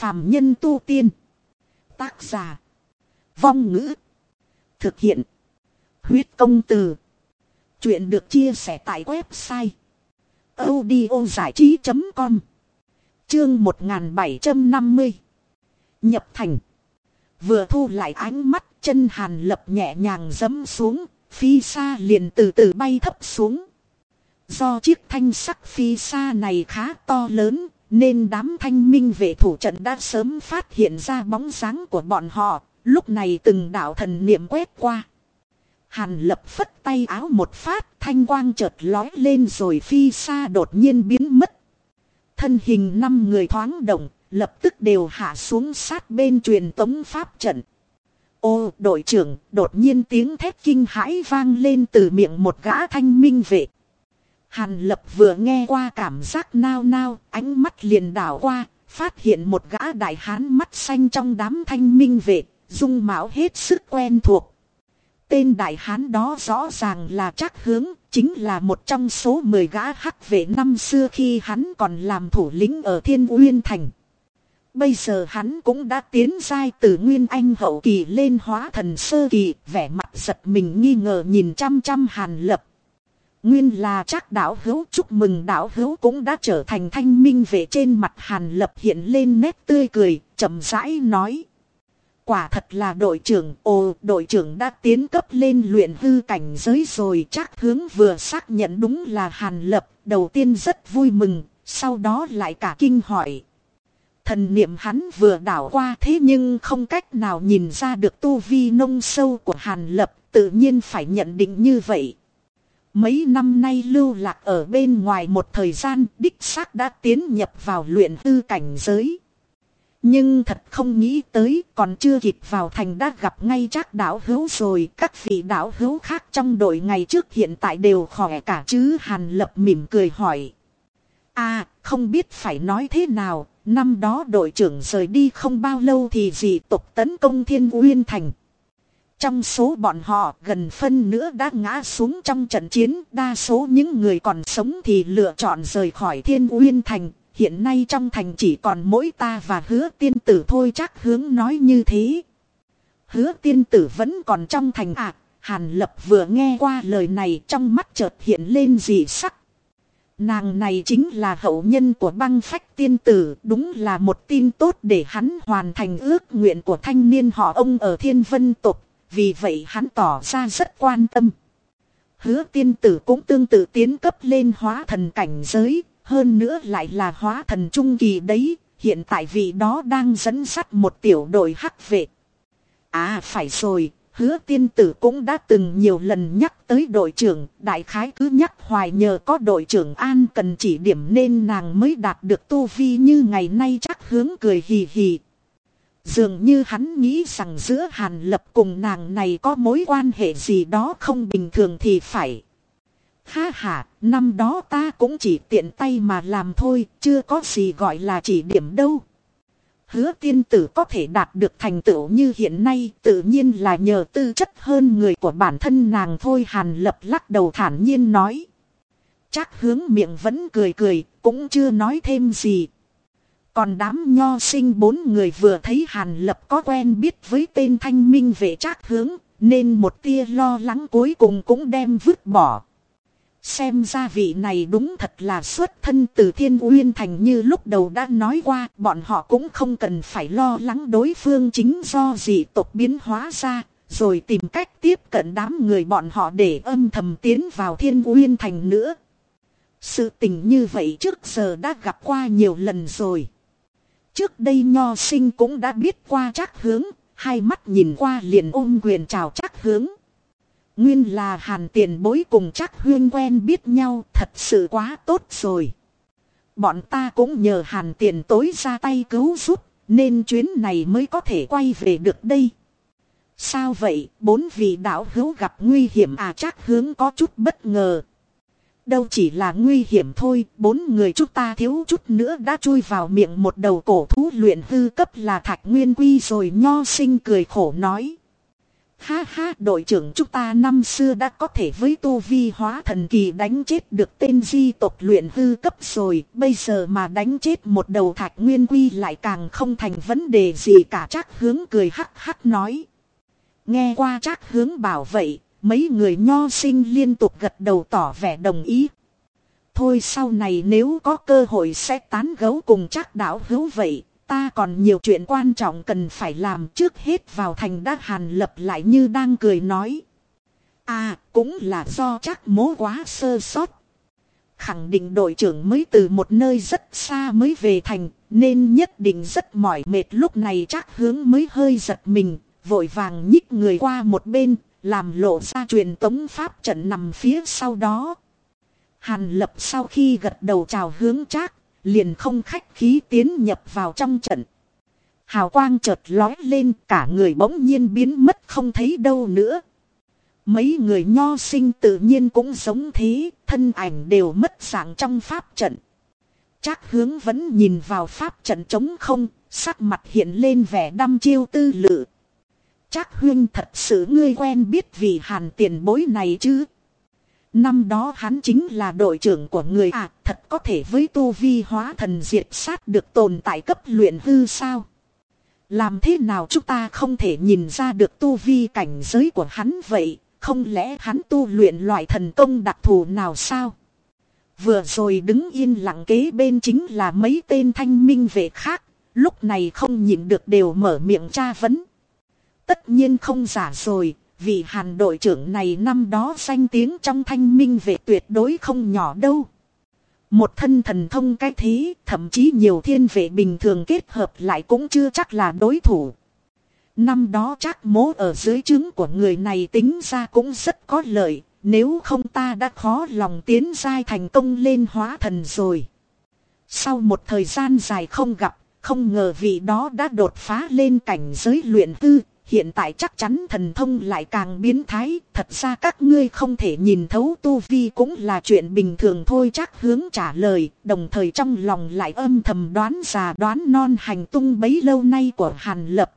phàm nhân tu tiên. Tác giả. Vong ngữ. Thực hiện. Huyết công từ. Chuyện được chia sẻ tại website. audio trí.com Chương 1750 Nhập thành. Vừa thu lại ánh mắt chân hàn lập nhẹ nhàng dấm xuống. Phi xa liền từ từ bay thấp xuống. Do chiếc thanh sắc phi xa này khá to lớn, nên đám thanh minh vệ thủ trận đã sớm phát hiện ra bóng dáng của bọn họ, lúc này từng đạo thần niệm quét qua. Hàn lập phất tay áo một phát, thanh quang chợt lói lên rồi phi xa đột nhiên biến mất. Thân hình năm người thoáng động, lập tức đều hạ xuống sát bên truyền tống pháp trận. Ô đội trưởng, đột nhiên tiếng thét kinh hãi vang lên từ miệng một gã thanh minh vệ. Hàn lập vừa nghe qua cảm giác nao nao, ánh mắt liền đảo qua, phát hiện một gã đại hán mắt xanh trong đám thanh minh vệ, dung mạo hết sức quen thuộc. Tên đại hán đó rõ ràng là chắc hướng, chính là một trong số 10 gã hắc vệ năm xưa khi hắn còn làm thủ lĩnh ở Thiên Uyên Thành. Bây giờ hắn cũng đã tiến giai từ Nguyên Anh hậu kỳ lên hóa thần sơ kỳ, vẻ mặt giật mình nghi ngờ nhìn chăm chăm hàn lập. Nguyên là chắc đạo hữu chúc mừng đạo hữu cũng đã trở thành thanh minh về trên mặt hàn lập hiện lên nét tươi cười, chậm rãi nói. Quả thật là đội trưởng, ồ đội trưởng đã tiến cấp lên luyện hư cảnh giới rồi chắc hướng vừa xác nhận đúng là hàn lập, đầu tiên rất vui mừng, sau đó lại cả kinh hỏi. Thần niệm hắn vừa đảo qua thế nhưng không cách nào nhìn ra được tu vi nông sâu của hàn lập, tự nhiên phải nhận định như vậy. Mấy năm nay lưu lạc ở bên ngoài một thời gian, đích xác đã tiến nhập vào luyện tư cảnh giới. Nhưng thật không nghĩ tới, còn chưa kịp vào thành đã gặp ngay chắc đảo hữu rồi. Các vị đảo hữu khác trong đội ngày trước hiện tại đều khỏe cả chứ Hàn Lập mỉm cười hỏi. À không biết phải nói thế nào. Năm đó đội trưởng rời đi không bao lâu thì dị tục tấn công thiên uyên thành. Trong số bọn họ gần phân nữa đã ngã xuống trong trận chiến, đa số những người còn sống thì lựa chọn rời khỏi thiên uyên thành. Hiện nay trong thành chỉ còn mỗi ta và hứa tiên tử thôi chắc hướng nói như thế. Hứa tiên tử vẫn còn trong thành à, Hàn Lập vừa nghe qua lời này trong mắt chợt hiện lên dị sắc. Nàng này chính là hậu nhân của băng phách tiên tử, đúng là một tin tốt để hắn hoàn thành ước nguyện của thanh niên họ ông ở thiên vân tục, vì vậy hắn tỏ ra rất quan tâm. Hứa tiên tử cũng tương tự tiến cấp lên hóa thần cảnh giới, hơn nữa lại là hóa thần trung kỳ đấy, hiện tại vị đó đang dẫn dắt một tiểu đội hắc vệ. À phải rồi, hứa tiên tử cũng đã từng nhiều lần nhắc tới đội trưởng, đại khái cứ nhắc hoài nhờ có đội trưởng An cần chỉ điểm nên nàng mới đạt được tu vi như ngày nay chắc hướng cười hì hì. Dường như hắn nghĩ rằng giữa Hàn Lập cùng nàng này có mối quan hệ gì đó không bình thường thì phải. Ha ha, năm đó ta cũng chỉ tiện tay mà làm thôi, chưa có gì gọi là chỉ điểm đâu. Hứa tiên tử có thể đạt được thành tựu như hiện nay tự nhiên là nhờ tư chất hơn người của bản thân nàng thôi Hàn Lập lắc đầu thản nhiên nói. Chắc hướng miệng vẫn cười cười, cũng chưa nói thêm gì, còn đám nho sinh bốn người vừa thấy Hàn Lập có quen biết với tên thanh minh về trác hướng, nên một tia lo lắng cuối cùng cũng đem vứt bỏ. Xem ra vị này đúng thật là xuất thân từ thiên uyên thành như lúc đầu đã nói qua, bọn họ cũng không cần phải lo lắng đối phương chính do dị tộc biến hóa ra, rồi tìm cách tiếp cận đám người bọn họ để âm thầm tiến vào thiên uyên thành nữa. Sự tình như vậy trước giờ đã gặp qua nhiều lần rồi. Trước đây nho sinh cũng đã biết qua chắc hướng, hai mắt nhìn qua liền ôm quyền chào chắc hướng. Nguyên là hàn tiền bối cùng chắc huyên quen biết nhau thật sự quá tốt rồi. Bọn ta cũng nhờ hàn tiền tối ra tay cứu giúp, nên chuyến này mới có thể quay về được đây. Sao vậy, bốn vị đạo hữu gặp nguy hiểm à chắc hướng có chút bất ngờ, đâu chỉ là nguy hiểm thôi, bốn người chúng ta thiếu chút nữa đã chui vào miệng một đầu cổ thú luyện hư cấp là thạch nguyên quy rồi nho sinh cười khổ nói. Ha ha, đội trưởng chúng ta năm xưa đã có thể với tu vi hóa thần kỳ đánh chết được tên di tộc luyện hư cấp rồi, bây giờ mà đánh chết một đầu thạch nguyên quy lại càng không thành vấn đề gì cả chắc hướng cười hắc hắc nói. Nghe qua chắc hướng bảo vậy, mấy người nho sinh liên tục gật đầu tỏ vẻ đồng ý. Thôi sau này nếu có cơ hội sẽ tán gấu cùng chắc đảo hữu vậy, ta còn nhiều chuyện quan trọng cần phải làm trước hết vào thành đã hàn lập lại như đang cười nói. À, cũng là do chắc mố quá sơ sót. Khẳng định đội trưởng mới từ một nơi rất xa mới về thành, nên nhất định rất mỏi mệt lúc này chắc hướng mới hơi giật mình, vội vàng nhích người qua một bên, làm lộ ra truyền tống pháp trận nằm phía sau đó. Hàn lập sau khi gật đầu chào hướng Trác, liền không khách khí tiến nhập vào trong trận. Hào quang chợt lói lên cả người bỗng nhiên biến mất không thấy đâu nữa. Mấy người nho sinh tự nhiên cũng giống thế, thân ảnh đều mất dạng trong pháp trận. Chắc hướng vẫn nhìn vào pháp trận trống không, sắc mặt hiện lên vẻ đăm chiêu tư lự. Chắc huyên thật sự ngươi quen biết vì hàn tiền bối này chứ. Năm đó hắn chính là đội trưởng của người à, thật có thể với tu vi hóa thần diệt sát được tồn tại cấp luyện hư sao? Làm thế nào chúng ta không thể nhìn ra được tu vi cảnh giới của hắn vậy, không lẽ hắn tu luyện loại thần công đặc thù nào sao? Vừa rồi đứng yên lặng kế bên chính là mấy tên thanh minh vệ khác, lúc này không nhịn được đều mở miệng tra vấn. Tất nhiên không giả rồi, vì hàn đội trưởng này năm đó danh tiếng trong thanh minh về tuyệt đối không nhỏ đâu. Một thân thần thông cái thế, thậm chí nhiều thiên vệ bình thường kết hợp lại cũng chưa chắc là đối thủ. Năm đó chắc mố ở dưới trứng của người này tính ra cũng rất có lợi, nếu không ta đã khó lòng tiến giai thành công lên hóa thần rồi. Sau một thời gian dài không gặp, không ngờ vị đó đã đột phá lên cảnh giới luyện tư, Hiện tại chắc chắn thần thông lại càng biến thái, thật ra các ngươi không thể nhìn thấu tu vi cũng là chuyện bình thường thôi chắc hướng trả lời, đồng thời trong lòng lại âm thầm đoán già đoán non hành tung bấy lâu nay của Hàn Lập.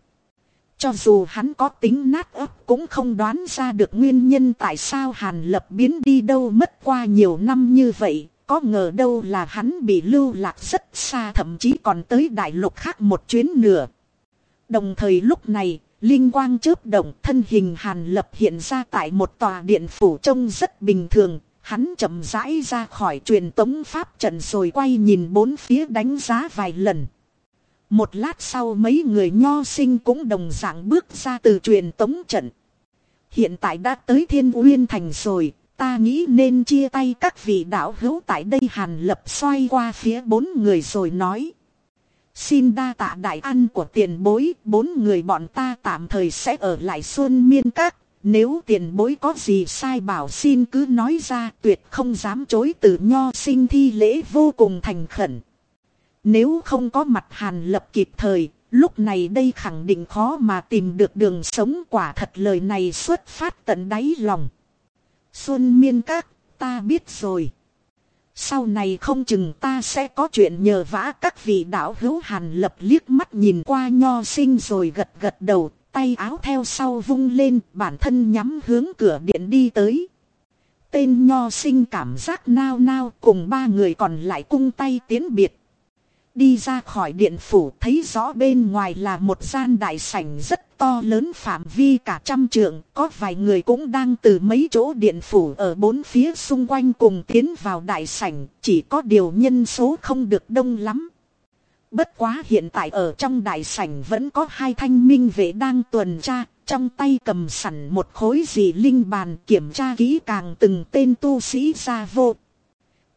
Cho dù hắn có tính nát ấp cũng không đoán ra được nguyên nhân tại sao Hàn Lập biến đi đâu mất qua nhiều năm như vậy, có ngờ đâu là hắn bị lưu lạc rất xa thậm chí còn tới đại lục khác một chuyến nửa. Đồng thời lúc này, Linh quang chớp động thân hình hàn lập hiện ra tại một tòa điện phủ trông rất bình thường. Hắn chậm rãi ra khỏi truyền tống pháp trận rồi quay nhìn bốn phía đánh giá vài lần. Một lát sau mấy người nho sinh cũng đồng dạng bước ra từ truyền tống trận. Hiện tại đã tới thiên uyên thành rồi, ta nghĩ nên chia tay các vị đạo hữu tại đây hàn lập xoay qua phía bốn người rồi nói. Xin đa tạ đại ăn của tiền bối, bốn người bọn ta tạm thời sẽ ở lại xuân miên các. Nếu tiền bối có gì sai bảo xin cứ nói ra tuyệt không dám chối từ nho sinh thi lễ vô cùng thành khẩn. Nếu không có mặt hàn lập kịp thời, lúc này đây khẳng định khó mà tìm được đường sống quả thật lời này xuất phát tận đáy lòng. Xuân miên các, ta biết rồi. Sau này không chừng ta sẽ có chuyện nhờ vả các vị đạo hữu hàn lập liếc mắt nhìn qua nho sinh rồi gật gật đầu, tay áo theo sau vung lên, bản thân nhắm hướng cửa điện đi tới. Tên nho sinh cảm giác nao nao cùng ba người còn lại cung tay tiến biệt. Đi ra khỏi điện phủ, thấy rõ bên ngoài là một gian đại sảnh rất to lớn phạm vi cả trăm trượng. Có vài người cũng đang từ mấy chỗ điện phủ ở bốn phía xung quanh cùng tiến vào đại sảnh. Chỉ có điều nhân số không được đông lắm. Bất quá hiện tại ở trong đại sảnh vẫn có hai thanh minh vệ đang tuần tra. Trong tay cầm sẵn một khối gì linh bàn kiểm tra kỹ càng từng tên tu sĩ ra vô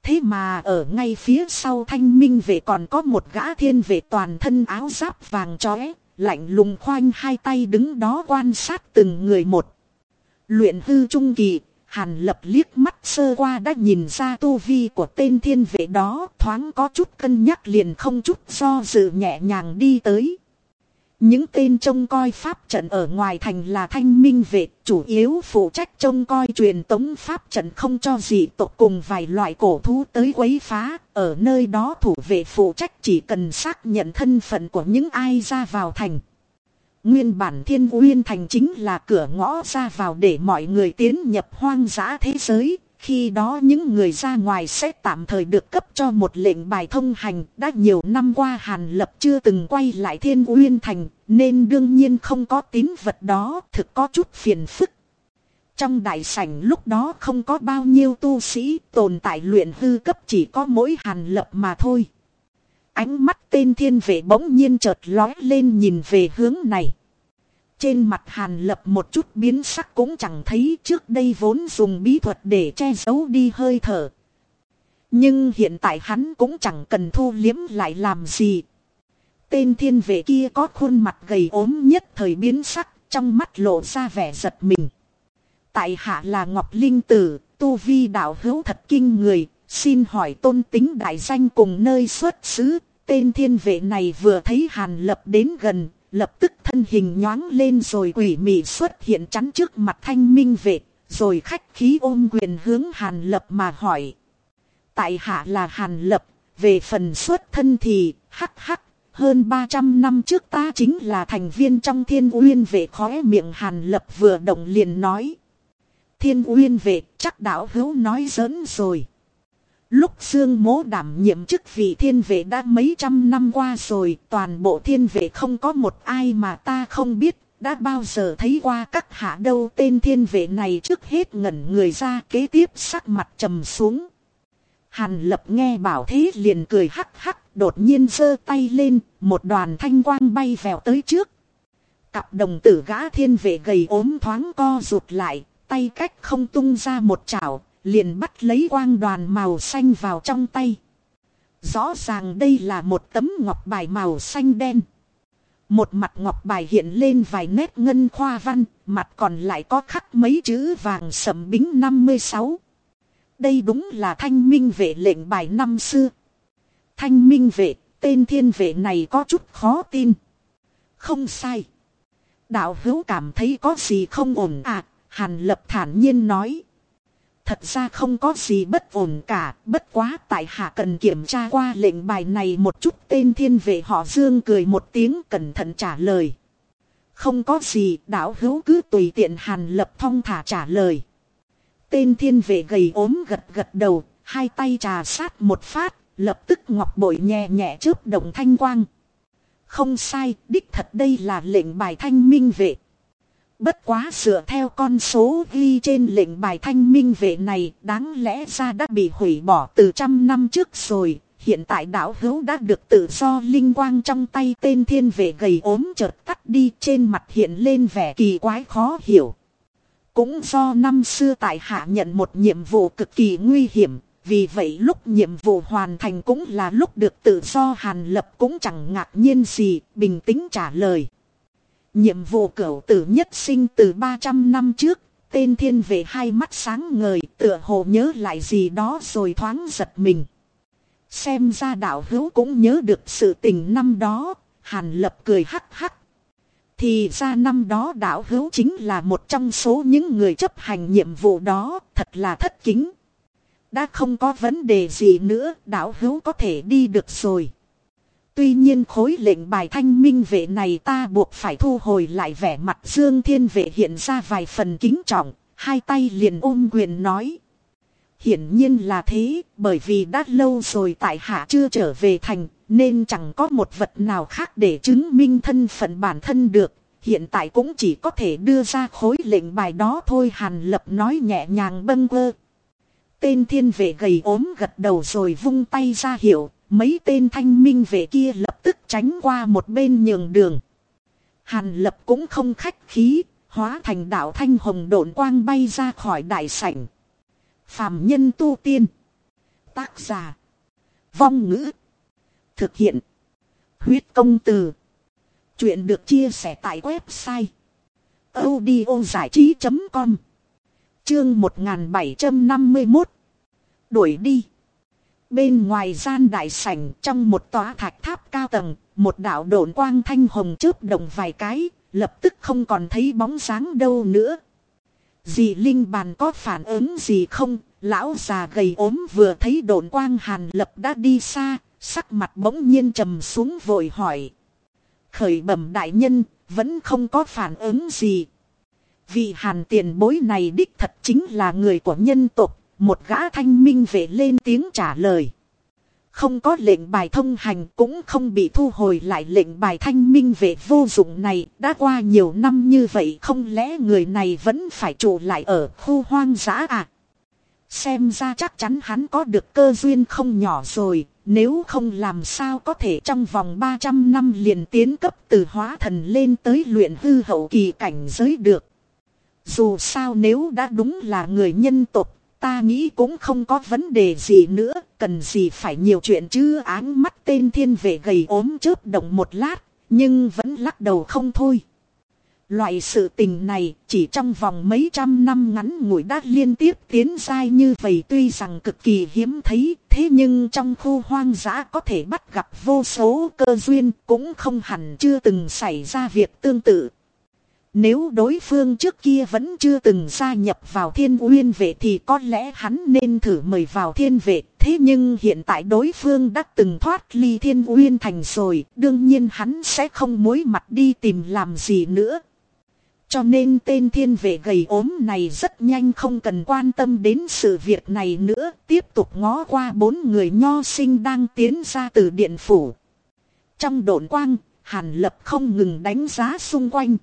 Thế mà ở ngay phía sau thanh minh vệ còn có một gã thiên vệ toàn thân áo giáp vàng chóe, lạnh lùng khoanh hai tay đứng đó quan sát từng người một. Luyện hư trung kỳ, hàn lập liếc mắt sơ qua đã nhìn ra tu vi của tên thiên vệ đó thoáng có chút cân nhắc liền không chút do dự nhẹ nhàng đi tới. Những tên trông coi pháp trận ở ngoài thành là thanh minh vệ, chủ yếu phụ trách trông coi truyền tống pháp trận không cho gì tộc cùng vài loại cổ thú tới quấy phá, ở nơi đó thủ vệ phụ trách chỉ cần xác nhận thân phận của những ai ra vào thành. Nguyên bản thiên uyên thành chính là cửa ngõ ra vào để mọi người tiến nhập hoang dã thế giới. Khi đó những người ra ngoài sẽ tạm thời được cấp cho một lệnh bài thông hành. Đã nhiều năm qua Hàn Lập chưa từng quay lại thiên uyên thành. Nên đương nhiên không có tín vật đó, thực có chút phiền phức. Trong đại sảnh lúc đó không có bao nhiêu tu sĩ, tồn tại luyện hư cấp chỉ có mỗi Hàn Lập mà thôi. Ánh mắt tên thiên vệ bỗng nhiên chợt lói lên nhìn về hướng này. Trên mặt hàn lập một chút biến sắc cũng chẳng thấy trước đây vốn dùng bí thuật để che giấu đi hơi thở. Nhưng hiện tại hắn cũng chẳng cần thu liếm lại làm gì. Tên thiên vệ kia có khuôn mặt gầy ốm nhất thời biến sắc, trong mắt lộ ra vẻ giật mình. Tại hạ là Ngọc Linh Tử, tu vi đạo hữu thật kinh người, xin hỏi tôn tính đại danh cùng nơi xuất xứ. Tên thiên vệ này vừa thấy Hàn Lập đến gần, lập tức thân hình nhoáng lên rồi quỷ mị xuất hiện chắn trước mặt thanh minh vệ, rồi khách khí ôm quyền hướng Hàn Lập mà hỏi. Tại hạ là Hàn Lập, về phần xuất thân thì, hắc hắc, hơn 300 năm trước ta chính là thành viên trong thiên uyên vệ khóe miệng Hàn Lập vừa động liền nói. Thiên uyên vệ chắc đạo hữu nói giỡn rồi. Lúc Dương Mố đảm nhiệm chức vị thiên vệ đã mấy trăm năm qua rồi, toàn bộ thiên vệ không có một ai mà ta không biết, đã bao giờ thấy qua các hạ đâu tên thiên vệ này trước hết ngẩn người ra kế tiếp sắc mặt trầm xuống. Hàn lập nghe bảo thế liền cười hắc hắc, đột nhiên giơ tay lên, một đoàn thanh quang bay vèo tới trước. Cặp đồng tử gã thiên vệ gầy ốm thoáng co rụt lại, tay cách không tung ra một chảo, liền bắt lấy quang đoàn màu xanh vào trong tay. Rõ ràng đây là một tấm ngọc bài màu xanh đen. Một mặt ngọc bài hiện lên vài nét ngân khoa văn, mặt còn lại có khắc mấy chữ vàng sầm bính 56. Đây đúng là thanh minh vệ lệnh bài năm xưa. Thanh minh vệ, tên thiên vệ này có chút khó tin. Không sai. Đạo hữu cảm thấy có gì không ổn à, Hàn lập thản nhiên nói. Thật ra không có gì bất ổn cả, bất quá tại hạ cần kiểm tra qua lệnh bài này một chút tên thiên vệ họ Dương cười một tiếng cẩn thận trả lời. Không có gì, đảo hữu cứ tùy tiện hàn lập thong thả trả lời. Tên thiên vệ gầy ốm gật gật đầu, hai tay trà sát một phát, lập tức ngọc bội nhẹ nhẹ chớp động thanh quang. Không sai, đích thật đây là lệnh bài thanh minh vệ. Bất quá dựa theo con số ghi trên lệnh bài thanh minh vệ này đáng lẽ ra đã bị hủy bỏ từ trăm năm trước rồi. Hiện tại đảo hữu đã được tự do linh quang trong tay tên thiên vệ gầy ốm chợt tắt đi trên mặt hiện lên vẻ kỳ quái khó hiểu. Cũng do năm xưa tại hạ nhận một nhiệm vụ cực kỳ nguy hiểm, vì vậy lúc nhiệm vụ hoàn thành cũng là lúc được tự do hàn lập cũng chẳng ngạc nhiên gì, bình tĩnh trả lời. Nhiệm vụ cửu tử nhất sinh từ 300 năm trước, tên thiên vệ hai mắt sáng ngời tựa hồ nhớ lại gì đó rồi thoáng giật mình. Xem ra đạo hữu cũng nhớ được sự tình năm đó, hàn lập cười hắc hắc. Thì ra năm đó đạo hữu chính là một trong số những người chấp hành nhiệm vụ đó, thật là thất kính. Đã không có vấn đề gì nữa, đạo hữu có thể đi được rồi. Tuy nhiên khối lệnh bài thanh minh vệ này ta buộc phải thu hồi lại vẻ mặt Dương Thiên vệ hiện ra vài phần kính trọng, hai tay liền ôm quyền nói. Hiển nhiên là thế, bởi vì đã lâu rồi tại hạ chưa trở về thành, nên chẳng có một vật nào khác để chứng minh thân phận bản thân được. Hiện tại cũng chỉ có thể đưa ra khối lệnh bài đó thôi Hàn Lập nói nhẹ nhàng bâng quơ. Tên thiên vệ gầy ốm gật đầu rồi vung tay ra hiệu, Mấy tên thanh minh vệ kia lập tức tránh qua một bên nhường đường. Hàn lập cũng không khách khí, hóa thành đạo thanh hồng độn quang bay ra khỏi đại sảnh. Phạm nhân tu tiên. Tác giả. Vong ngữ. Thực hiện. Huyết công từ. Chuyện được chia sẻ tại website. audiozảichí.com Chương 1751 Đuổi đi. Bên ngoài gian đại sảnh trong một tòa thạch tháp cao tầng, một đạo độn quang thanh hồng chớp động vài cái, lập tức không còn thấy bóng dáng đâu nữa. Dì Linh bàn có phản ứng gì không? Lão già gầy ốm vừa thấy độn quang hàn lập đã đi xa, sắc mặt bỗng nhiên trầm xuống vội hỏi. khởi bẩm đại nhân, vẫn không có phản ứng gì. Vì hàn tiền bối này đích thật chính là người của nhân tộc, một gã thanh minh về lên tiếng trả lời. Không có lệnh bài thông hành cũng không bị thu hồi lại lệnh bài thanh minh về vô dụng này. Đã qua nhiều năm như vậy không lẽ người này vẫn phải trụ lại ở khu hoang dã à? Xem ra chắc chắn hắn có được cơ duyên không nhỏ rồi. Nếu không làm sao có thể trong vòng 300 năm liền tiến cấp từ hóa thần lên tới luyện hư hậu kỳ cảnh giới được. Dù sao nếu đã đúng là người nhân tộc Ta nghĩ cũng không có vấn đề gì nữa, cần gì phải nhiều chuyện chứ áng mắt tên thiên vệ gầy ốm chớp động một lát, nhưng vẫn lắc đầu không thôi. Loại sự tình này chỉ trong vòng mấy trăm năm ngắn ngủi đã liên tiếp tiến dai như vậy tuy rằng cực kỳ hiếm thấy, thế nhưng trong khu hoang dã có thể bắt gặp vô số cơ duyên cũng không hẳn chưa từng xảy ra việc tương tự. Nếu đối phương trước kia vẫn chưa từng gia nhập vào thiên uyên vệ thì có lẽ hắn nên thử mời vào thiên vệ. Thế nhưng hiện tại đối phương đã từng thoát ly thiên uyên thành rồi, đương nhiên hắn sẽ không mối mặt đi tìm làm gì nữa. Cho nên tên thiên vệ gầy ốm này rất nhanh không cần quan tâm đến sự việc này nữa, tiếp tục ngó qua bốn người nho sinh đang tiến ra từ điện phủ. Trong độn quang, Hàn Lập không ngừng đánh giá xung quanh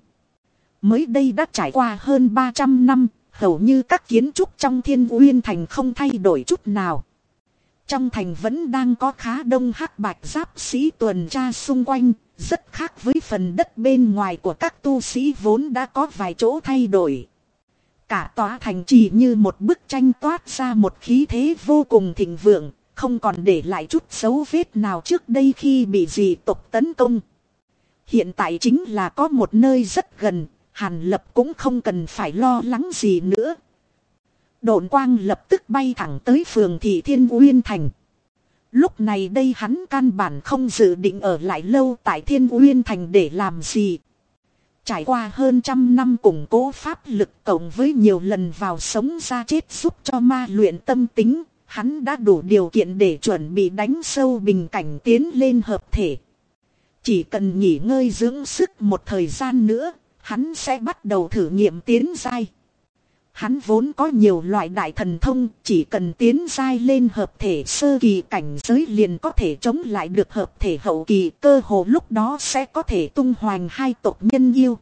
mới đây đã trải qua hơn 300 năm, hầu như các kiến trúc trong thiên uyên thành không thay đổi chút nào. Trong thành vẫn đang có khá đông hắc bạch giáp sĩ tuần tra xung quanh, rất khác với phần đất bên ngoài của các tu sĩ vốn đã có vài chỗ thay đổi. Cả tòa thành chỉ như một bức tranh toát ra một khí thế vô cùng thịnh vượng, không còn để lại chút dấu vết nào trước đây khi bị dị tộc tấn công. Hiện tại chính là có một nơi rất gần, Hàn lập cũng không cần phải lo lắng gì nữa. Độn quang lập tức bay thẳng tới phường thị thiên uyên thành. Lúc này đây hắn căn bản không dự định ở lại lâu tại thiên uyên thành để làm gì. Trải qua hơn trăm năm củng cố pháp lực cộng với nhiều lần vào sống ra chết giúp cho ma luyện tâm tính, hắn đã đủ điều kiện để chuẩn bị đánh sâu bình cảnh tiến lên hợp thể. Chỉ cần nghỉ ngơi dưỡng sức một thời gian nữa, hắn sẽ bắt đầu thử nghiệm tiến giai. Hắn vốn có nhiều loại đại thần thông, chỉ cần tiến giai lên hợp thể sơ kỳ cảnh giới liền có thể chống lại được hợp thể hậu kỳ, cơ hồ lúc đó sẽ có thể tung hoành hai tộc nhân yêu.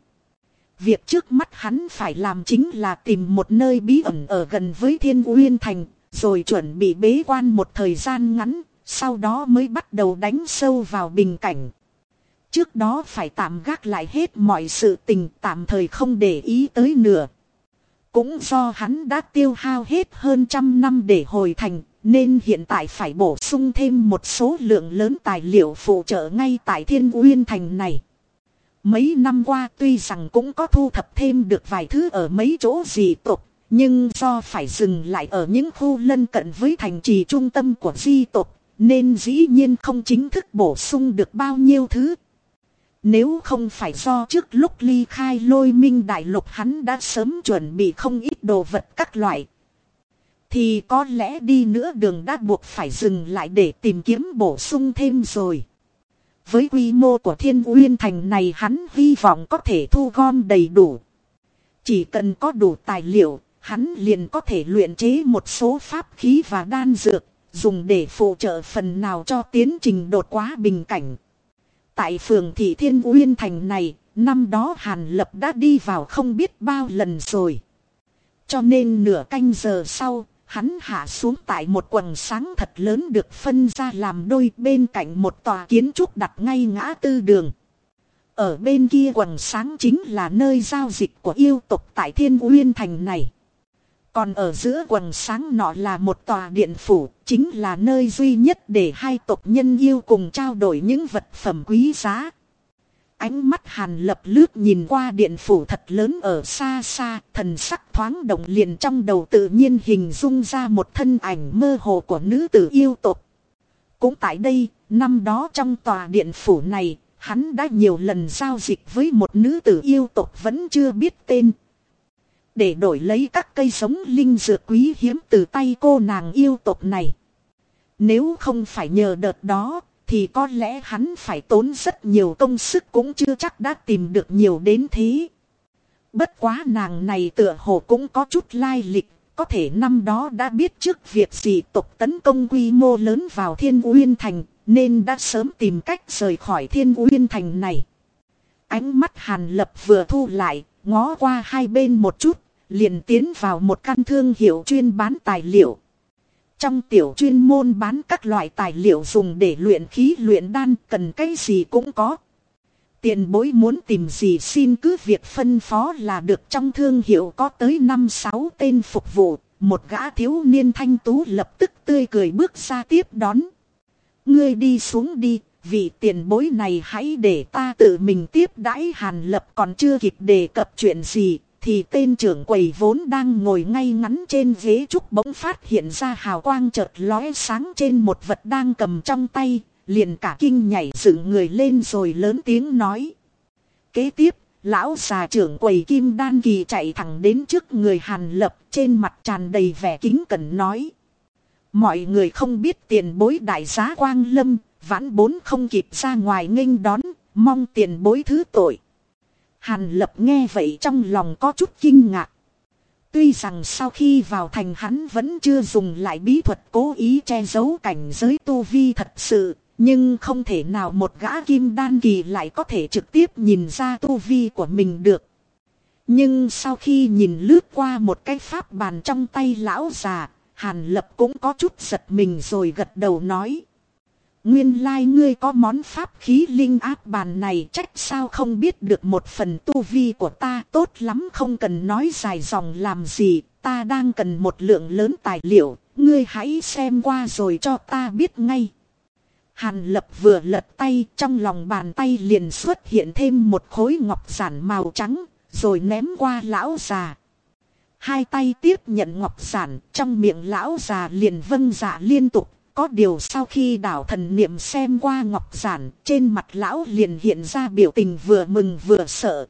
Việc trước mắt hắn phải làm chính là tìm một nơi bí ẩn ở gần với Thiên Uyên Thành, rồi chuẩn bị bế quan một thời gian ngắn, sau đó mới bắt đầu đánh sâu vào bình cảnh. Trước đó phải tạm gác lại hết mọi sự tình tạm thời không để ý tới nửa. Cũng do hắn đã tiêu hao hết hơn trăm năm để hồi thành, nên hiện tại phải bổ sung thêm một số lượng lớn tài liệu phụ trợ ngay tại Thiên Uyên Thành này. Mấy năm qua tuy rằng cũng có thu thập thêm được vài thứ ở mấy chỗ dị tộc, nhưng do phải dừng lại ở những khu lân cận với thành trì trung tâm của di tộc, nên dĩ nhiên không chính thức bổ sung được bao nhiêu thứ. Nếu không phải do trước lúc ly khai lôi minh đại lục hắn đã sớm chuẩn bị không ít đồ vật các loại. Thì có lẽ đi nữa đường đã buộc phải dừng lại để tìm kiếm bổ sung thêm rồi. Với quy mô của thiên uyên thành này hắn hy vọng có thể thu gom đầy đủ. Chỉ cần có đủ tài liệu, hắn liền có thể luyện chế một số pháp khí và đan dược, dùng để phụ trợ phần nào cho tiến trình đột quá bình cảnh. Tại phường thị thiên uyên thành này, năm đó Hàn Lập đã đi vào không biết bao lần rồi. Cho nên nửa canh giờ sau, hắn hạ xuống tại một quần sáng thật lớn được phân ra làm đôi bên cạnh một tòa kiến trúc đặt ngay ngã tư đường. Ở bên kia quần sáng chính là nơi giao dịch của yêu tục tại Thiên Uyên Thành này. Còn ở giữa quần sáng nọ là một tòa điện phủ, chính là nơi duy nhất để hai tộc nhân yêu cùng trao đổi những vật phẩm quý giá. Ánh mắt hàn lập lướt nhìn qua điện phủ thật lớn ở xa xa, thần sắc thoáng động liền trong đầu tự nhiên hình dung ra một thân ảnh mơ hồ của nữ tử yêu tộc. Cũng tại đây, năm đó trong tòa điện phủ này, hắn đã nhiều lần giao dịch với một nữ tử yêu tộc vẫn chưa biết tên. Để đổi lấy các cây sống linh dược quý hiếm từ tay cô nàng yêu tộc này. Nếu không phải nhờ đợt đó, thì có lẽ hắn phải tốn rất nhiều công sức cũng chưa chắc đã tìm được nhiều đến thế. Bất quá nàng này tựa hồ cũng có chút lai lịch, có thể năm đó đã biết trước việc gì tộc tấn công quy mô lớn vào Thiên Uyên Thành, nên đã sớm tìm cách rời khỏi Thiên Uyên Thành này. Ánh mắt Hàn Lập vừa thu lại, ngó qua hai bên một chút, liền tiến vào một căn thương hiệu chuyên bán tài liệu. Trong tiểu chuyên môn bán các loại tài liệu dùng để luyện khí luyện đan cần cái gì cũng có. Tiền bối muốn tìm gì xin cứ việc phân phó là được trong thương hiệu có tới 5-6 tên phục vụ. Một gã thiếu niên thanh tú lập tức tươi cười bước ra tiếp đón. Ngươi đi xuống đi, vì tiền bối này hãy để ta tự mình tiếp đãi hàn lập còn chưa kịp đề cập chuyện gì. Thì tên trưởng quầy vốn đang ngồi ngay ngắn trên ghế trúc bỗng phát hiện ra hào quang chợt lóe sáng trên một vật đang cầm trong tay, liền cả kinh nhảy dựng người lên rồi lớn tiếng nói. Kế tiếp, lão già trưởng quầy kim đan kỳ chạy thẳng đến trước người hàn lập trên mặt tràn đầy vẻ kính cẩn nói. Mọi người không biết tiền bối đại giá quang lâm, vãn bốn không kịp ra ngoài nghênh đón, mong tiền bối thứ tội. Hàn lập nghe vậy trong lòng có chút kinh ngạc. Tuy rằng sau khi vào thành hắn vẫn chưa dùng lại bí thuật cố ý che giấu cảnh giới tu vi thật sự, nhưng không thể nào một gã kim đan kỳ lại có thể trực tiếp nhìn ra tu vi của mình được. Nhưng sau khi nhìn lướt qua một cái pháp bàn trong tay lão già, Hàn Lập cũng có chút giật mình rồi gật đầu nói. Nguyên lai like ngươi có món pháp khí linh áp bàn này trách sao không biết được một phần tu vi của ta tốt lắm không cần nói dài dòng làm gì, ta đang cần một lượng lớn tài liệu, ngươi hãy xem qua rồi cho ta biết ngay. Hàn lập vừa lật tay trong lòng bàn tay liền xuất hiện thêm một khối ngọc giản màu trắng, rồi ném qua lão già. Hai tay tiếp nhận ngọc giản, trong miệng lão già liền vâng dạ liên tục, có điều sau khi đảo thần niệm xem qua ngọc giản, trên mặt lão liền hiện ra biểu tình vừa mừng vừa sợ.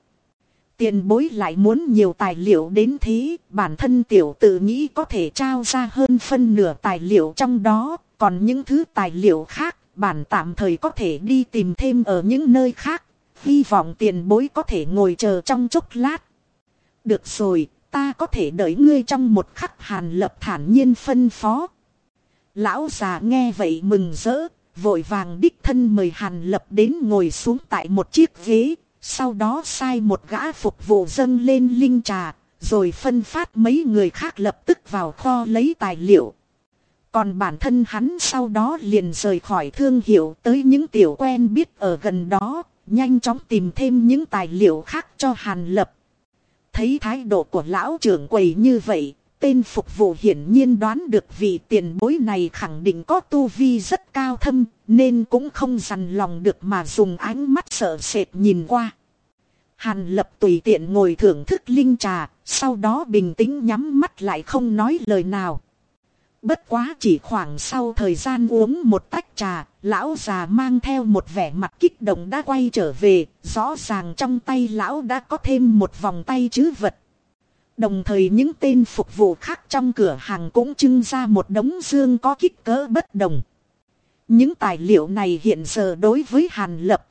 Tiền bối lại muốn nhiều tài liệu đến thế, bản thân tiểu tự nghĩ có thể trao ra hơn phân nửa tài liệu trong đó, còn những thứ tài liệu khác, bản tạm thời có thể đi tìm thêm ở những nơi khác, hy vọng tiền bối có thể ngồi chờ trong chốc lát. Được rồi, ta có thể đợi ngươi trong một khắc hàn lập thản nhiên phân phó. Lão già nghe vậy mừng rỡ, vội vàng đích thân mời Hàn Lập đến ngồi xuống tại một chiếc ghế, sau đó sai một gã phục vụ dâng lên linh trà, rồi phân phát mấy người khác lập tức vào kho lấy tài liệu. Còn bản thân hắn sau đó liền rời khỏi thương hiệu tới những tiểu quen biết ở gần đó, nhanh chóng tìm thêm những tài liệu khác cho Hàn Lập. Thấy thái độ của lão trưởng quầy như vậy, Tên phục vụ hiển nhiên đoán được vị tiền bối này khẳng định có tu vi rất cao thâm, nên cũng không dằn lòng được mà dùng ánh mắt sợ sệt nhìn qua. Hàn lập tùy tiện ngồi thưởng thức linh trà, sau đó bình tĩnh nhắm mắt lại không nói lời nào. Bất quá chỉ khoảng sau thời gian uống một tách trà, lão già mang theo một vẻ mặt kích động đã quay trở về, rõ ràng trong tay lão đã có thêm một vòng tay chứ vật. Đồng thời những tên phục vụ khác trong cửa hàng cũng trưng ra một đống dương có kích cỡ bất đồng. Những tài liệu này hiện giờ đối với Hàn Lập.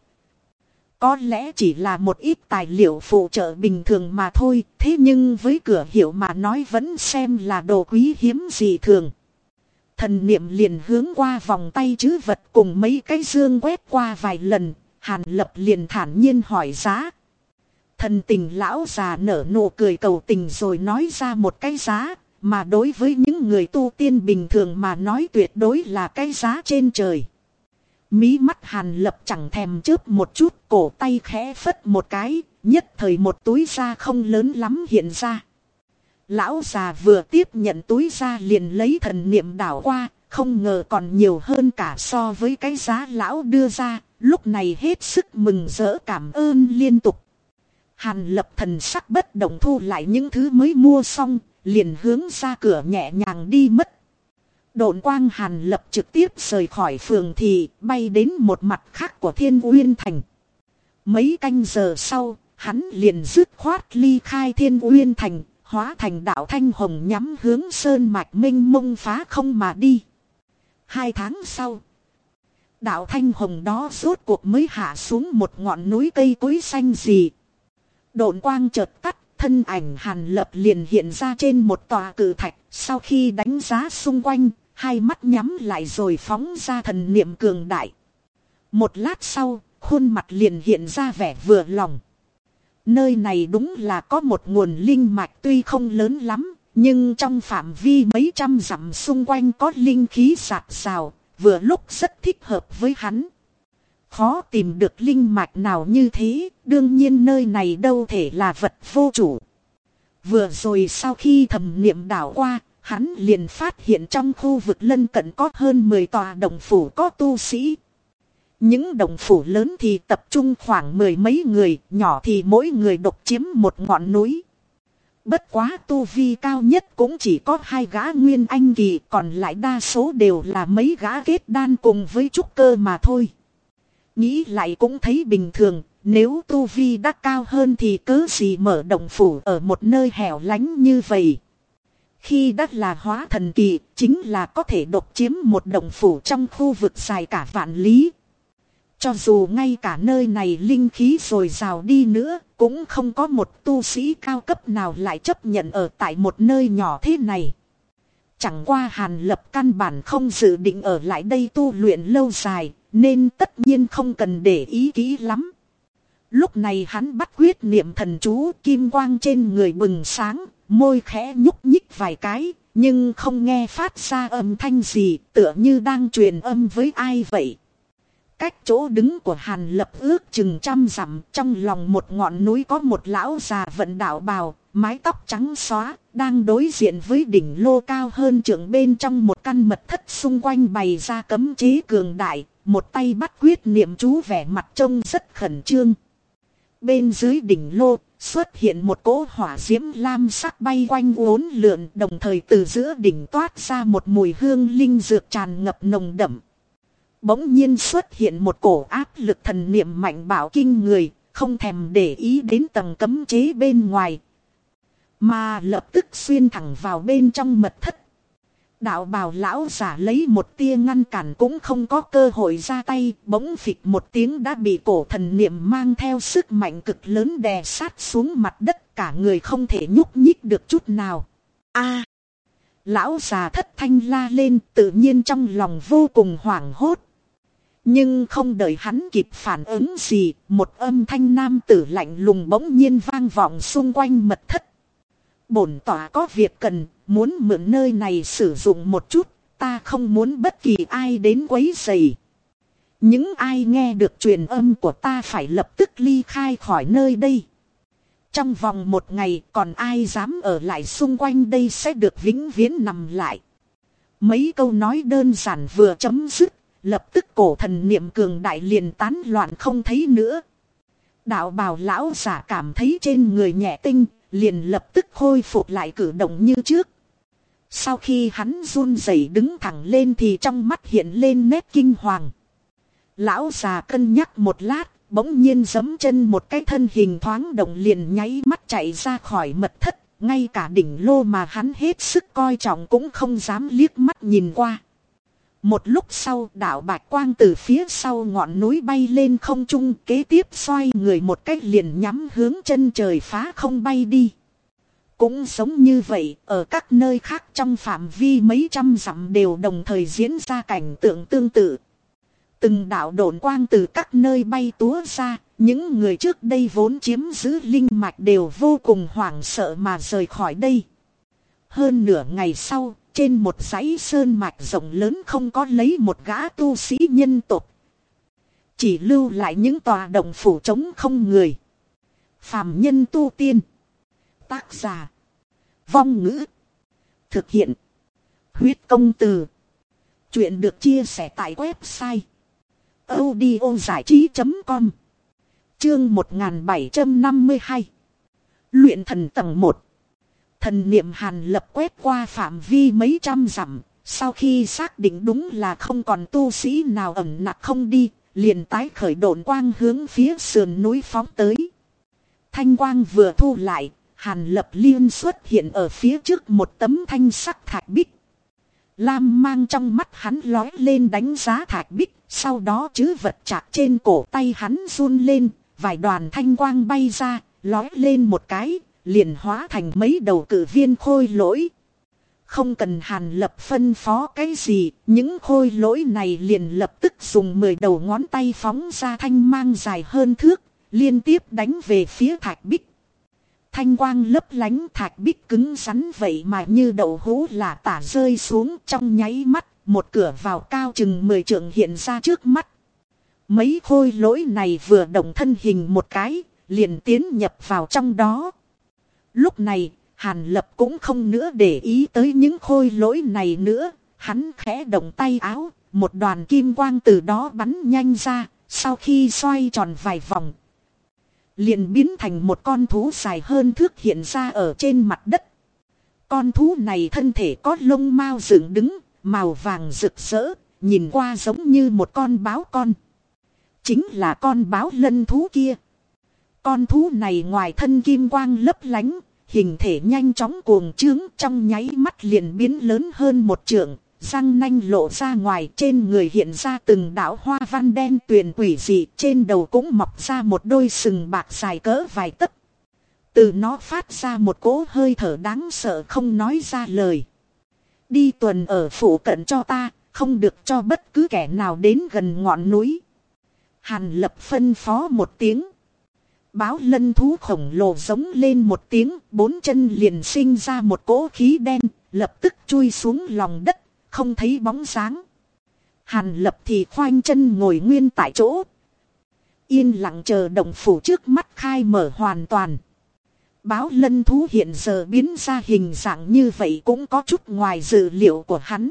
Có lẽ chỉ là một ít tài liệu phụ trợ bình thường mà thôi. Thế nhưng với cửa hiệu mà nói vẫn xem là đồ quý hiếm gì thường. Thần niệm liền hướng qua vòng tay chứ vật cùng mấy cái dương quét qua vài lần. Hàn Lập liền thản nhiên hỏi giá Thần tình lão già nở nụ cười cầu tình rồi nói ra một cái giá, mà đối với những người tu tiên bình thường mà nói tuyệt đối là cái giá trên trời. Mí mắt hàn lập chẳng thèm chớp một chút, cổ tay khẽ phất một cái, nhất thời một túi da không lớn lắm hiện ra. Lão già vừa tiếp nhận túi da liền lấy thần niệm đảo qua, không ngờ còn nhiều hơn cả so với cái giá lão đưa ra, lúc này hết sức mừng rỡ cảm ơn liên tục. Hàn lập thần sắc bất động thu lại những thứ mới mua xong, liền hướng ra cửa nhẹ nhàng đi mất. Độn quang hàn lập trực tiếp rời khỏi phường thì bay đến một mặt khác của thiên uyên thành. Mấy canh giờ sau, hắn liền dứt khoát ly khai thiên uyên thành, hóa thành đạo thanh hồng nhắm hướng sơn mạch minh mông phá không mà đi. Hai tháng sau, Đạo thanh hồng đó rốt cuộc mới hạ xuống một ngọn núi cây cối xanh gì. Độn quang chợt tắt, thân ảnh hàn lập liền hiện ra trên một tòa cử thạch. Sau khi đánh giá xung quanh, hai mắt nhắm lại rồi phóng ra thần niệm cường đại. Một lát sau, khuôn mặt liền hiện ra vẻ vừa lòng. Nơi này đúng là có một nguồn linh mạch tuy không lớn lắm, nhưng trong phạm vi mấy trăm dặm xung quanh có linh khí sạt sào, vừa lúc rất thích hợp với hắn. Khó tìm được linh mạch nào như thế, đương nhiên nơi này đâu thể là vật vô chủ. Vừa rồi sau khi thầm niệm đảo qua, hắn liền phát hiện trong khu vực lân cận có hơn 10 tòa đồng phủ có tu sĩ. Những đồng phủ lớn thì tập trung khoảng mười mấy người, nhỏ thì mỗi người độc chiếm một ngọn núi. Bất quá tu vi cao nhất cũng chỉ có hai gã nguyên anh kỳ, còn lại đa số đều là mấy gã kết đan cùng với trúc cơ mà thôi. Nghĩ lại cũng thấy bình thường, nếu tu vi đã cao hơn thì cớ gì mở động phủ ở một nơi hẻo lánh như vậy. Khi đã là hóa thần kỳ, chính là có thể độc chiếm một động phủ trong khu vực dài cả vạn lý. Cho dù ngay cả nơi này linh khí rồi rào đi nữa, cũng không có một tu sĩ cao cấp nào lại chấp nhận ở tại một nơi nhỏ thế này. Chẳng qua hàn lập căn bản không dự định ở lại đây tu luyện lâu dài, nên tất nhiên không cần để ý kỹ lắm. Lúc này hắn bắt quyết niệm thần chú kim quang trên người bừng sáng, môi khẽ nhúc nhích vài cái, nhưng không nghe phát ra âm thanh gì, tựa như đang truyền âm với ai vậy. Cách chỗ đứng của Hàn Lập ước chừng trăm dặm trong lòng một ngọn núi có một lão già vận đạo bào, mái tóc trắng xóa, đang đối diện với đỉnh lô cao hơn trưởng bên trong một căn mật thất xung quanh bày ra cấm chế cường đại, một tay bắt quyết niệm chú vẻ mặt trông rất khẩn trương. Bên dưới đỉnh lô xuất hiện một cỗ hỏa diễm lam sắc bay quanh uốn lượn đồng thời từ giữa đỉnh toát ra một mùi hương linh dược tràn ngập nồng đậm. Bỗng nhiên xuất hiện một cổ áp lực thần niệm mạnh bảo kinh người, không thèm để ý đến tầng cấm chế bên ngoài. Mà lập tức xuyên thẳng vào bên trong mật thất. Đạo bào lão giả lấy một tia ngăn cản cũng không có cơ hội ra tay, bỗng phịch một tiếng đã bị cổ thần niệm mang theo sức mạnh cực lớn đè sát xuống mặt đất cả người không thể nhúc nhích được chút nào. a Lão già thất thanh la lên tự nhiên trong lòng vô cùng hoảng hốt. Nhưng không đợi hắn kịp phản ứng gì, một âm thanh nam tử lạnh lùng bỗng nhiên vang vọng xung quanh mật thất. Bổn tỏa có việc cần, muốn mượn nơi này sử dụng một chút, ta không muốn bất kỳ ai đến quấy rầy. Những ai nghe được truyền âm của ta phải lập tức ly khai khỏi nơi đây. Trong vòng một ngày còn ai dám ở lại xung quanh đây sẽ được vĩnh viễn nằm lại. Mấy câu nói đơn giản vừa chấm dứt Lập tức cổ thần niệm cường đại liền tán loạn không thấy nữa. Đạo bào lão giả cảm thấy trên người nhẹ tinh, liền lập tức khôi phục lại cử động như trước. Sau khi hắn run rẩy đứng thẳng lên thì trong mắt hiện lên nét kinh hoàng. Lão già cân nhắc một lát, bỗng nhiên giấm chân một cái thân hình thoáng động liền nháy mắt chạy ra khỏi mật thất, ngay cả đỉnh lô mà hắn hết sức coi trọng cũng không dám liếc mắt nhìn qua. Một lúc sau đạo bạch quang từ phía sau ngọn núi bay lên không trung kế tiếp xoay người một cách liền nhắm hướng chân trời phá không bay đi. Cũng giống như vậy, ở các nơi khác trong phạm vi mấy trăm dặm đều đồng thời diễn ra cảnh tượng tương tự. Từng đạo đồn quang từ các nơi bay túa ra, những người trước đây vốn chiếm giữ linh mạch đều vô cùng hoảng sợ mà rời khỏi đây. Hơn nửa ngày sau, trên một dãy sơn mạch rộng lớn không có lấy một gã tu sĩ nhân tộc. Chỉ lưu lại những tòa động phủ trống không người. Phàm nhân tu tiên. Tác giả. Vong ngữ. Thực hiện. Huyết công từ. Chuyện được chia sẻ tại website. giải trí.com Chương 1752 Luyện thần tầng 1 Thần niệm hàn lập quét qua phạm vi mấy trăm dặm, sau khi xác định đúng là không còn tu sĩ nào ẩn nặc không đi, liền tái khởi độn quang hướng phía sườn núi phóng tới. Thanh quang vừa thu lại, hàn lập liên xuất hiện ở phía trước một tấm thanh sắc thạch bích. Lam mang trong mắt hắn lói lên đánh giá thạch bích, Sau đó chữ vật chạc trên cổ tay hắn run lên, vài đoàn thanh quang bay ra, lói lên một cái, liền hóa thành mấy đầu cử viên khôi lỗi. Không cần hàn lập phân phó cái gì, những khôi lỗi này liền lập tức dùng 10 đầu ngón tay phóng ra thanh mang dài hơn thước, liên tiếp đánh về phía thạch bích. Thanh quang lấp lánh thạch bích cứng rắn vậy mà như đậu hũ là tả rơi xuống trong nháy mắt, một cửa vào cao chừng 10 trượng hiện ra trước mắt. Mấy khôi lỗi này vừa động thân hình một cái, liền tiến nhập vào trong đó. Lúc này, Hàn Lập cũng không nữa để ý tới những khôi lỗi này nữa, hắn khẽ động tay áo, một đoàn kim quang từ đó bắn nhanh ra, sau khi xoay tròn vài vòng. Liền biến thành một con thú dài hơn thước hiện ra ở trên mặt đất. Con thú này thân thể có lông mao dựng đứng, màu vàng rực rỡ, nhìn qua giống như một con báo con. Chính là con báo lân thú kia. Con thú này ngoài thân kim quang lấp lánh, hình thể nhanh chóng cuồng trướng trong nháy mắt liền biến lớn hơn một trượng, răng nanh lộ ra ngoài trên người hiện ra từng đảo hoa văn đen tuyền quỷ dị trên đầu cũng mọc ra một đôi sừng bạc dài cỡ vài tấc. Từ nó phát ra một cỗ hơi thở đáng sợ không nói ra lời. Đi tuần ở phủ cận cho ta, không được cho bất cứ kẻ nào đến gần ngọn núi. Hàn lập phân phó một tiếng. Báo lân thú khổng lồ giống lên một tiếng, bốn chân liền sinh ra một cỗ khí đen, lập tức chui xuống lòng đất, không thấy bóng dáng. Hàn lập thì khoanh chân ngồi nguyên tại chỗ. Yên lặng chờ động phủ trước mắt khai mở hoàn toàn. Báo lân thú hiện giờ biến ra hình dạng như vậy cũng có chút ngoài dự liệu của hắn.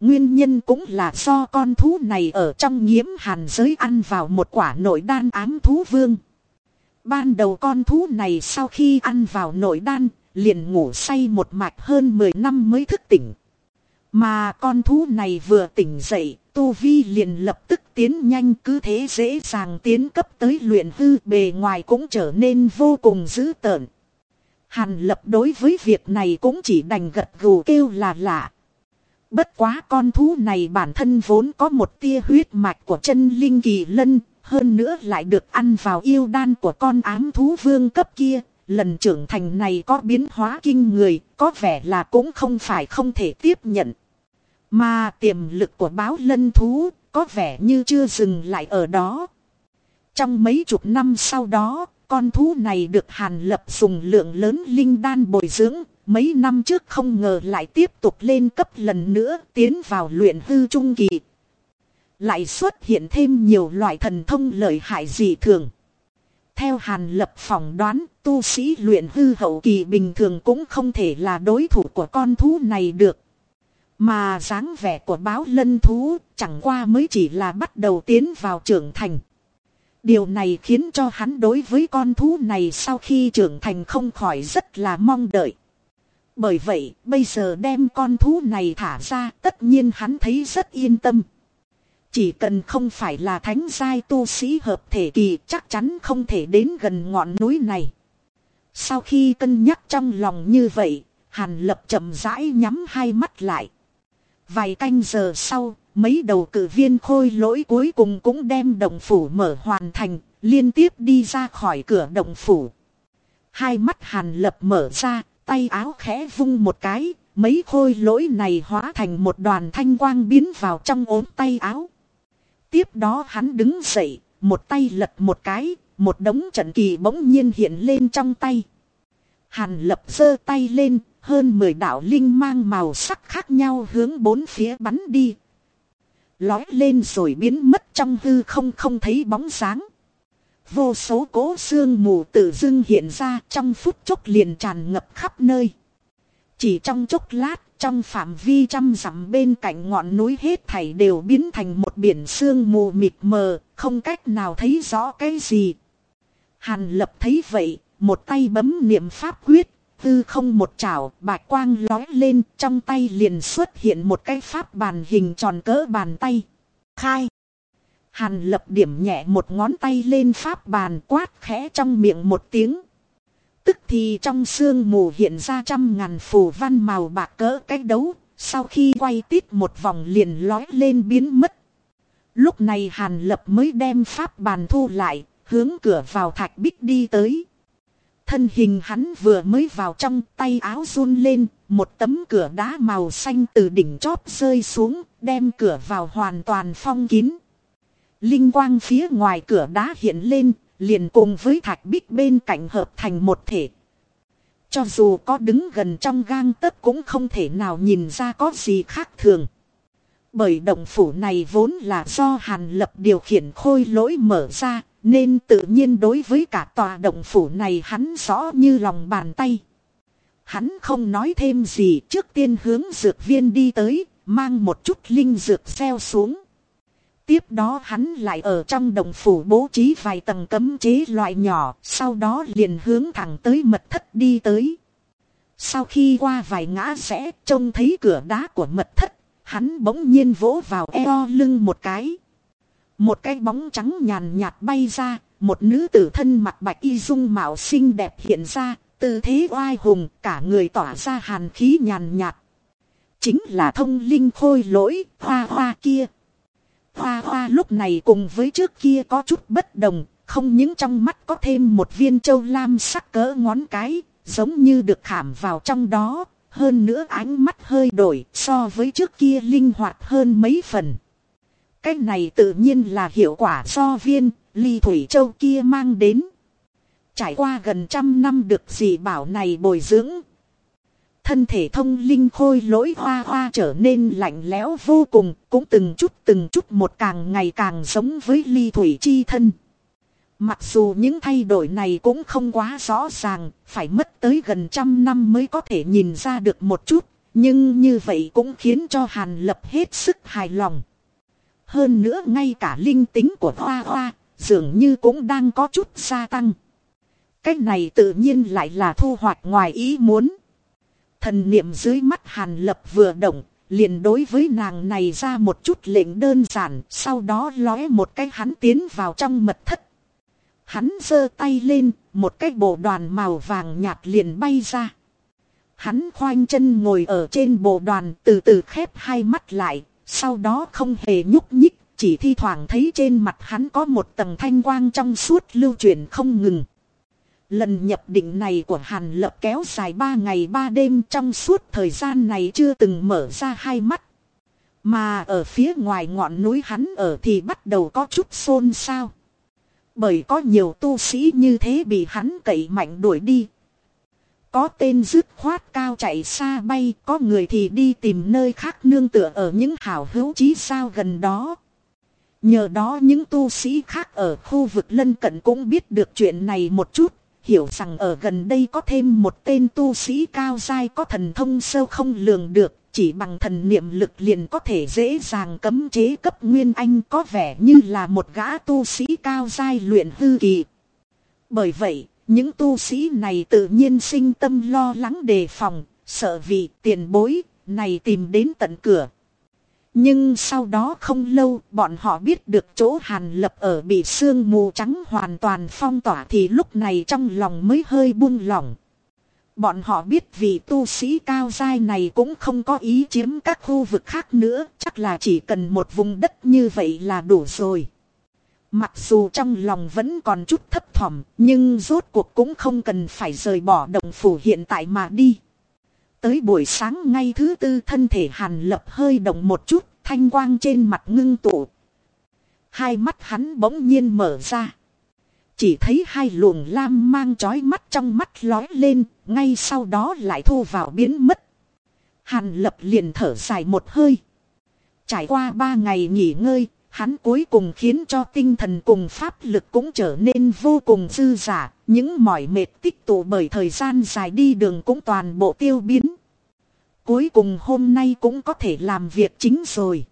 Nguyên nhân cũng là do con thú này ở trong nhiễm hàn giới ăn vào một quả nội đan ám thú vương. Ban đầu con thú này sau khi ăn vào nội đan, liền ngủ say một mạch hơn 10 năm mới thức tỉnh. Mà con thú này vừa tỉnh dậy, Tu Vi liền lập tức tiến nhanh cứ thế dễ dàng tiến cấp tới luyện hư bề ngoài cũng trở nên vô cùng dữ tợn. Hàn lập đối với việc này cũng chỉ đành gật gù kêu là lạ. Bất quá con thú này bản thân vốn có một tia huyết mạch của chân linh kỳ lân, hơn nữa lại được ăn vào yêu đan của con ám thú vương cấp kia. Lần trưởng thành này có biến hóa kinh người, có vẻ là cũng không phải không thể tiếp nhận. Mà tiềm lực của báo lân thú có vẻ như chưa dừng lại ở đó. Trong mấy chục năm sau đó, con thú này được Hàn Lập dùng lượng lớn linh đan bồi dưỡng, mấy năm trước không ngờ lại tiếp tục lên cấp lần nữa tiến vào luyện hư trung kỳ. Lại xuất hiện thêm nhiều loại thần thông lợi hại dị thường. Theo Hàn Lập phỏng đoán, tu sĩ luyện hư hậu kỳ bình thường cũng không thể là đối thủ của con thú này được. Mà dáng vẻ của báo lân thú chẳng qua mới chỉ là bắt đầu tiến vào trưởng thành. Điều này khiến cho hắn đối với con thú này sau khi trưởng thành không khỏi rất là mong đợi. Bởi vậy, bây giờ đem con thú này thả ra, tất nhiên hắn thấy rất yên tâm. Chỉ cần không phải là thánh giai tu sĩ hợp thể kỳ chắc chắn không thể đến gần ngọn núi này. Sau khi cân nhắc trong lòng như vậy, Hàn Lập chậm rãi nhắm hai mắt lại. Vài canh giờ sau, mấy đầu cử viên khôi lỗi cuối cùng cũng đem động phủ mở hoàn thành, liên tiếp đi ra khỏi cửa động phủ. Hai mắt Hàn Lập mở ra, tay áo khẽ vung một cái, mấy khôi lỗi này hóa thành một đoàn thanh quang biến vào trong ốm tay áo. Tiếp đó hắn đứng dậy, một tay lật một cái, một đống trận kỳ bỗng nhiên hiện lên trong tay. Hàn lập giơ tay lên, hơn 10 đạo linh mang màu sắc khác nhau hướng bốn phía bắn đi. Lói lên rồi biến mất trong hư không không thấy bóng sáng. Vô số cố xương mù tự dưng hiện ra trong phút chốc liền tràn ngập khắp nơi. Chỉ trong chốc lát, trong phạm vi trăm dặm bên cạnh ngọn núi hết thảy đều biến thành một biển sương mù mịt mờ, không cách nào thấy rõ cái gì. Hàn lập thấy vậy, một tay bấm niệm pháp quyết, tư không một chảo, bạch quang lói lên, trong tay liền xuất hiện một cái pháp bàn hình tròn cỡ bàn tay. Khai! Hàn lập điểm nhẹ một ngón tay lên pháp bàn quát khẽ trong miệng một tiếng. Tức thì trong sương mù hiện ra trăm ngàn phù văn màu bạc cỡ cách đấu, sau khi quay tít một vòng liền lói lên biến mất. Lúc này Hàn Lập mới đem pháp bàn thu lại, hướng cửa vào thạch bích đi tới. Thân hình hắn vừa mới vào trong tay áo run lên, một tấm cửa đá màu xanh từ đỉnh chóp rơi xuống, đem cửa vào hoàn toàn phong kín. Linh quang phía ngoài cửa đá hiện lên, liền cùng với thạch bích bên cạnh hợp thành một thể. Cho dù có đứng gần trong gang tấc cũng không thể nào nhìn ra có gì khác thường. Bởi động phủ này vốn là do Hàn Lập điều khiển khôi lỗi mở ra, nên tự nhiên đối với cả tòa động phủ này hắn rõ như lòng bàn tay. Hắn không nói thêm gì trước tiên hướng dược viên đi tới, mang một chút linh dược xeo xuống. Tiếp đó hắn lại ở trong đồng phủ bố trí vài tầng cấm chế loại nhỏ, sau đó liền hướng thẳng tới mật thất đi tới. Sau khi qua vài ngã rẽ trông thấy cửa đá của mật thất, hắn bỗng nhiên vỗ vào eo lưng một cái. Một cái bóng trắng nhàn nhạt bay ra, một nữ tử thân mặt bạch y dung mạo xinh đẹp hiện ra, tư thế oai hùng, cả người tỏa ra hàn khí nhàn nhạt. Chính là thông linh khôi lỗi, hoa hoa kia. Hoa hoa lúc này cùng với trước kia có chút bất đồng, không những trong mắt có thêm một viên châu lam sắc cỡ ngón cái, giống như được khảm vào trong đó, hơn nữa ánh mắt hơi đổi so với trước kia linh hoạt hơn mấy phần. Cái này tự nhiên là hiệu quả do viên, ly thủy châu kia mang đến. Trải qua gần trăm năm được dị bảo này bồi dưỡng. Thân thể thông linh khôi lỗi hoa hoa trở nên lạnh lẽo vô cùng, cũng từng chút từng chút một càng ngày càng giống với ly thủy chi thân. Mặc dù những thay đổi này cũng không quá rõ ràng, phải mất tới gần trăm năm mới có thể nhìn ra được một chút, nhưng như vậy cũng khiến cho Hàn Lập hết sức hài lòng. Hơn nữa ngay cả linh tính của Hoa Hoa, dường như cũng đang có chút gia tăng. Cách này tự nhiên lại là thu hoạch ngoài ý muốn. Thần niệm dưới mắt Hàn Lập vừa động, liền đối với nàng này ra một chút lệnh đơn giản, sau đó lóe một cái hắn tiến vào trong mật thất Hắn giơ tay lên, một cái bộ đoàn màu vàng nhạt liền bay ra. Hắn khoanh chân ngồi ở trên bộ đoàn từ từ khép hai mắt lại, sau đó không hề nhúc nhích, chỉ thi thoảng thấy trên mặt hắn có một tầng thanh quang trong suốt lưu chuyển không ngừng. Lần nhập định này của Hàn Lập kéo dài ba ngày ba đêm trong suốt thời gian này chưa từng mở ra hai mắt. Mà ở phía ngoài ngọn núi hắn ở thì bắt đầu có chút xôn xao. Bởi có nhiều tu sĩ như thế bị hắn cậy mạnh đuổi đi. Có tên dứt khoát cao chạy xa bay, có người thì đi tìm nơi khác nương tựa ở những hảo hữu chí sao gần đó. Nhờ đó những tu sĩ khác ở khu vực lân cận cũng biết được chuyện này một chút, hiểu rằng ở gần đây có thêm một tên tu sĩ cao dai có thần thông sâu không lường được, chỉ bằng thần niệm lực liền có thể dễ dàng cấm chế cấp nguyên anh có vẻ như là một gã tu sĩ cao dai luyện hư kỳ. Bởi vậy, những tu sĩ này tự nhiên sinh tâm lo lắng đề phòng, sợ vì tiền bối này tìm đến tận cửa. Nhưng sau đó không lâu bọn họ biết được chỗ hàn lập ở bị sương mù trắng hoàn toàn phong tỏa thì lúc này trong lòng mới hơi buông lỏng. Bọn họ biết vì tu sĩ cao dai này cũng không có ý chiếm các khu vực khác nữa, chắc là chỉ cần một vùng đất như vậy là đủ rồi. Mặc dù trong lòng vẫn còn chút thấp thỏm, nhưng rốt cuộc cũng không cần phải rời bỏ đồng phủ hiện tại mà đi. Tới buổi sáng ngay thứ tư thân thể hàn lập hơi động một chút, thanh quang trên mặt ngưng tụ. Hai mắt hắn bỗng nhiên mở ra. Chỉ thấy hai luồng lam mang chói mắt trong mắt lói lên, ngay sau đó lại thu vào biến mất. Hàn lập liền thở dài một hơi. Trải qua ba ngày nghỉ ngơi, hắn cuối cùng khiến cho tinh thần cùng pháp lực cũng trở nên vô cùng dư giả, những mỏi mệt tích tụ bởi thời gian dài đi đường cũng toàn bộ tiêu biến. Cuối cùng hôm nay cũng có thể làm việc chính rồi.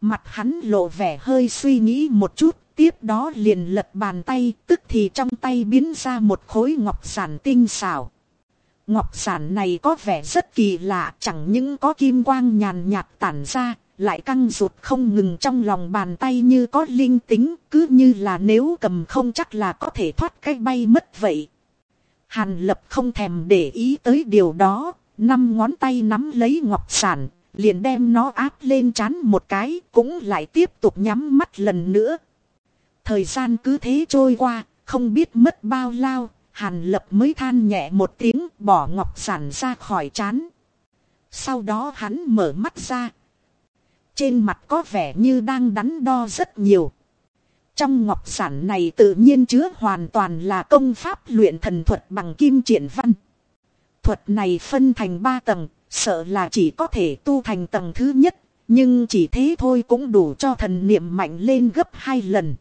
Mặt hắn lộ vẻ hơi suy nghĩ một chút, Tiếp đó liền lật bàn tay, tức thì trong tay biến ra một khối ngọc sản tinh xảo. Ngọc sản này có vẻ rất kỳ lạ, chẳng những có kim quang nhàn nhạt tản ra, lại căng rụt không ngừng trong lòng bàn tay như có linh tính, cứ như là nếu cầm không chắc là có thể thoát cái bay mất vậy. Hàn lập không thèm để ý tới điều đó, năm ngón tay nắm lấy ngọc sản, liền đem nó áp lên chán một cái, cũng lại tiếp tục nhắm mắt lần nữa. Thời gian cứ thế trôi qua, không biết mất bao lao, hàn lập mới than nhẹ một tiếng bỏ ngọc sản ra khỏi chán. Sau đó hắn mở mắt ra. Trên mặt có vẻ như đang đắn đo rất nhiều. Trong ngọc sản này tự nhiên chứa hoàn toàn là công pháp luyện thần thuật bằng kim triển văn. Thuật này phân thành ba tầng, sợ là chỉ có thể tu thành tầng thứ nhất, nhưng chỉ thế thôi cũng đủ cho thần niệm mạnh lên gấp hai lần.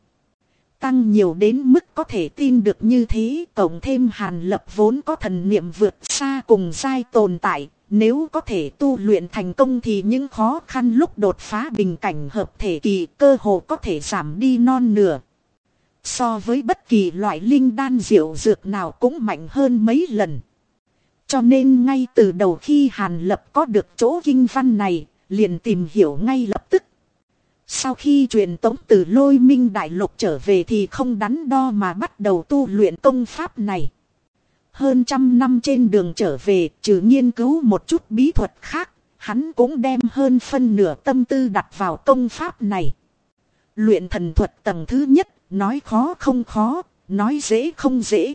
Tăng nhiều đến mức có thể tin được như thế, cộng thêm hàn lập vốn có thần niệm vượt xa cùng sai tồn tại, nếu có thể tu luyện thành công thì những khó khăn lúc đột phá bình cảnh hợp thể kỳ cơ hồ có thể giảm đi non nửa. So với bất kỳ loại linh đan diệu dược nào cũng mạnh hơn mấy lần. Cho nên ngay từ đầu khi Hàn Lập có được chỗ kinh văn này, liền tìm hiểu ngay lập tức. Sau khi truyền tống từ lôi minh đại lục trở về thì không đắn đo mà bắt đầu tu luyện công pháp này. Hơn trăm năm trên đường trở về, trừ nghiên cứu một chút bí thuật khác, hắn cũng đem hơn phân nửa tâm tư đặt vào công pháp này. Luyện thần thuật tầng thứ nhất, nói khó không khó, nói dễ không dễ.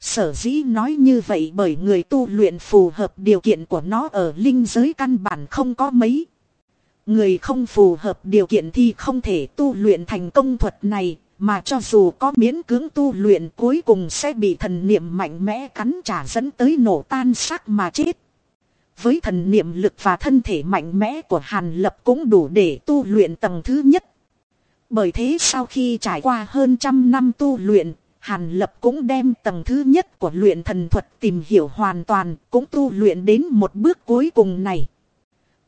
Sở dĩ nói như vậy bởi người tu luyện phù hợp điều kiện của nó ở linh giới căn bản không có mấy. Người không phù hợp điều kiện thì không thể tu luyện thành công thuật này, mà cho dù có miễn cưỡng tu luyện cuối cùng sẽ bị thần niệm mạnh mẽ cắn trả dẫn tới nổ tan xác mà chết. Với thần niệm lực và thân thể mạnh mẽ của Hàn Lập cũng đủ để tu luyện tầng thứ nhất. Bởi thế sau khi trải qua hơn trăm năm tu luyện, Hàn Lập cũng đem tầng thứ nhất của luyện thần thuật tìm hiểu hoàn toàn, cũng tu luyện đến một bước cuối cùng này.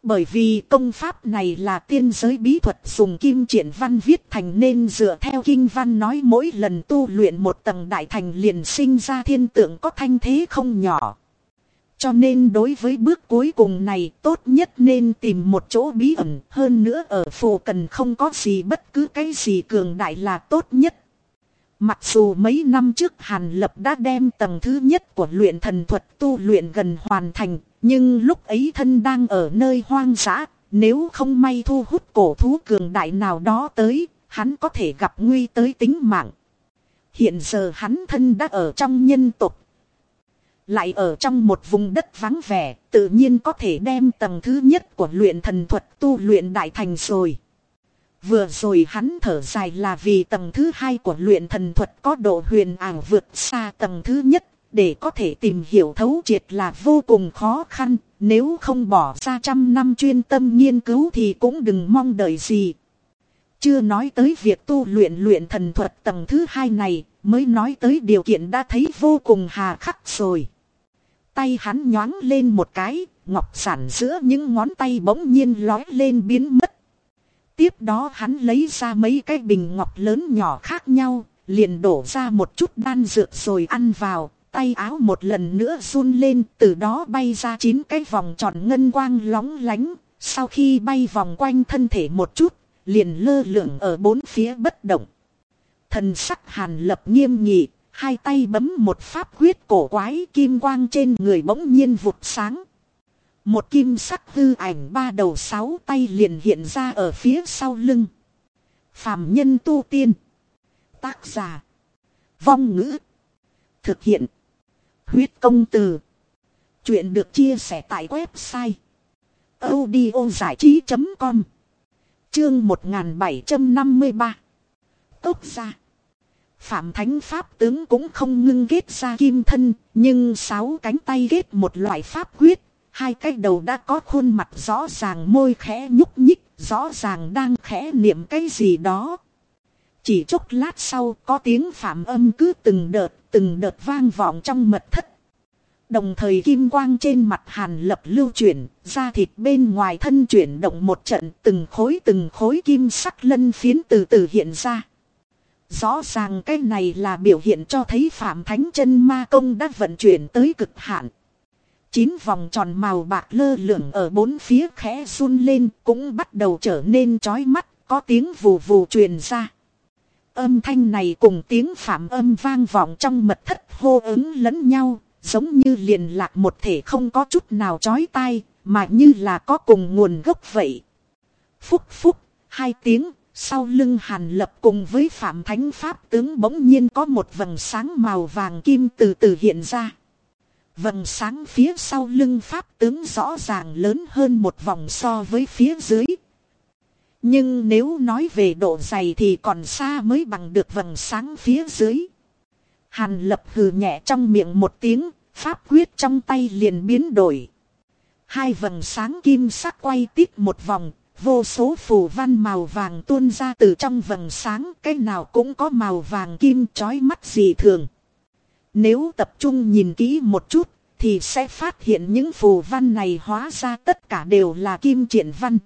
Bởi vì công pháp này là tiên giới bí thuật dùng kim triển văn viết thành nên dựa theo kinh văn nói mỗi lần tu luyện một tầng đại thành liền sinh ra thiên tượng có thanh thế không nhỏ. Cho nên đối với bước cuối cùng này tốt nhất nên tìm một chỗ bí ẩn hơn nữa ở phù cần không có gì bất cứ cái gì cường đại là tốt nhất. Mặc dù mấy năm trước Hàn Lập đã đem tầng thứ nhất của luyện thần thuật tu luyện gần hoàn thành, nhưng lúc ấy thân đang ở nơi hoang dã, nếu không may thu hút cổ thú cường đại nào đó tới, hắn có thể gặp nguy tới tính mạng. Hiện giờ hắn thân đã ở trong nhân tục. Lại ở trong một vùng đất vắng vẻ, tự nhiên có thể đem tầng thứ nhất của luyện thần thuật tu luyện đại thành rồi. Vừa rồi hắn thở dài là vì tầng thứ hai của luyện thần thuật có độ huyền ảo vượt xa tầng thứ nhất, để có thể tìm hiểu thấu triệt là vô cùng khó khăn, nếu không bỏ ra trăm năm chuyên tâm nghiên cứu thì cũng đừng mong đợi gì. Chưa nói tới việc tu luyện luyện thần thuật tầng thứ hai này, mới nói tới điều kiện đã thấy vô cùng hà khắc rồi. Tay hắn nhoáng lên một cái, ngọc sản giữa những ngón tay bỗng nhiên lói lên biến mất. Tiếp đó hắn lấy ra mấy cái bình ngọc lớn nhỏ khác nhau, liền đổ ra một chút đan dược rồi ăn vào, tay áo một lần nữa run lên, từ đó bay ra chín cái vòng tròn ngân quang lóng lánh, sau khi bay vòng quanh thân thể một chút, liền lơ lửng ở bốn phía bất động. Thần sắc hàn lập nghiêm nghị, hai tay bấm một pháp quyết cổ quái kim quang trên người bỗng nhiên vụt sáng. Một kim sắc hư ảnh ba đầu sáu tay liền hiện ra ở phía sau lưng. Phạm nhân tu tiên. Tác giả. Vong ngữ. Thực hiện. Huyết công từ. Chuyện được chia sẻ tại website. audio trí.com Chương 1753 Tốc ra. Phạm Thánh Pháp tướng cũng không ngưng kết ra kim thân, nhưng sáu cánh tay kết một loại pháp quyết, hai cái đầu đã có khuôn mặt rõ ràng môi khẽ nhúc nhích, rõ ràng đang khẽ niệm cái gì đó. Chỉ chốc lát sau có tiếng phạm âm cứ từng đợt, từng đợt vang vọng trong mật thất. Đồng thời kim quang trên mặt hàn lập lưu chuyển, da thịt bên ngoài thân chuyển động một trận từng khối từng khối kim sắc lân phiến từ từ hiện ra. Rõ ràng cái này là biểu hiện cho thấy Phạm Thánh chân Ma Công đã vận chuyển tới cực hạn. Chín vòng tròn màu bạc lơ lửng ở bốn phía khẽ run lên cũng bắt đầu trở nên chói mắt, có tiếng vù vù truyền ra. Âm thanh này cùng tiếng phạm âm vang vọng trong mật thất hô ứng lẫn nhau, giống như liền lạc một thể không có chút nào chói tai, mà như là có cùng nguồn gốc vậy. Phúc phúc, hai tiếng, sau lưng hàn lập cùng với phạm thánh pháp tướng bỗng nhiên có một vầng sáng màu vàng kim từ từ hiện ra. Vầng sáng phía sau lưng pháp tướng rõ ràng lớn hơn một vòng so với phía dưới. Nhưng nếu nói về độ dày thì còn xa mới bằng được vầng sáng phía dưới. Hàn lập hừ nhẹ trong miệng một tiếng, pháp quyết trong tay liền biến đổi. Hai vầng sáng kim sắc quay tít một vòng, vô số phù văn màu vàng tuôn ra từ trong vầng sáng, cái nào cũng có màu vàng kim chói mắt dị thường. Nếu tập trung nhìn kỹ một chút, thì sẽ phát hiện những phù văn này hóa ra tất cả đều là kim triển văn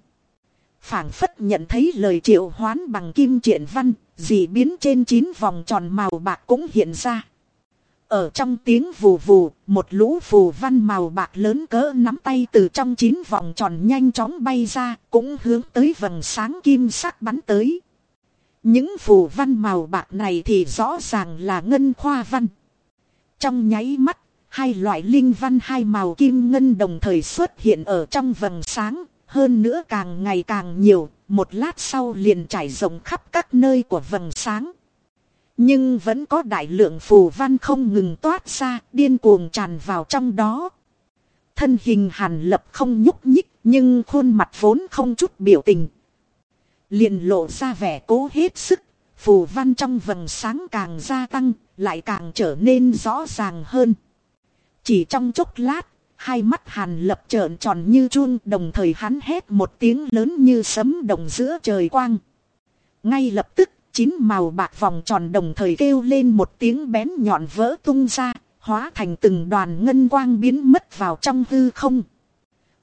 phảng phất nhận thấy lời triệu hoán bằng kim triển văn, dị biến trên chín vòng tròn màu bạc cũng hiện ra. Ở trong tiếng vù vù, một lũ phù văn màu bạc lớn cỡ nắm tay từ trong chín vòng tròn nhanh chóng bay ra, cũng hướng tới vầng sáng kim sắc bắn tới. Những phù văn màu bạc này thì rõ ràng là ngân khoa văn. Trong nháy mắt, hai loại linh văn hai màu kim ngân đồng thời xuất hiện ở trong vầng sáng, hơn nữa càng ngày càng nhiều, một lát sau liền trải rộng khắp các nơi của vầng sáng. Nhưng vẫn có đại lượng phù văn không ngừng toát ra, điên cuồng tràn vào trong đó. Thân hình hàn lập không nhúc nhích, nhưng khuôn mặt vốn không chút biểu tình. Liền lộ ra vẻ cố hết sức, phù văn trong vầng sáng càng gia tăng, lại càng trở nên rõ ràng hơn. Chỉ trong chốc lát, hai mắt hàn lập trợn tròn như chuông đồng thời hắn hét một tiếng lớn như sấm đồng giữa trời quang. Ngay lập tức chín màu bạc vòng tròn đồng thời kêu lên một tiếng bén nhọn vỡ tung ra, hóa thành từng đoàn ngân quang biến mất vào trong hư không.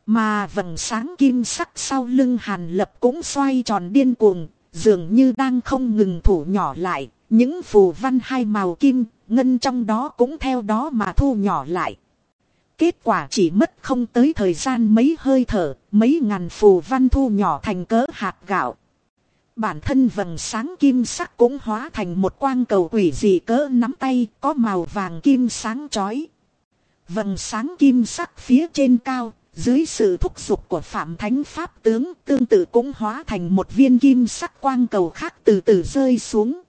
Mà vầng sáng kim sắc sau lưng hàn lập cũng xoay tròn điên cuồng, dường như đang không ngừng thủ nhỏ lại, những phù văn hai màu kim, ngân trong đó cũng theo đó mà thu nhỏ lại. Kết quả chỉ mất không tới thời gian mấy hơi thở, mấy ngàn phù văn thu nhỏ thành cỡ hạt gạo. Bản thân vầng sáng kim sắc cũng hóa thành một quang cầu quỷ dị cỡ nắm tay có màu vàng kim sáng chói. Vầng sáng kim sắc phía trên cao, dưới sự thúc giục của Phạm Thánh Pháp tướng tương tự cũng hóa thành một viên kim sắc quang cầu khác từ từ rơi xuống.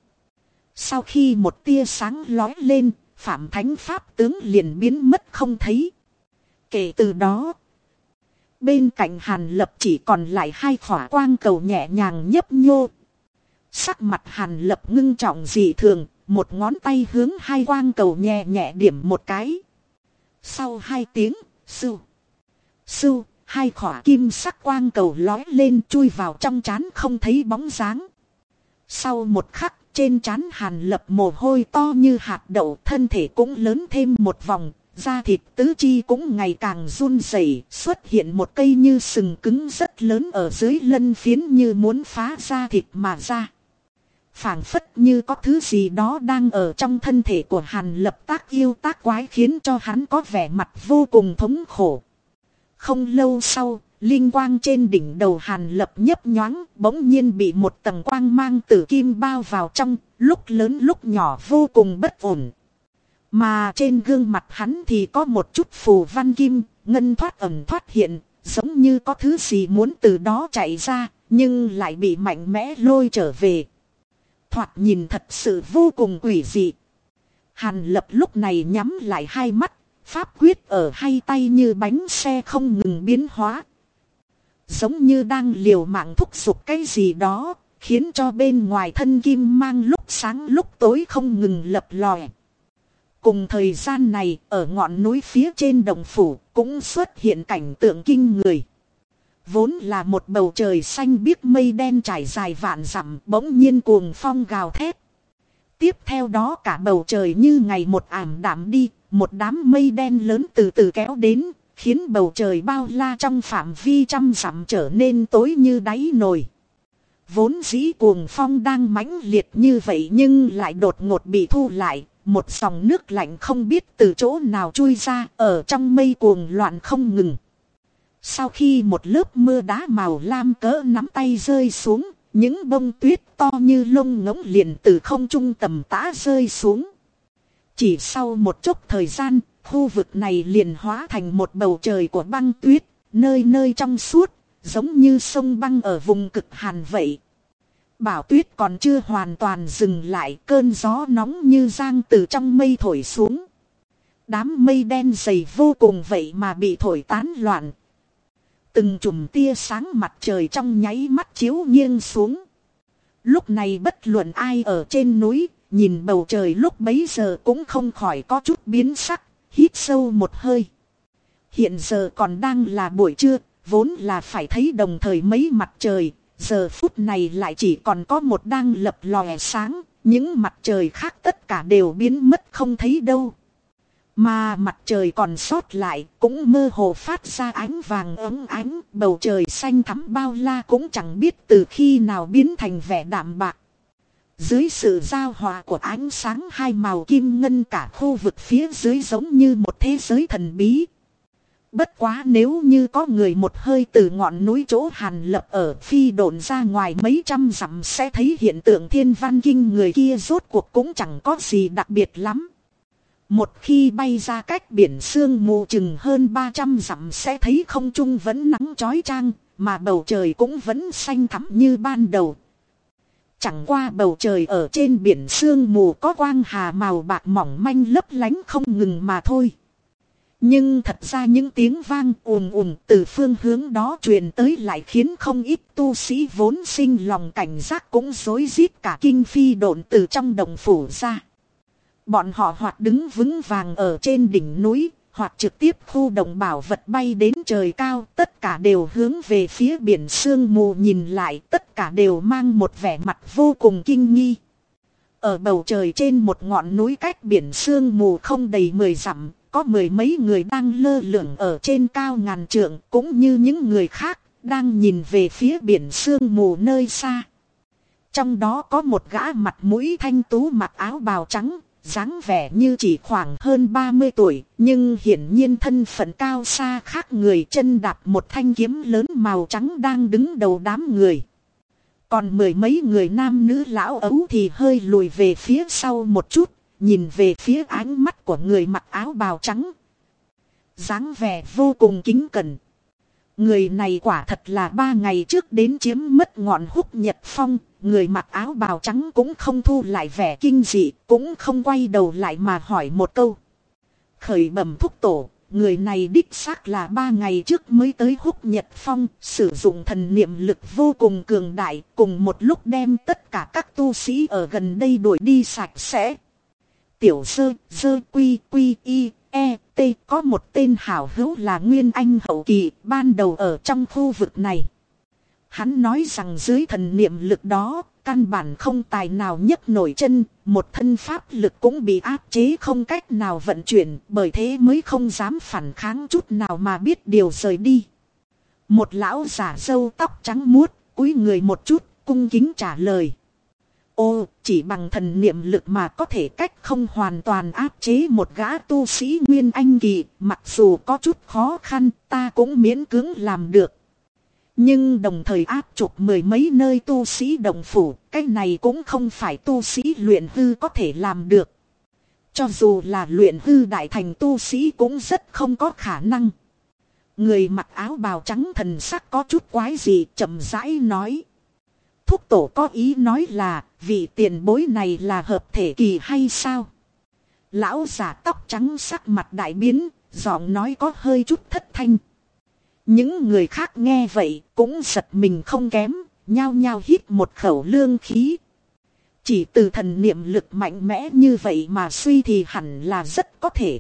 Sau khi một tia sáng lói lên, Phạm Thánh Pháp tướng liền biến mất không thấy. Kể từ đó, Bên cạnh hàn lập chỉ còn lại hai khỏa quang cầu nhẹ nhàng nhấp nhô. Sắc mặt hàn lập ngưng trọng dị thường, một ngón tay hướng hai quang cầu nhẹ nhẹ điểm một cái. Sau hai tiếng, sưu, sưu, hai khỏa kim sắc quang cầu lói lên chui vào trong chán không thấy bóng dáng. Sau một khắc, trên chán hàn lập mồ hôi to như hạt đậu thân thể cũng lớn thêm một vòng, Da thịt tứ chi cũng ngày càng run rẩy, xuất hiện một cây như sừng cứng rất lớn ở dưới lân phiến như muốn phá da thịt mà ra. phảng phất như có thứ gì đó đang ở trong thân thể của hàn lập tác yêu tác quái khiến cho hắn có vẻ mặt vô cùng thống khổ. Không lâu sau, linh quang trên đỉnh đầu hàn lập nhấp nhoáng bỗng nhiên bị một tầng quang mang tử kim bao vào trong, lúc lớn lúc nhỏ vô cùng bất ổn. Mà trên gương mặt hắn thì có một chút phù văn kim, ngân thoát ẩm thoát hiện, giống như có thứ gì muốn từ đó chạy ra, nhưng lại bị mạnh mẽ lôi trở về. Thoạt nhìn thật sự vô cùng quỷ dị. Hàn lập lúc này nhắm lại hai mắt, pháp quyết ở hai tay như bánh xe không ngừng biến hóa. Giống như đang liều mạng thúc giục cái gì đó, khiến cho bên ngoài thân kim mang lúc sáng lúc tối không ngừng lập lòe. Cùng thời gian này, ở ngọn núi phía trên đồng phủ, cũng xuất hiện cảnh tượng kinh người. Vốn là một bầu trời xanh biếc mây đen trải dài vạn dặm bỗng nhiên cuồng phong gào thét. Tiếp theo đó cả bầu trời như ngày một ảm đạm đi, một đám mây đen lớn từ từ kéo đến, khiến bầu trời bao la trong phạm vi trăm dặm trở nên tối như đáy nồi. Vốn dĩ cuồng phong đang mãnh liệt như vậy nhưng lại đột ngột bị thu lại, một dòng nước lạnh không biết từ chỗ nào chui ra ở trong mây cuồng loạn không ngừng. Sau khi một lớp mưa đá màu lam cỡ nắm tay rơi xuống, những bông tuyết to như lông ngỗng liền từ không trung tầm tã rơi xuống. Chỉ sau một chút thời gian, khu vực này liền hóa thành một bầu trời của băng tuyết, nơi nơi trong suốt, giống như sông băng ở vùng cực hàn vậy. Bảo tuyết còn chưa hoàn toàn dừng lại cơn gió nóng như giang từ trong mây thổi xuống. Đám mây đen dày vô cùng vậy mà bị thổi tán loạn. Từng chùm tia sáng mặt trời trong nháy mắt chiếu nghiêng xuống. Lúc này bất luận ai ở trên núi, nhìn bầu trời lúc bấy giờ cũng không khỏi có chút biến sắc, hít sâu một hơi. Hiện giờ còn đang là buổi trưa, vốn là phải thấy đồng thời mấy mặt trời, giờ phút này lại chỉ còn có một đang lập lòe sáng, những mặt trời khác tất cả đều biến mất không thấy đâu. Mà mặt trời còn sót lại cũng mơ hồ phát ra ánh vàng ấm ánh, bầu trời xanh thắm bao la cũng chẳng biết từ khi nào biến thành vẻ đạm bạc. Dưới sự giao hòa của ánh sáng hai màu kim ngân cả khu vực phía dưới giống như một thế giới thần bí. Bất quá nếu như có người một hơi từ ngọn núi chỗ hàn lập ở phi độn ra ngoài mấy trăm dặm sẽ thấy hiện tượng thiên văn kinh người kia rốt cuộc cũng chẳng có gì đặc biệt lắm. Một khi bay ra cách biển sương mù chừng hơn 300 dặm sẽ thấy không trung vẫn nắng chói trang mà bầu trời cũng vẫn xanh thẳm như ban đầu. Chẳng qua bầu trời ở trên biển sương mù có quang hà màu bạc mỏng manh lấp lánh không ngừng mà thôi. Nhưng thật ra những tiếng vang ùm ùm từ phương hướng đó truyền tới lại khiến không ít tu sĩ vốn sinh lòng cảnh giác cũng rối rít cả kinh phi độn từ trong đồng phủ ra. Bọn họ hoặc đứng vững vàng ở trên đỉnh núi, hoặc trực tiếp khu đồng bảo vật bay đến trời cao, tất cả đều hướng về phía biển sương mù nhìn lại, tất cả đều mang một vẻ mặt vô cùng kinh nghi. Ở bầu trời trên một ngọn núi cách biển sương mù không đầy mười dặm, có mười mấy người đang lơ lửng ở trên cao ngàn trượng, cũng như những người khác, đang nhìn về phía biển sương mù nơi xa. Trong đó có một gã mặt mũi thanh tú mặc áo bào trắng, dáng vẻ như chỉ khoảng hơn 30 tuổi, nhưng hiển nhiên thân phận cao xa khác người chân đạp một thanh kiếm lớn màu trắng đang đứng đầu đám người. Còn mười mấy người nam nữ lão ấu thì hơi lùi về phía sau một chút, nhìn về phía ánh mắt của người mặc áo bào trắng. dáng vẻ vô cùng kính cẩn. Người này quả thật là ba ngày trước đến chiếm mất ngọn húc nhật phong, người mặc áo bào trắng cũng không thu lại vẻ kinh dị, cũng không quay đầu lại mà hỏi một câu. Khởi bẩm thúc tổ, người này đích xác là ba ngày trước mới tới húc nhật phong, sử dụng thần niệm lực vô cùng cường đại, cùng một lúc đem tất cả các tu sĩ ở gần đây đuổi đi sạch sẽ. Tiểu sơ, sơ quy quy y, e, t có một tên hảo hữu là Nguyên Anh hậu kỳ, ban đầu ở trong khu vực này. Hắn nói rằng dưới thần niệm lực đó, căn bản không tài nào nhấc nổi chân, một thân pháp lực cũng bị áp chế không cách nào vận chuyển, bởi thế mới không dám phản kháng chút nào mà biết điều rời đi. Một lão giả râu tóc trắng muốt, cúi người một chút, cung kính trả lời. Ô, chỉ bằng thần niệm lực mà có thể cách không hoàn toàn áp chế một gã tu sĩ Nguyên Anh Kỳ, mặc dù có chút khó khăn, ta cũng miễn cưỡng làm được. Nhưng đồng thời áp chụp mười mấy nơi tu sĩ đồng phủ, cái này cũng không phải tu sĩ luyện hư có thể làm được. Cho dù là luyện hư đại thành tu sĩ cũng rất không có khả năng. Người mặc áo bào trắng thần sắc có chút quái gì chậm rãi nói. Thúc tổ có ý nói là vị tiền bối này là hợp thể kỳ hay sao? Lão giả tóc trắng sắc mặt đại biến, giọng nói có hơi chút thất thanh. Những người khác nghe vậy cũng giật mình không kém, nhao nhao hít một khẩu lương khí. Chỉ từ thần niệm lực mạnh mẽ như vậy mà suy thì hẳn là rất có thể.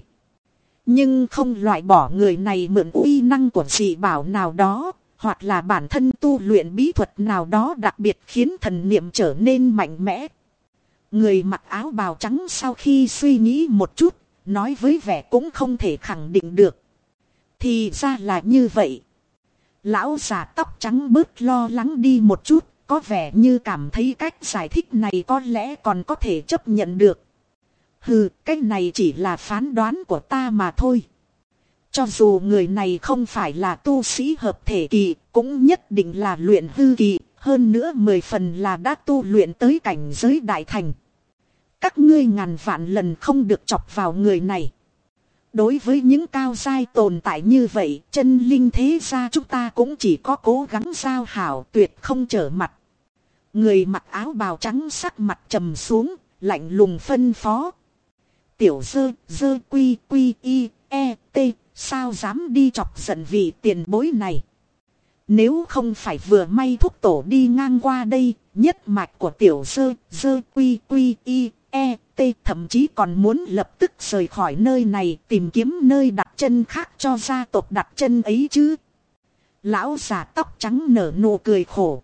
Nhưng không loại bỏ người này mượn uy năng của dị bảo nào đó, hoặc là bản thân tu luyện bí thuật nào đó đặc biệt khiến thần niệm trở nên mạnh mẽ. Người mặc áo bào trắng sau khi suy nghĩ một chút, nói với vẻ cũng không thể khẳng định được. Thì ra là như vậy. Lão già tóc trắng bớt lo lắng đi một chút, có vẻ như cảm thấy cách giải thích này có lẽ còn có thể chấp nhận được. Hừ, cái này chỉ là phán đoán của ta mà thôi. Cho dù người này không phải là tu sĩ hợp thể kỳ, cũng nhất định là luyện hư kỳ, hơn nữa mười phần là đã tu luyện tới cảnh giới đại thành. Các ngươi ngàn vạn lần không được chọc vào người này. Đối với những cao giai tồn tại như vậy, chân linh thế ra chúng ta cũng chỉ có cố gắng giao hảo tuyệt không trở mặt. Người mặc áo bào trắng sắc mặt trầm xuống, lạnh lùng phân phó. Tiểu dơ, dơ quy quy y, e, t, sao dám đi chọc giận vị tiền bối này. Nếu không phải vừa may thúc tổ đi ngang qua đây, nhất mạch của tiểu sơ sơ quy quy y, e, t thậm chí còn muốn lập tức rời khỏi nơi này tìm kiếm nơi đặt chân khác cho gia tộc đặt chân ấy chứ. Lão già tóc trắng nở nụ cười khổ.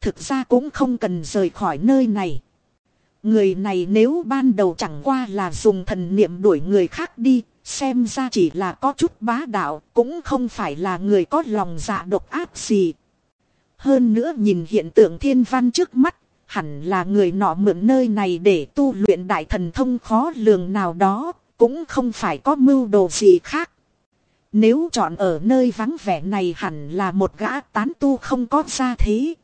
Thực ra cũng không cần rời khỏi nơi này. Người này nếu ban đầu chẳng qua là dùng thần niệm đuổi người khác đi, xem ra chỉ là có chút bá đạo, cũng không phải là người có lòng dạ độc ác gì. Hơn nữa nhìn hiện tượng thiên văn trước mắt, hẳn là người nọ mượn nơi này để tu luyện đại thần thông khó lường nào đó, cũng không phải có mưu đồ gì khác. Nếu chọn ở nơi vắng vẻ này hẳn là một gã tán tu không có ra thế.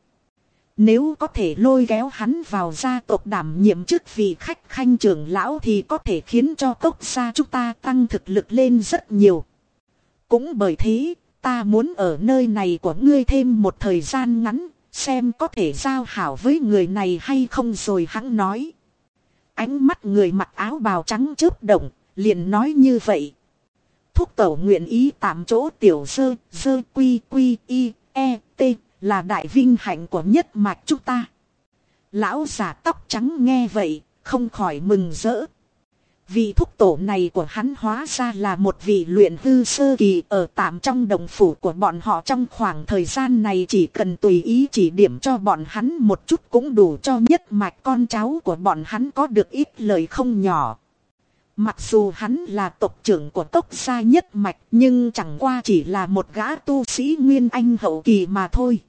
Nếu có thể lôi kéo hắn vào gia tộc đảm nhiệm chức vị khách khanh trưởng lão thì có thể khiến cho tốc gia chúng ta tăng thực lực lên rất nhiều. Cũng bởi thế, ta muốn ở nơi này của ngươi thêm một thời gian ngắn, xem có thể giao hảo với người này hay không rồi hắn nói. Ánh mắt người mặc áo bào trắng chớp động, liền nói như vậy. Thúc tẩu nguyện ý tạm chỗ tiểu sơ, sơ quy quy y, e, t, là đại vinh hạnh của nhất mạch chúng ta. Lão giả tóc trắng nghe vậy, không khỏi mừng rỡ. Vị thúc tổ này của hắn hóa ra là một vị luyện hư sơ kỳ ở tạm trong đồng phủ của bọn họ trong khoảng thời gian này chỉ cần tùy ý chỉ điểm cho bọn hắn một chút cũng đủ cho nhất mạch con cháu của bọn hắn có được ít lời không nhỏ. Mặc dù hắn là tộc trưởng của tộc gia nhất mạch nhưng chẳng qua chỉ là một gã tu sĩ nguyên anh hậu kỳ mà thôi.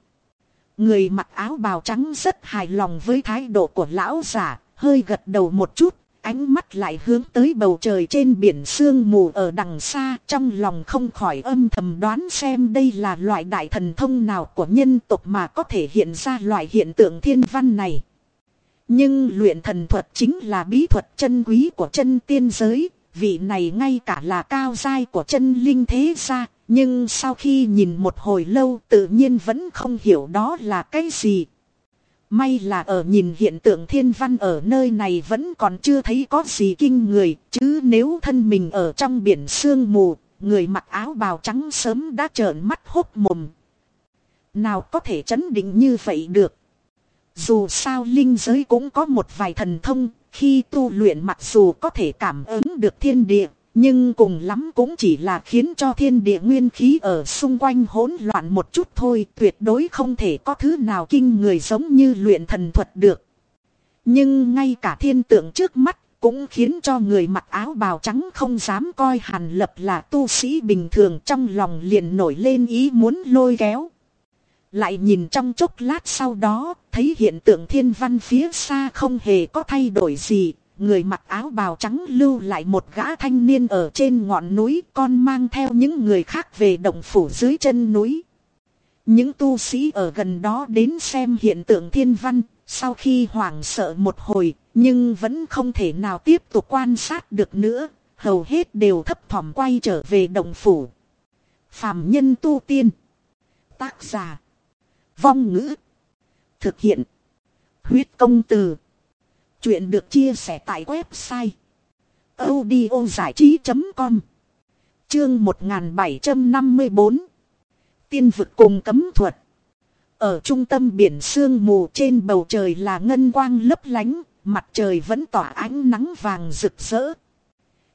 Người mặc áo bào trắng rất hài lòng với thái độ của lão giả, hơi gật đầu một chút, ánh mắt lại hướng tới bầu trời trên biển sương mù ở đằng xa, trong lòng không khỏi âm thầm đoán xem đây là loại đại thần thông nào của nhân tộc mà có thể hiện ra loại hiện tượng thiên văn này. Nhưng luyện thần thuật chính là bí thuật chân quý của chân tiên giới, vị này ngay cả là cao giai của chân linh thế gia, nhưng sau khi nhìn một hồi lâu tự nhiên vẫn không hiểu đó là cái gì. May là ở nhìn hiện tượng thiên văn ở nơi này vẫn còn chưa thấy có gì kinh người, chứ nếu thân mình ở trong biển sương mù, người mặc áo bào trắng sớm đã trợn mắt hốt mồm. Nào có thể chấn định như vậy được. Dù sao linh giới cũng có một vài thần thông, khi tu luyện mặc dù có thể cảm ứng được thiên địa, nhưng cùng lắm cũng chỉ là khiến cho thiên địa nguyên khí ở xung quanh hỗn loạn một chút thôi, tuyệt đối không thể có thứ nào kinh người giống như luyện thần thuật được. Nhưng ngay cả thiên tượng trước mắt cũng khiến cho người mặc áo bào trắng không dám coi Hàn Lập là tu sĩ bình thường trong lòng liền nổi lên ý muốn lôi kéo. Lại nhìn trong chốc lát sau đó, thấy hiện tượng thiên văn phía xa không hề có thay đổi gì, người mặc áo bào trắng lưu lại một gã thanh niên ở trên ngọn núi con mang theo những người khác về động phủ dưới chân núi. Những tu sĩ ở gần đó đến xem hiện tượng thiên văn, sau khi hoảng sợ một hồi, nhưng vẫn không thể nào tiếp tục quan sát được nữa, hầu hết đều thấp thỏm quay trở về động phủ. Phạm nhân tu tiên. Tác giả. Vong ngữ. Thực hiện. Huyết công từ. Chuyện được chia sẻ tại website audiozảichí.com Chương 1754 Tiên vực cùng cấm thuật Ở trung tâm biển sương mù trên bầu trời là ngân quang lấp lánh, mặt trời vẫn tỏa ánh nắng vàng rực rỡ.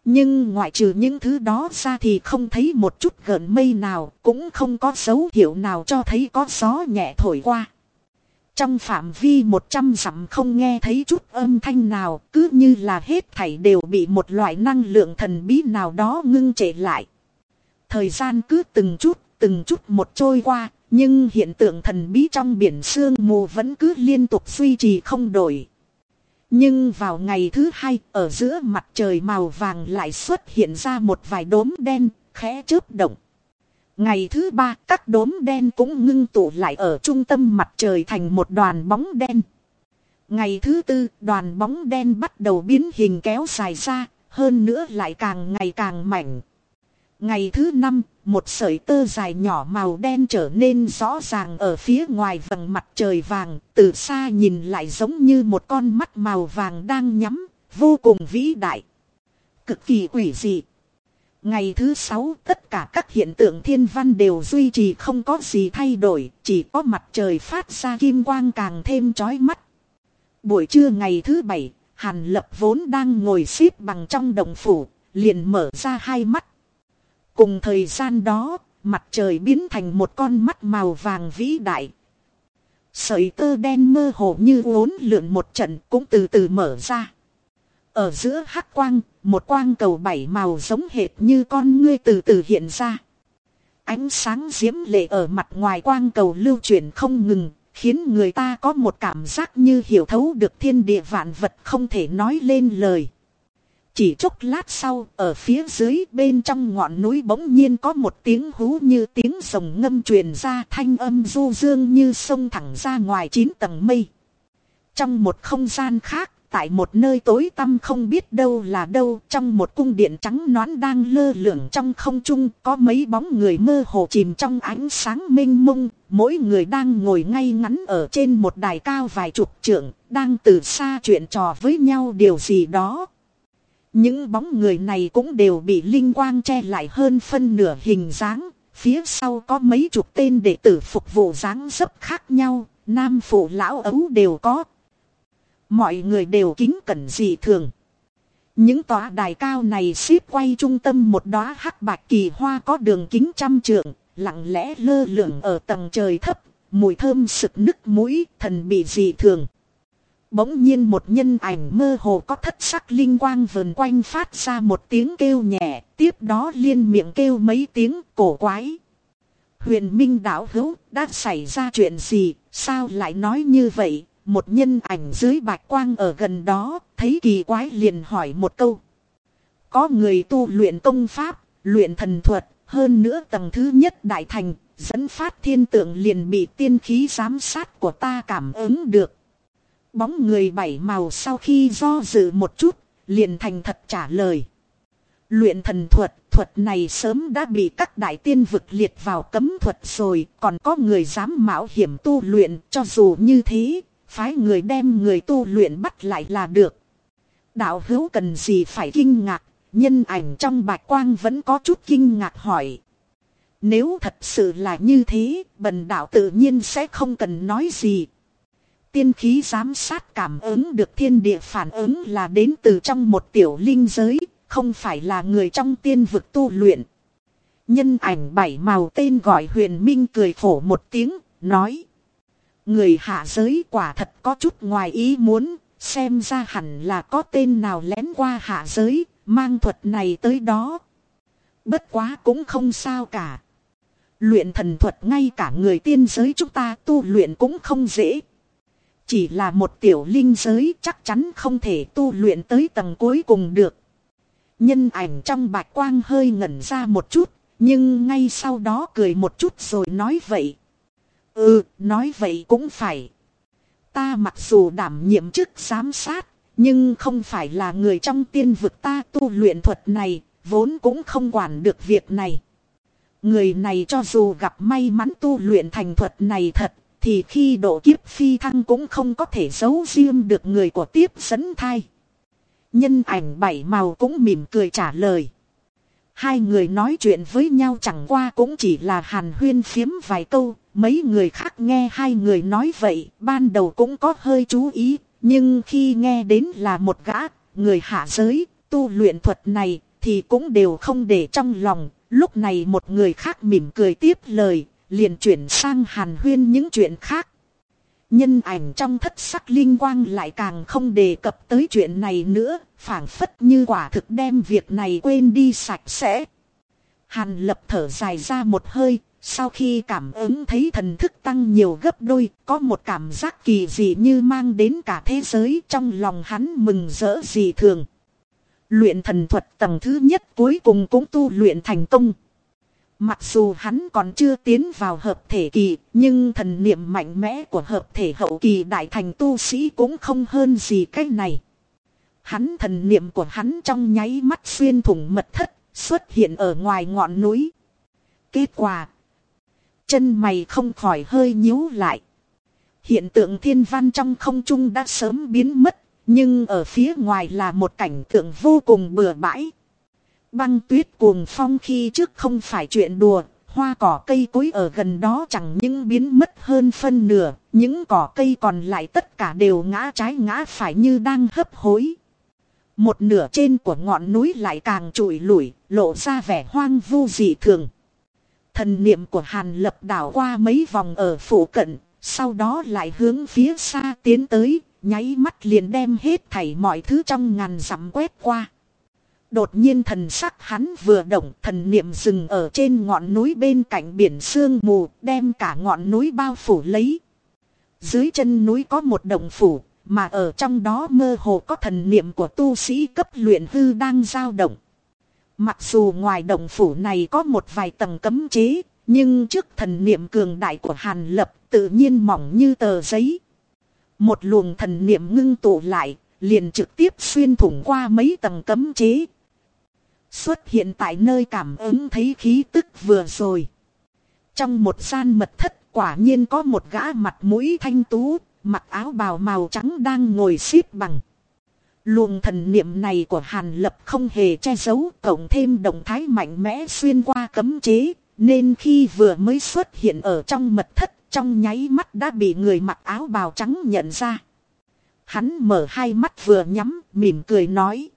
Nhưng ngoại trừ những thứ đó ra thì không thấy một chút gợn mây nào, cũng không có dấu hiệu nào cho thấy có gió nhẹ thổi qua. Trong phạm vi 100 dặm không nghe thấy chút âm thanh nào, cứ như là hết thảy đều bị một loại năng lượng thần bí nào đó ngưng trệ lại. Thời gian cứ từng chút, từng chút một trôi qua, nhưng hiện tượng thần bí trong biển sương mù vẫn cứ liên tục duy trì không đổi. Nhưng vào ngày thứ hai, ở giữa mặt trời màu vàng lại xuất hiện ra một vài đốm đen, khẽ chớp động. Ngày thứ ba, các đốm đen cũng ngưng tụ lại ở trung tâm mặt trời thành một đoàn bóng đen. Ngày thứ tư, đoàn bóng đen bắt đầu biến hình kéo dài ra, hơn nữa lại càng ngày càng mảnh. Ngày thứ năm, một sợi tơ dài nhỏ màu đen trở nên rõ ràng ở phía ngoài vầng mặt trời vàng, từ xa nhìn lại giống như một con mắt màu vàng đang nhắm, vô cùng vĩ đại. Cực kỳ quỷ dị. Ngày thứ sáu tất cả các hiện tượng thiên văn đều duy trì không có gì thay đổi, chỉ có mặt trời phát ra kim quang càng thêm chói mắt. Buổi trưa ngày thứ bảy, Hàn Lập vốn đang ngồi xếp bằng trong đồng phủ, liền mở ra hai mắt. Cùng thời gian đó, mặt trời biến thành một con mắt màu vàng vĩ đại. Sợi tơ đen mơ hồ như uốn lượn một trận cũng từ từ mở ra. Ở giữa hắc quang, một quang cầu bảy màu giống hệt như con ngươi từ từ hiện ra. Ánh sáng diễm lệ ở mặt ngoài quang cầu lưu chuyển không ngừng, khiến người ta có một cảm giác như hiểu thấu được thiên địa vạn vật không thể nói lên lời. Chỉ chốc lát sau, ở phía dưới bên trong ngọn núi bỗng nhiên có một tiếng hú như tiếng rồng ngâm truyền ra thanh âm du dương như sông thẳng ra ngoài chín tầng mây. Trong một không gian khác, tại một nơi tối tăm không biết đâu là đâu, trong một cung điện trắng nõn đang lơ lửng trong không trung, có mấy bóng người mơ hồ chìm trong ánh sáng mênh mông, mỗi người đang ngồi ngay ngắn ở trên một đài cao vài chục trượng, đang từ xa chuyện trò với nhau điều gì đó. Những bóng người này cũng đều bị linh quang che lại hơn phân nửa hình dáng, phía sau có mấy chục tên đệ tử phục vụ dáng dấp khác nhau, nam phụ lão ấu đều có. Mọi người đều kính cẩn dị thường. Những tòa đài cao này xếp quay trung tâm một đóa hắc bạch kỳ hoa có đường kính trăm trượng, lặng lẽ lơ lửng ở tầng trời thấp, mùi thơm sực nức mũi, thần bị dị thường. Bỗng nhiên một nhân ảnh mơ hồ có thất sắc linh quang vần quanh phát ra một tiếng kêu nhẹ, tiếp đó liên miệng kêu mấy tiếng cổ quái. Huyền Minh đảo hữu đã xảy ra chuyện gì, sao lại nói như vậy? Một nhân ảnh dưới bạch quang ở gần đó, thấy kỳ quái liền hỏi một câu. Có người tu luyện công pháp, luyện thần thuật, hơn nữa tầng thứ nhất đại thành, dẫn phát thiên tượng liền bị tiên khí giám sát của ta cảm ứng được. Bóng người bảy màu sau khi do dự một chút, liền thành thật trả lời. Luyện thần thuật, thuật này sớm đã bị các đại tiên vực liệt vào cấm thuật rồi, còn có người dám mạo hiểm tu luyện, cho dù như thế, phái người đem người tu luyện bắt lại là được. Đạo hữu cần gì phải kinh ngạc, nhân ảnh trong bạch quang vẫn có chút kinh ngạc hỏi. Nếu thật sự là như thế, bần đạo tự nhiên sẽ không cần nói gì, tiên khí giám sát cảm ứng được thiên địa phản ứng là đến từ trong một tiểu linh giới, không phải là người trong tiên vực tu luyện. Nhân ảnh bảy màu tên gọi huyền minh cười khổ một tiếng, nói. Người hạ giới quả thật có chút ngoài ý muốn, xem ra hẳn là có tên nào lén qua hạ giới, mang thuật này tới đó. Bất quá cũng không sao cả. Luyện thần thuật ngay cả người tiên giới chúng ta tu luyện cũng không dễ. Chỉ là một tiểu linh giới chắc chắn không thể tu luyện tới tầng cuối cùng được. Nhân ảnh trong bạch quang hơi ngẩn ra một chút, nhưng ngay sau đó cười một chút rồi nói vậy. Ừ, nói vậy cũng phải. Ta mặc dù đảm nhiệm chức giám sát, nhưng không phải là người trong tiên vực ta tu luyện thuật này, vốn cũng không quản được việc này. Người này cho dù gặp may mắn tu luyện thành thuật này thật, thì khi độ kiếp phi thăng cũng không có thể giấu riêng được người của tiếp dẫn thai. Nhân ảnh bảy màu cũng mỉm cười trả lời. Hai người nói chuyện với nhau chẳng qua cũng chỉ là hàn huyên phiếm vài câu, mấy người khác nghe hai người nói vậy, ban đầu cũng có hơi chú ý, nhưng khi nghe đến là một gã, người hạ giới, tu luyện thuật này, thì cũng đều không để trong lòng, lúc này một người khác mỉm cười tiếp lời, liền chuyển sang hàn huyên những chuyện khác. Nhân ảnh trong thất sắc linh quang lại càng không đề cập tới chuyện này nữa, phảng phất như quả thực đem việc này quên đi sạch sẽ. Hàn lập thở dài ra một hơi, sau khi cảm ứng thấy thần thức tăng nhiều gấp đôi, có một cảm giác kỳ dị như mang đến cả thế giới trong lòng hắn mừng rỡ gì thường. Luyện thần thuật tầng thứ nhất cuối cùng cũng tu luyện thành công. Mặc dù hắn còn chưa tiến vào hợp thể kỳ, nhưng thần niệm mạnh mẽ của hợp thể hậu kỳ đại thành tu sĩ cũng không hơn gì cái này. hắn thần niệm của hắn trong nháy mắt xuyên thủng mật thất, xuất hiện ở ngoài ngọn núi. Kết quả, chân mày không khỏi hơi nhíu lại. Hiện tượng thiên văn trong không trung đã sớm biến mất, nhưng ở phía ngoài là một cảnh tượng vô cùng bừa bãi. Băng tuyết cuồng phong khi trước không phải chuyện đùa, hoa cỏ cây cối ở gần đó chẳng những biến mất hơn phân nửa, những cỏ cây còn lại tất cả đều ngã trái ngã phải như đang hấp hối. Một nửa trên của ngọn núi lại càng trụi lủi, lộ ra vẻ hoang vu dị thường. Thần niệm của Hàn lập đảo qua mấy vòng ở phủ cận, sau đó lại hướng phía xa tiến tới, nháy mắt liền đem hết thảy mọi thứ trong ngàn dặm quét qua. Đột nhiên thần sắc hắn vừa động thần niệm dừng ở trên ngọn núi bên cạnh biển sương mù đem cả ngọn núi bao phủ lấy. Dưới chân núi có một động phủ mà ở trong đó mơ hồ có thần niệm của tu sĩ cấp luyện hư đang dao động. Mặc dù ngoài động phủ này có một vài tầng cấm chế, nhưng trước thần niệm cường đại của Hàn Lập tự nhiên mỏng như tờ giấy. Một luồng thần niệm ngưng tụ lại, liền trực tiếp xuyên thủng qua mấy tầng cấm chế. Xuất hiện tại nơi cảm ứng thấy khí tức vừa rồi. Trong một gian mật thất quả nhiên có một gã mặt mũi thanh tú, mặc áo bào màu trắng đang ngồi xếp bằng. Luồng thần niệm này của Hàn Lập không hề che giấu, cộng thêm động thái mạnh mẽ xuyên qua cấm chế, nên khi vừa mới xuất hiện ở trong mật thất, trong nháy mắt đã bị người mặc áo bào trắng nhận ra. Hắn mở hai mắt vừa nhắm, mỉm cười nói.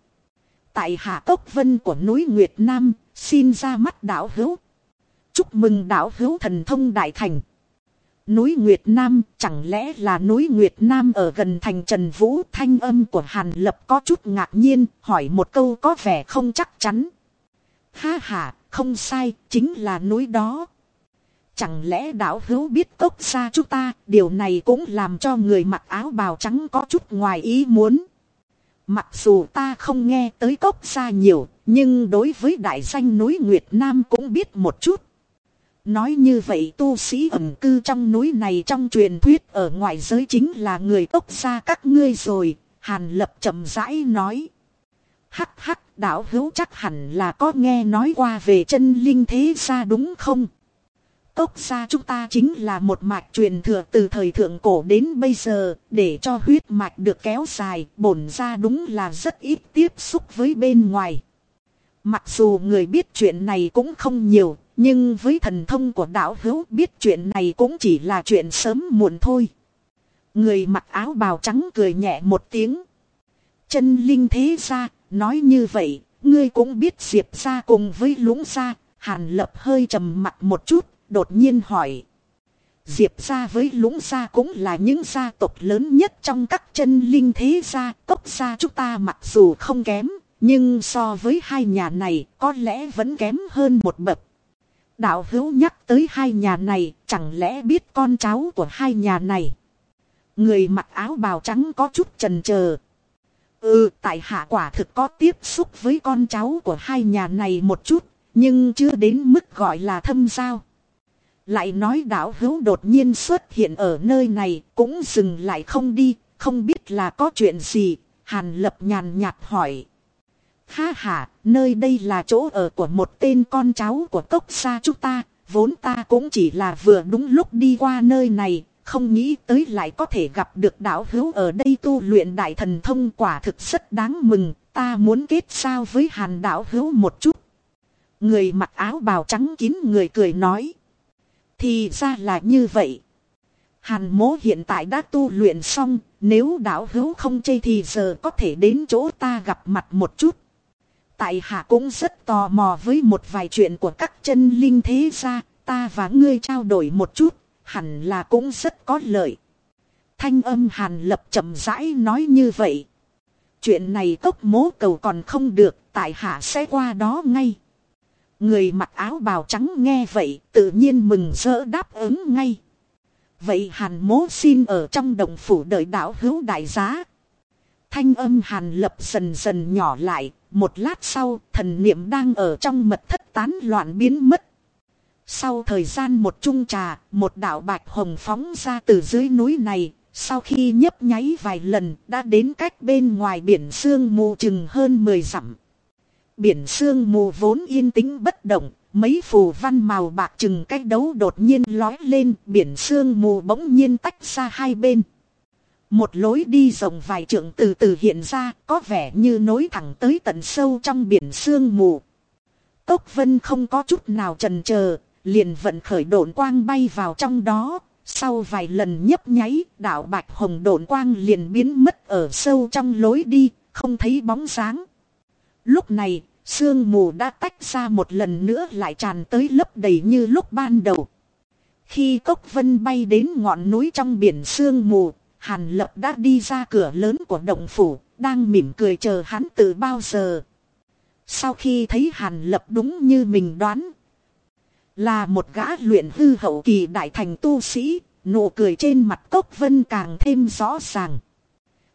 Tại hạ tốc vân của núi Nguyệt Nam, xin ra mắt đảo hữu. Chúc mừng đảo hữu thần thông đại thành. Núi Nguyệt Nam chẳng lẽ là núi Nguyệt Nam ở gần thành Trần Vũ thanh âm của Hàn Lập có chút ngạc nhiên hỏi một câu có vẻ không chắc chắn. Ha ha, không sai, chính là núi đó. Chẳng lẽ đảo hữu biết cốc xa chúng ta, điều này cũng làm cho người mặc áo bào trắng có chút ngoài ý muốn. Mặc dù ta không nghe tới cốc xa nhiều, nhưng đối với đại danh núi Nguyệt Nam cũng biết một chút. Nói như vậy tu sĩ ẩn cư trong núi này trong truyền thuyết ở ngoài giới chính là người cốc xa các ngươi rồi, Hàn Lập chậm rãi nói. Hắc hắc đạo hữu chắc hẳn là có nghe nói qua về chân linh thế xa đúng không? Cốc gia chúng ta chính là một mạch truyền thừa từ thời thượng cổ đến bây giờ, để cho huyết mạch được kéo dài, bổn ra đúng là rất ít tiếp xúc với bên ngoài. Mặc dù người biết chuyện này cũng không nhiều, nhưng với thần thông của đạo hữu biết chuyện này cũng chỉ là chuyện sớm muộn thôi. Người mặc áo bào trắng cười nhẹ một tiếng. Chân linh thế ra, nói như vậy, ngươi cũng biết diệp ra cùng với lũng ra, hàn lập hơi trầm mặt một chút, đột nhiên hỏi. Diệp gia với lũng gia cũng là những gia tộc lớn nhất trong các chân linh thế gia, cốc gia chúng ta mặc dù không kém, nhưng so với hai nhà này có lẽ vẫn kém hơn một bậc. Đạo hữu nhắc tới hai nhà này, chẳng lẽ biết con cháu của hai nhà này. Người mặc áo bào trắng có chút trần chờ Ừ, tại hạ quả thực có tiếp xúc với con cháu của hai nhà này một chút, nhưng chưa đến mức gọi là thâm giao. Lại nói đạo hữu đột nhiên xuất hiện ở nơi này, cũng dừng lại không đi, không biết là có chuyện gì, hàn lập nhàn nhạt hỏi. Ha ha, nơi đây là chỗ ở của một tên con cháu của cốc xa chúng ta, vốn ta cũng chỉ là vừa đúng lúc đi qua nơi này, không nghĩ tới lại có thể gặp được đạo hữu ở đây tu luyện đại thần thông quả thực rất đáng mừng, ta muốn kết sao với hàn đạo hữu một chút. Người mặc áo bào trắng kín người cười nói. Thì ra là như vậy. Hàn mố hiện tại đã tu luyện xong, nếu đạo hữu không chê thì giờ có thể đến chỗ ta gặp mặt một chút. Tại hạ cũng rất tò mò với một vài chuyện của các chân linh thế gia, ta và ngươi trao đổi một chút, hẳn là cũng rất có lợi. Thanh âm hàn lập chậm rãi nói như vậy. Chuyện này tốc mố cầu còn không được, tại hạ sẽ qua đó ngay. Người mặc áo bào trắng nghe vậy, tự nhiên mừng rỡ đáp ứng ngay. Vậy hàn mố xin ở trong đồng phủ đợi đạo hữu đại giá. Thanh âm hàn lập dần dần nhỏ lại, một lát sau thần niệm đang ở trong mật thất tán loạn biến mất. Sau thời gian một chung trà, một đạo bạch hồng phóng ra từ dưới núi này, Sau khi nhấp nháy vài lần đã đến cách bên ngoài biển sương mù chừng hơn 10 dặm. Biển sương mù vốn yên tĩnh bất động, mấy phù văn màu bạc chừng cách đấu đột nhiên lói lên, biển sương mù bỗng nhiên tách ra hai bên. Một lối đi rộng vài trượng từ từ hiện ra, có vẻ như nối thẳng tới tận sâu trong biển sương mù. tốc vân không có chút nào trần chờ liền vận khởi độn quang bay vào trong đó. Sau vài lần nhấp nháy, đạo bạch hồng độn quang liền biến mất ở sâu trong lối đi, không thấy bóng dáng. Lúc này, sương mù đã tách ra một lần nữa lại tràn tới lấp đầy như lúc ban đầu. Khi cốc vân bay đến ngọn núi trong biển sương mù, Hàn Lập đã đi ra cửa lớn của động phủ, đang mỉm cười chờ hắn từ bao giờ. Sau khi thấy Hàn Lập đúng như mình đoán, là một gã luyện hư hậu kỳ đại thành tu sĩ, nụ cười trên mặt Cốc Vân càng thêm rõ ràng.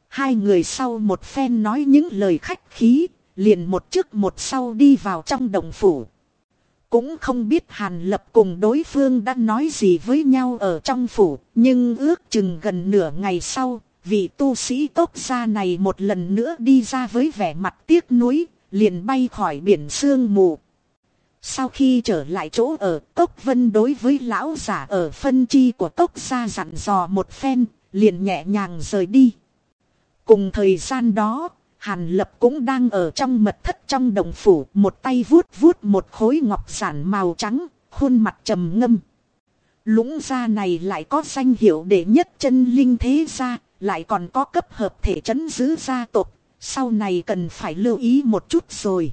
Hai người sau một phen nói những lời khách khí, liền một trước một sau đi vào trong đồng phủ. Cũng không biết Hàn Lập cùng đối phương đã nói gì với nhau ở trong phủ, nhưng ước chừng gần nửa ngày sau, vị tu sĩ tốc gia này một lần nữa đi ra với vẻ mặt tiếc nuối, liền bay khỏi biển sương mù. Sau khi trở lại chỗ ở, tốc Vân đối với lão giả ở phân chi của tốc gia dặn dò một phen, liền nhẹ nhàng rời đi. Cùng thời gian đó, Hàn Lập cũng đang ở trong mật thất trong đồng phủ, một tay vuốt vuốt một khối ngọc sản màu trắng, khuôn mặt trầm ngâm. Lũng gia này lại có danh hiệu để nhất chân linh thế gia, lại còn có cấp hợp thể chấn giữ gia tộc, sau này cần phải lưu ý một chút rồi.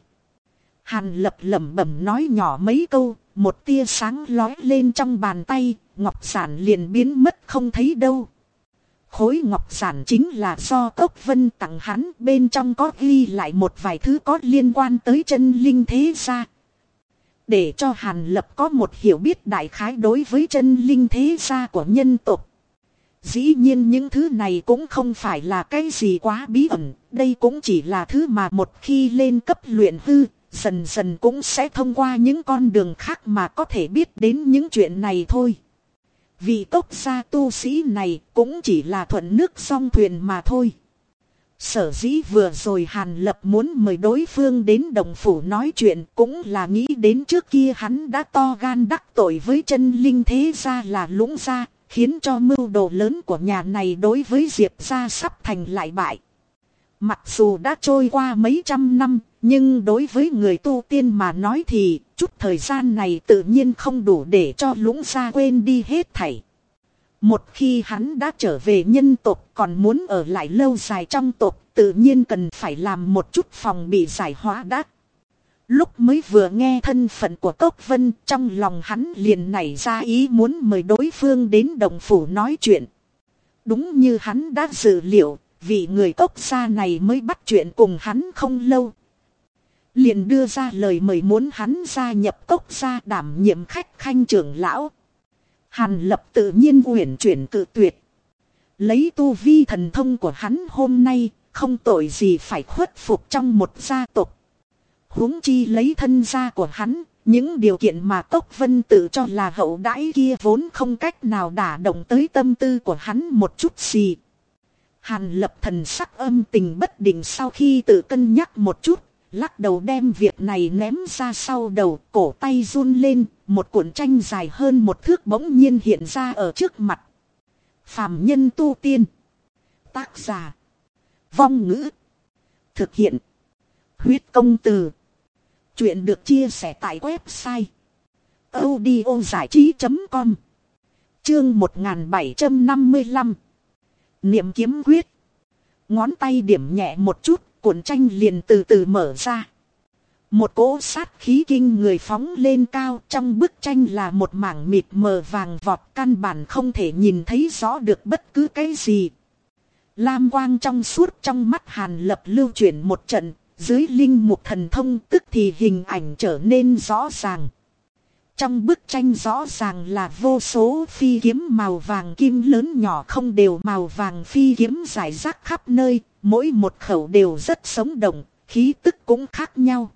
Hàn lập lẩm bẩm nói nhỏ mấy câu, một tia sáng lói lên trong bàn tay, ngọc sản liền biến mất không thấy đâu. Khối ngọc giản chính là do Cốc Vân tặng hắn bên trong có ghi lại một vài thứ có liên quan tới chân linh thế gia. Để cho Hàn Lập có một hiểu biết đại khái đối với chân linh thế gia của nhân tộc. Dĩ nhiên những thứ này cũng không phải là cái gì quá bí ẩn, đây cũng chỉ là thứ mà một khi lên cấp luyện hư, dần dần cũng sẽ thông qua những con đường khác mà có thể biết đến những chuyện này thôi. Vì tốc gia tu sĩ này cũng chỉ là thuận nước song thuyền mà thôi. Sở dĩ vừa rồi Hàn Lập muốn mời đối phương đến đồng phủ nói chuyện cũng là nghĩ đến trước kia hắn đã to gan đắc tội với chân linh thế gia là lũng gia, khiến cho mưu đồ lớn của nhà này đối với Diệp gia sắp thành lại bại. Mặc dù đã trôi qua mấy trăm năm, nhưng đối với người tu tiên mà nói thì chút thời gian này tự nhiên không đủ để cho lũng gia quên đi hết thảy. Một khi hắn đã trở về nhân tộc còn muốn ở lại lâu dài trong tộc tự nhiên cần phải làm một chút phòng bị giải hóa đắc. Lúc mới vừa nghe thân phận của Cốc Vân trong lòng hắn liền nảy ra ý muốn mời đối phương đến đồng phủ nói chuyện. Đúng như hắn đã dự liệu, vì người Cốc gia này mới bắt chuyện cùng hắn không lâu. Liền đưa ra lời mời muốn hắn gia nhập Cốc gia đảm nhiệm khách khanh trưởng lão. Hàn lập tự nhiên uyển chuyển cự tuyệt. Lấy tu vi thần thông của hắn hôm nay, không tội gì phải khuất phục trong một gia tộc huống chi lấy thân gia của hắn, những điều kiện mà Tốc Vân tự cho là hậu đãi kia vốn không cách nào đả động tới tâm tư của hắn một chút gì. Hàn lập thần sắc âm tình bất định sau khi tự cân nhắc một chút, lắc đầu đem việc này ném ra sau đầu, cổ tay run lên, một cuộn tranh dài hơn một thước bỗng nhiên hiện ra ở trước mặt. Phạm nhân tu tiên. Tác giả. Vong ngữ. Thực hiện. Huyết công từ. Chuyện được chia sẻ tại website audiozảichí.com Chương 1755 Niệm kiếm quyết Ngón tay điểm nhẹ một chút, cuộn tranh liền từ từ mở ra. Một cỗ sát khí kinh người phóng lên cao trong bức tranh là một mảng mịt mờ vàng vọt căn bản không thể nhìn thấy rõ được bất cứ cái gì. Lam quang trong suốt trong mắt hàn lập lưu chuyển một trận dưới linh mục thần thông tức thì hình ảnh trở nên rõ ràng. Trong bức tranh rõ ràng là vô số phi kiếm màu vàng kim lớn nhỏ không đều màu vàng phi kiếm giải rác khắp nơi, mỗi một khẩu đều rất sống động, khí tức cũng khác nhau.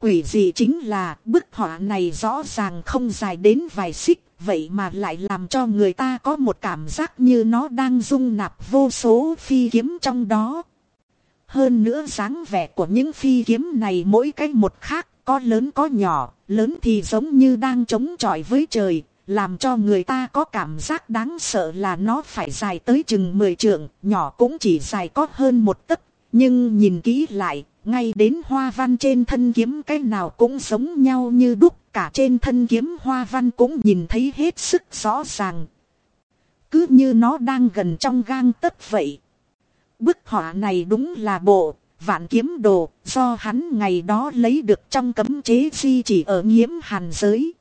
Quỷ gì chính là bức họa này rõ ràng không dài đến vài xích, vậy mà lại làm cho người ta có một cảm giác như nó đang dung nạp vô số phi kiếm trong đó. Hơn nữa dáng vẻ của những phi kiếm này mỗi cái một khác, có lớn có nhỏ, lớn thì giống như đang chống chọi với trời, làm cho người ta có cảm giác đáng sợ là nó phải dài tới chừng 10 trượng, nhỏ cũng chỉ dài có hơn một tấc, nhưng nhìn kỹ lại, ngay đến hoa văn trên thân kiếm cái nào cũng giống nhau như đúc, cả trên thân kiếm hoa văn cũng nhìn thấy hết sức rõ ràng. Cứ như nó đang gần trong gang tấc vậy. Bức họa này đúng là bộ, vạn kiếm đồ, do hắn ngày đó lấy được trong cấm chế di chỉ ở nghiễm hàn giới.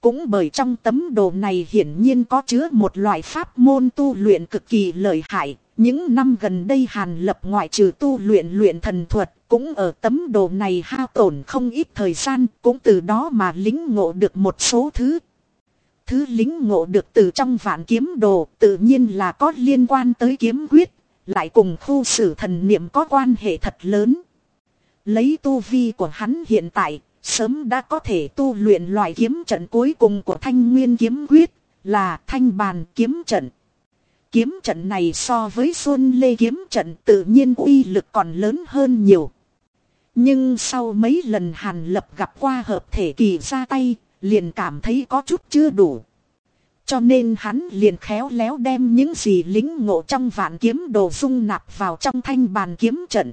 Cũng bởi trong tấm đồ này hiển nhiên có chứa một loại pháp môn tu luyện cực kỳ lợi hại. Những năm gần đây Hàn Lập ngoại trừ tu luyện luyện thần thuật, cũng ở tấm đồ này hao tổn không ít thời gian, cũng từ đó mà lính ngộ được một số thứ. Thứ lính ngộ được từ trong vạn kiếm đồ tự nhiên là có liên quan tới kiếm quyết, lại cùng khu sử thần niệm có quan hệ thật lớn. Lấy tu vi của hắn hiện tại, sớm đã có thể tu luyện loại kiếm trận cuối cùng của thanh nguyên kiếm quyết, là thanh bàn kiếm trận. Kiếm trận này so với xuân lê kiếm trận tự nhiên uy lực còn lớn hơn nhiều. Nhưng sau mấy lần hàn lập gặp qua hợp thể kỳ ra tay, liền cảm thấy có chút chưa đủ. Cho nên hắn liền khéo léo đem những gì lính ngộ trong vạn kiếm đồ dung nạp vào trong thanh bàn kiếm trận.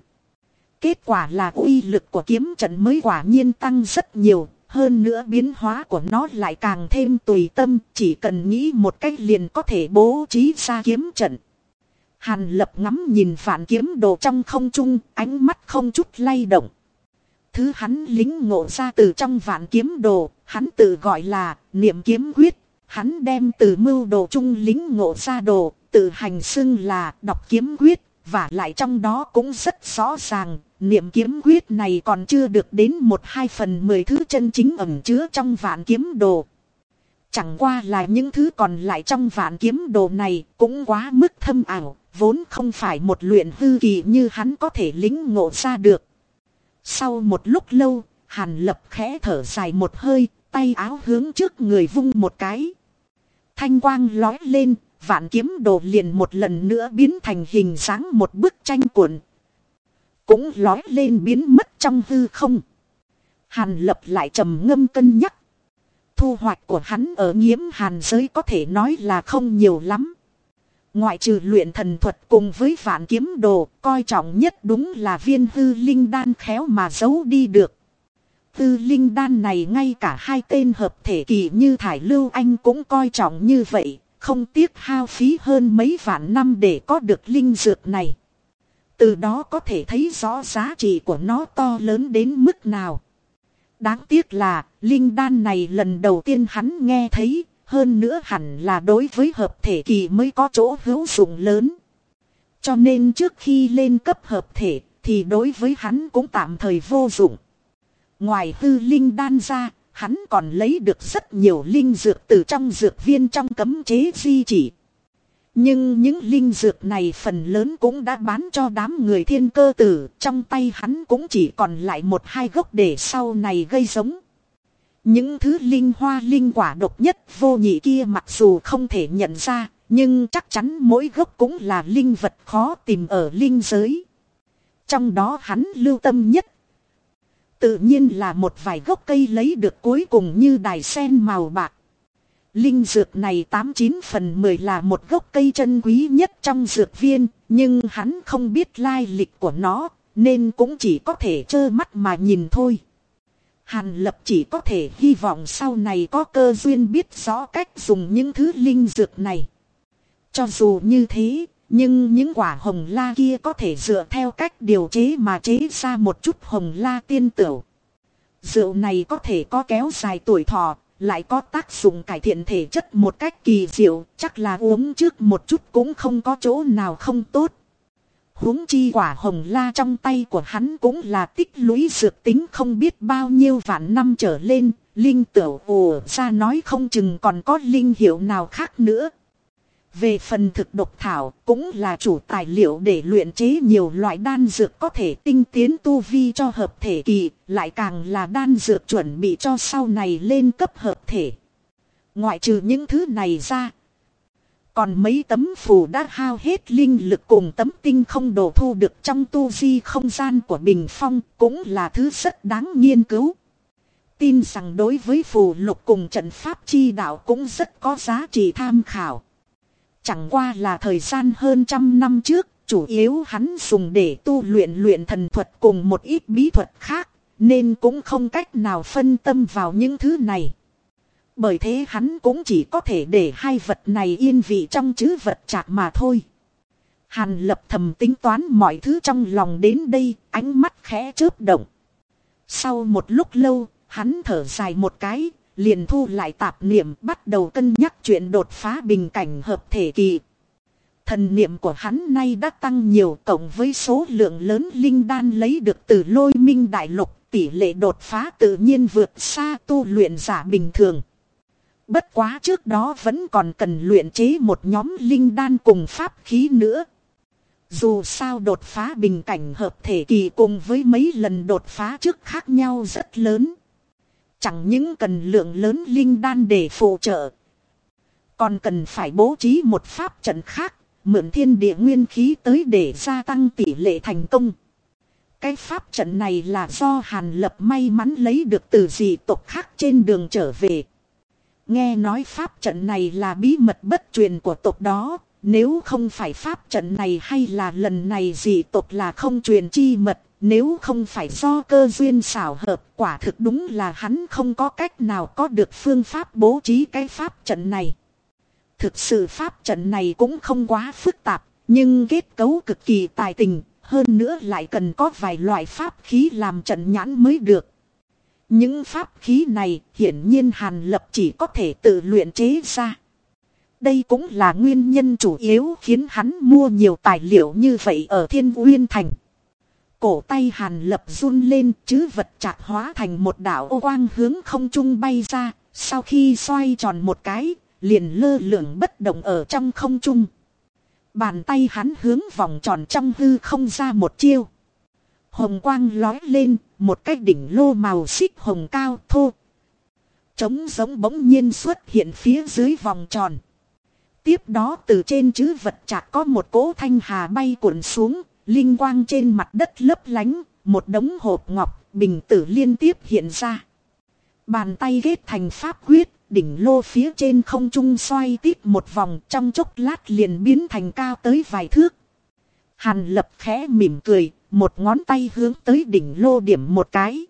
Kết quả là uy lực của kiếm trận mới quả nhiên tăng rất nhiều, hơn nữa biến hóa của nó lại càng thêm tùy tâm, chỉ cần nghĩ một cách liền có thể bố trí ra kiếm trận. Hàn lập ngắm nhìn phản kiếm đồ trong không trung, ánh mắt không chút lay động. Thứ hắn lính ngộ ra từ trong vạn kiếm đồ, hắn tự gọi là niệm kiếm quyết. Hắn đem từ mưu đồ trung lính ngộ ra đồ, tự hành xưng là đọc kiếm quyết, và lại trong đó cũng rất rõ ràng, niệm kiếm quyết này còn chưa được đến một hai phần mười thứ chân chính ẩm chứa trong vạn kiếm đồ. Chẳng qua là những thứ còn lại trong vạn kiếm đồ này cũng quá mức thâm ảo, vốn không phải một luyện hư kỳ như hắn có thể lính ngộ ra được. Sau một lúc lâu, hàn lập khẽ thở dài một hơi, tay áo hướng trước người vung một cái. Thanh quang lói lên, vạn kiếm đồ liền một lần nữa biến thành hình dáng một bức tranh cuộn. Cũng lói lên biến mất trong hư không. Hàn lập lại trầm ngâm cân nhắc. Thu hoạch của hắn ở nghiễm hàn giới có thể nói là không nhiều lắm. Ngoại trừ luyện thần thuật cùng với vạn kiếm đồ, coi trọng nhất đúng là viên hư linh đan khéo mà giấu đi được. Hư linh đan này ngay cả hai tên hợp thể kỳ như Thải Lưu Anh cũng coi trọng như vậy, không tiếc hao phí hơn mấy vạn năm để có được linh dược này. Từ đó có thể thấy rõ giá trị của nó to lớn đến mức nào. Đáng tiếc là, linh đan này lần đầu tiên hắn nghe thấy, hơn nữa hẳn là đối với hợp thể kỳ mới có chỗ hữu dụng lớn. Cho nên trước khi lên cấp hợp thể, thì đối với hắn cũng tạm thời vô dụng. Ngoài hư linh đan ra, hắn còn lấy được rất nhiều linh dược từ trong dược viên trong cấm chế di chỉ. Nhưng những linh dược này phần lớn cũng đã bán cho đám người thiên cơ tử, trong tay hắn cũng chỉ còn lại một hai gốc để sau này gây giống. Những thứ linh hoa linh quả độc nhất vô nhị kia mặc dù không thể nhận ra, nhưng chắc chắn mỗi gốc cũng là linh vật khó tìm ở linh giới. Trong đó hắn lưu tâm nhất. Tự nhiên là một vài gốc cây lấy được cuối cùng như đài sen màu bạc. Linh dược này 89 phần 10 là một gốc cây chân quý nhất trong dược viên, nhưng hắn không biết lai lịch của nó, nên cũng chỉ có thể trơ mắt mà nhìn thôi. Hàn lập chỉ có thể hy vọng sau này có cơ duyên biết rõ cách dùng những thứ linh dược này. Cho dù như thế, nhưng những quả hồng la kia có thể dựa theo cách điều chế mà chế ra một chút hồng la tiên tửu. Rượu này có thể có kéo dài tuổi thọ, lại có tác dụng cải thiện thể chất một cách kỳ diệu, chắc là uống trước một chút cũng không có chỗ nào không tốt huống chi quả hồng la trong tay của hắn cũng là tích lũy dược tính không biết bao nhiêu vạn năm trở lên, linh tiểu ồ ra nói không chừng còn có linh hiệu nào khác nữa. Về phần thực độc thảo cũng là chủ tài liệu để luyện chế nhiều loại đan dược có thể tinh tiến tu vi cho hợp thể kỳ, lại càng là đan dược chuẩn bị cho sau này lên cấp hợp thể. Ngoại trừ những thứ này ra. Còn mấy tấm phù đã hao hết linh lực cùng tấm tinh không đồ thu được trong tu di không gian của Bình Phong cũng là thứ rất đáng nghiên cứu. Tin rằng đối với phù lục cùng trận pháp chi đạo cũng rất có giá trị tham khảo. Chẳng qua là thời gian hơn trăm năm trước, chủ yếu hắn dùng để tu luyện luyện thần thuật cùng một ít bí thuật khác, nên cũng không cách nào phân tâm vào những thứ này. Bởi thế hắn cũng chỉ có thể để hai vật này yên vị trong chữ vật chạc mà thôi. Hàn lập thầm tính toán mọi thứ trong lòng đến đây, ánh mắt khẽ chớp động. Sau một lúc lâu, hắn thở dài một cái, liền thu lại tạp niệm, bắt đầu cân nhắc chuyện đột phá bình cảnh hợp thể kỳ. Thần niệm của hắn nay đã tăng nhiều, cộng với số lượng lớn linh đan lấy được từ lôi minh đại lục, tỷ lệ đột phá tự nhiên vượt xa tu luyện giả bình thường. Bất quá trước đó vẫn còn cần luyện chế một nhóm linh đan cùng pháp khí nữa. Dù sao đột phá bình cảnh hợp thể kỳ cùng với mấy lần đột phá trước khác nhau rất lớn. Chẳng những cần lượng lớn linh đan để phụ trợ. Còn cần phải bố trí một pháp trận khác, mượn thiên địa nguyên khí tới để gia tăng tỷ lệ thành công. Cái pháp trận này là do Hàn Lập may mắn lấy được từ dị tộc khác trên đường trở về. Nghe nói pháp trận này là bí mật bất truyền của tộc đó, nếu không phải pháp trận này hay là lần này dị tộc là không truyền chi mật, nếu không phải do cơ duyên xảo hợp quả thực đúng là hắn không có cách nào có được phương pháp bố trí cái pháp trận này. Thực sự pháp trận này cũng không quá phức tạp, nhưng kết cấu cực kỳ tài tình, hơn nữa lại cần có vài loại pháp khí làm trận nhãn mới được. Những pháp khí này hiển nhiên Hàn Lập chỉ có thể tự luyện chế ra. Đây cũng là nguyên nhân chủ yếu khiến hắn mua nhiều tài liệu như vậy ở Thiên Uyên Thành. Cổ tay Hàn Lập run lên chứ vật chạc hóa thành một đảo ô quang hướng không trung bay ra. Sau khi xoay tròn một cái, liền lơ lửng bất động ở trong không trung. Bàn tay hắn hướng vòng tròn trong hư không ra một chiêu. Hồng quang lói lên, một cái đỉnh lô màu xích hồng cao thô. Trống giống bỗng nhiên xuất hiện phía dưới vòng tròn. Tiếp đó từ trên chữ vật chạc có một cỗ thanh hà bay cuộn xuống, linh quang trên mặt đất lấp lánh, một đống hộp ngọc, bình tử liên tiếp hiện ra. Bàn tay ghét thành pháp quyết, đỉnh lô phía trên không trung xoay tiếp một vòng trong chốc lát liền biến thành cao tới vài thước. Hàn lập khẽ mỉm cười, một ngón tay hướng tới đỉnh lô điểm một cái.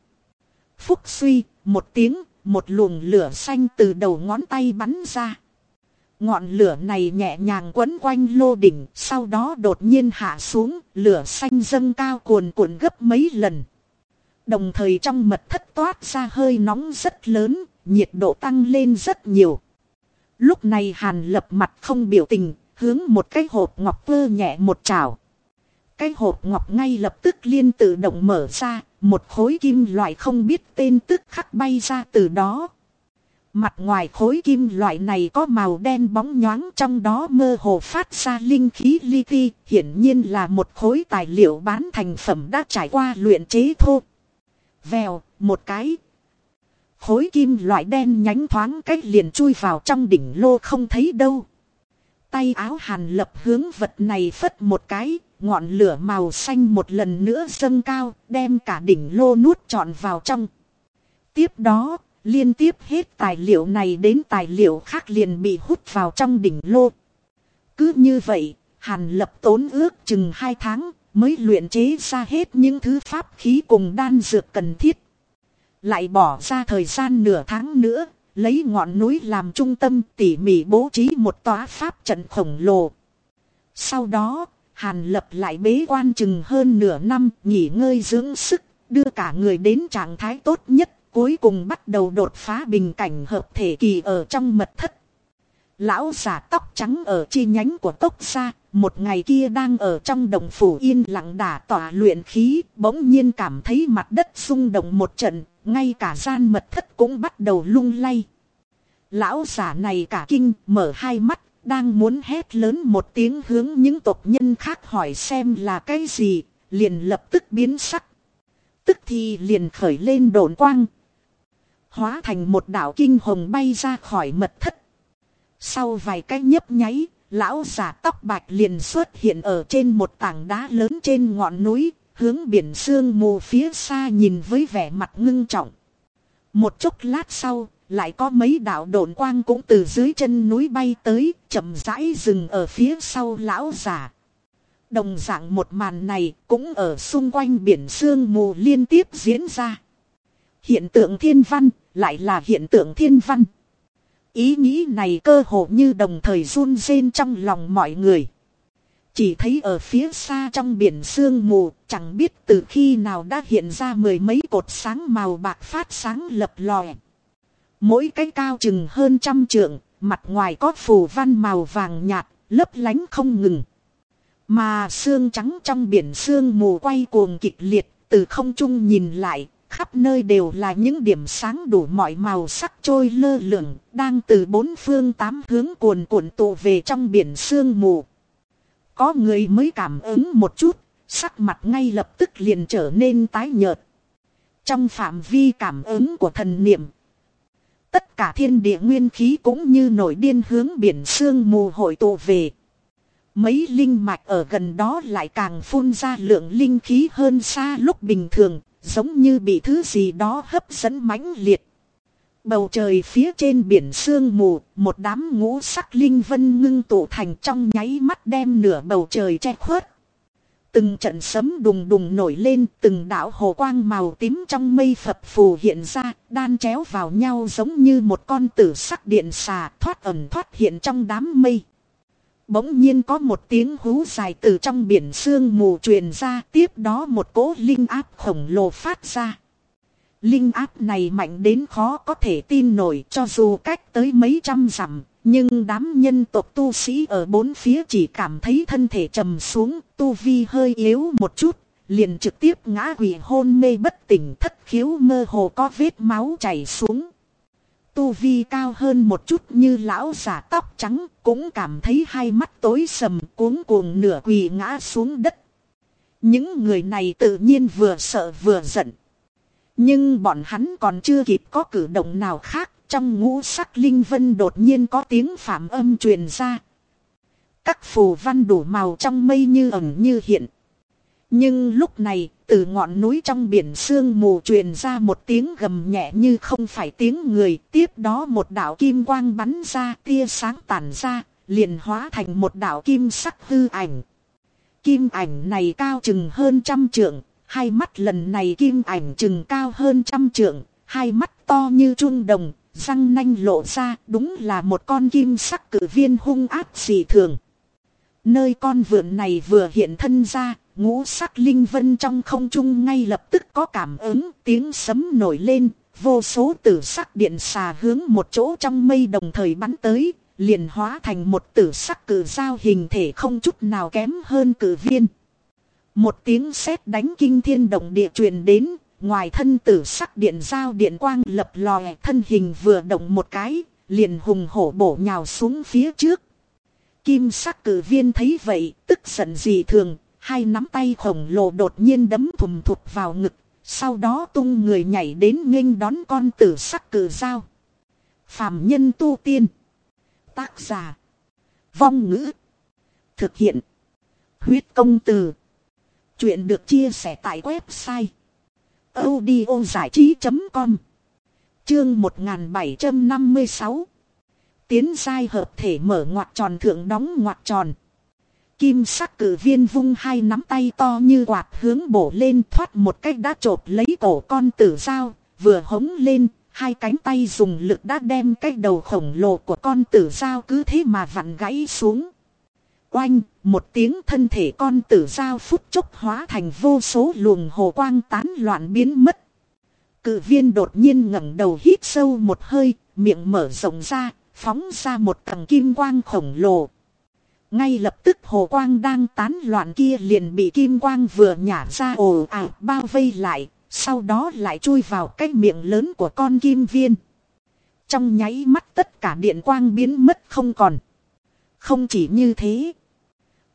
Phúc suy, một tiếng, một luồng lửa xanh từ đầu ngón tay bắn ra. Ngọn lửa này nhẹ nhàng quấn quanh lô đỉnh, sau đó đột nhiên hạ xuống, lửa xanh dâng cao cuồn cuộn gấp mấy lần. Đồng thời trong mật thất toát ra hơi nóng rất lớn, nhiệt độ tăng lên rất nhiều. Lúc này hàn lập mặt không biểu tình, hướng một cái hộp ngọc vơ nhẹ một chảo. Cái hộp ngọc ngay lập tức liên tự động mở ra, một khối kim loại không biết tên tức khắc bay ra từ đó. Mặt ngoài khối kim loại này có màu đen bóng nhoáng trong đó mơ hồ phát ra linh khí li ti, hiển nhiên là một khối tài liệu bán thành phẩm đã trải qua luyện chế thô. Vèo, một cái. Khối kim loại đen nhánh thoáng cách liền chui vào trong đỉnh lô không thấy đâu. Tay áo hàn lập hướng vật này phất một cái, ngọn lửa màu xanh một lần nữa dâng cao, đem cả đỉnh lô nuốt trọn vào trong. Tiếp đó, liên tiếp hết tài liệu này đến tài liệu khác liền bị hút vào trong đỉnh lô. Cứ như vậy, Hàn lập tốn ước chừng hai tháng mới luyện chế ra hết những thứ pháp khí cùng đan dược cần thiết. Lại bỏ ra thời gian nửa tháng nữa, lấy ngọn núi làm trung tâm tỉ mỉ bố trí một tòa pháp trận khổng lồ. Sau đó, Hàn lập lại bế quan chừng hơn nửa năm nghỉ ngơi dưỡng sức, đưa cả người đến trạng thái tốt nhất, cuối cùng bắt đầu đột phá bình cảnh hợp thể kỳ ở trong mật thất. Lão giả tóc trắng ở chi nhánh của tốc xa, một ngày kia đang ở trong đồng phủ yên lặng đả tỏa luyện khí, bỗng nhiên cảm thấy mặt đất rung động một trận, ngay cả gian mật thất cũng bắt đầu lung lay. Lão giả này cả kinh, mở hai mắt, đang muốn hét lớn một tiếng hướng những tộc nhân khác hỏi xem là cái gì, liền lập tức biến sắc. Tức thì liền khởi lên đồn quang. Hóa thành một đảo kinh hồng bay ra khỏi mật thất. Sau vài cái nhấp nháy, lão giả tóc bạch liền xuất hiện ở trên một tảng đá lớn trên ngọn núi, hướng biển sương mù phía xa nhìn với vẻ mặt ngưng trọng. Một chút lát sau, lại có mấy đạo độn quang cũng từ dưới chân núi bay tới, chậm rãi dừng ở phía sau lão giả. Đồng dạng một màn này cũng ở xung quanh biển sương mù liên tiếp diễn ra. Hiện tượng thiên văn, lại là hiện tượng thiên văn. Ý nghĩ này cơ hồ như đồng thời run rên trong lòng mọi người. Chỉ thấy ở phía xa trong biển sương mù, chẳng biết từ khi nào đã hiện ra mười mấy cột sáng màu bạc phát sáng lập lòe. Mỗi cái cao chừng hơn trăm trượng, mặt ngoài có phù văn màu vàng nhạt, lấp lánh không ngừng. Mà xương trắng trong biển sương mù quay cuồng kịch liệt, từ không trung nhìn lại, khắp nơi đều là những điểm sáng đủ mọi màu sắc trôi lơ lửng, đang từ bốn phương tám hướng cuồn cuộn tụ về trong biển sương mù. Có người mới cảm ứng một chút, sắc mặt ngay lập tức liền trở nên tái nhợt. Trong phạm vi cảm ứng của thần niệm, tất cả thiên địa nguyên khí cũng như nổi điên hướng biển sương mù hội tụ về. Mấy linh mạch ở gần đó lại càng phun ra lượng linh khí hơn xa lúc bình thường, giống như bị thứ gì đó hấp dẫn mãnh liệt. Bầu trời phía trên biển sương mù, một đám ngũ sắc linh vân ngưng tụ thành trong nháy mắt đem nửa bầu trời che khuất. Từng trận sấm đùng đùng nổi lên, từng đảo hồ quang màu tím trong mây phập phù hiện ra, đan chéo vào nhau giống như một con tử sắc điện xà thoát ẩn thoát hiện trong đám mây. Bỗng nhiên có một tiếng hú dài từ trong biển sương mù truyền ra, tiếp đó một cỗ linh áp khổng lồ phát ra. Linh áp này mạnh đến khó có thể tin nổi cho dù cách tới mấy trăm dặm, nhưng đám nhân tộc tu sĩ ở bốn phía chỉ cảm thấy thân thể trầm xuống, tu vi hơi yếu một chút, liền trực tiếp ngã quỷ hôn mê bất tỉnh thất khiếu mơ hồ có vết máu chảy xuống. Tu vi cao hơn một chút như lão giả tóc trắng cũng cảm thấy hai mắt tối sầm cuống cuồng nửa quỳ ngã xuống đất. Những người này tự nhiên vừa sợ vừa giận. Nhưng bọn hắn còn chưa kịp có cử động nào khác. Trong ngũ sắc linh vân đột nhiên có tiếng phạm âm truyền ra. Các phù văn đủ màu trong mây như ẩn như hiện. Nhưng lúc này, từ ngọn núi trong biển sương mù truyền ra một tiếng gầm nhẹ như không phải tiếng người. Tiếp đó một đạo kim quang bắn ra, tia sáng tản ra, liền hóa thành một đạo kim sắc hư ảnh. Kim ảnh này cao chừng hơn trăm trượng, hai mắt lần này kim ảnh chừng cao hơn trăm trượng, hai mắt to như trung đồng, răng nanh lộ ra, đúng là một con kim sắc cử viên hung ác dị thường. Nơi con vượn này vừa hiện thân ra, ngũ sắc linh vân trong không trung ngay lập tức có cảm ứng, tiếng sấm nổi lên, vô số tử sắc điện xà hướng một chỗ trong mây đồng thời bắn tới, liền hóa thành một tử sắc cử giao hình thể không chút nào kém hơn cử viên. Một tiếng sét đánh kinh thiên động địa truyền đến, ngoài thân tử sắc điện giao điện quang lập lòe thân hình vừa động một cái, liền hùng hổ bổ nhào xuống phía trước. Kim sắc cử viên thấy vậy, tức giận gì thường, hai nắm tay khổng lồ đột nhiên đấm thùm thụt vào ngực, sau đó tung người nhảy đến nghênh đón con tử sắc cử dao. Phạm nhân tu tiên. Tác giả. Vong ngữ. Thực hiện. Huyết công từ. Chuyện được chia sẻ tại website. audio trí.com Chương 1756 Tiến giai hợp thể mở ngoặt tròn thượng đóng ngoặt tròn. Kim sắc cử viên vung hai nắm tay to như quạt hướng bổ lên thoát một cách đã trộp lấy cổ con tử dao, vừa hống lên, hai cánh tay dùng lực đã đem cái đầu khổng lồ của con tử dao cứ thế mà vặn gãy xuống. Oanh, một tiếng thân thể con tử dao phút chốc hóa thành vô số luồng hồ quang tán loạn biến mất. Cự viên đột nhiên ngẩng đầu hít sâu một hơi, miệng mở rộng ra, phóng ra một tầng kim quang khổng lồ. Ngay lập tức hồ quang đang tán loạn kia liền bị kim quang vừa nhả ra ồ ạt bao vây lại, sau đó lại chui vào cái miệng lớn của con kim viên. Trong nháy mắt tất cả điện quang biến mất không còn. Không chỉ như thế.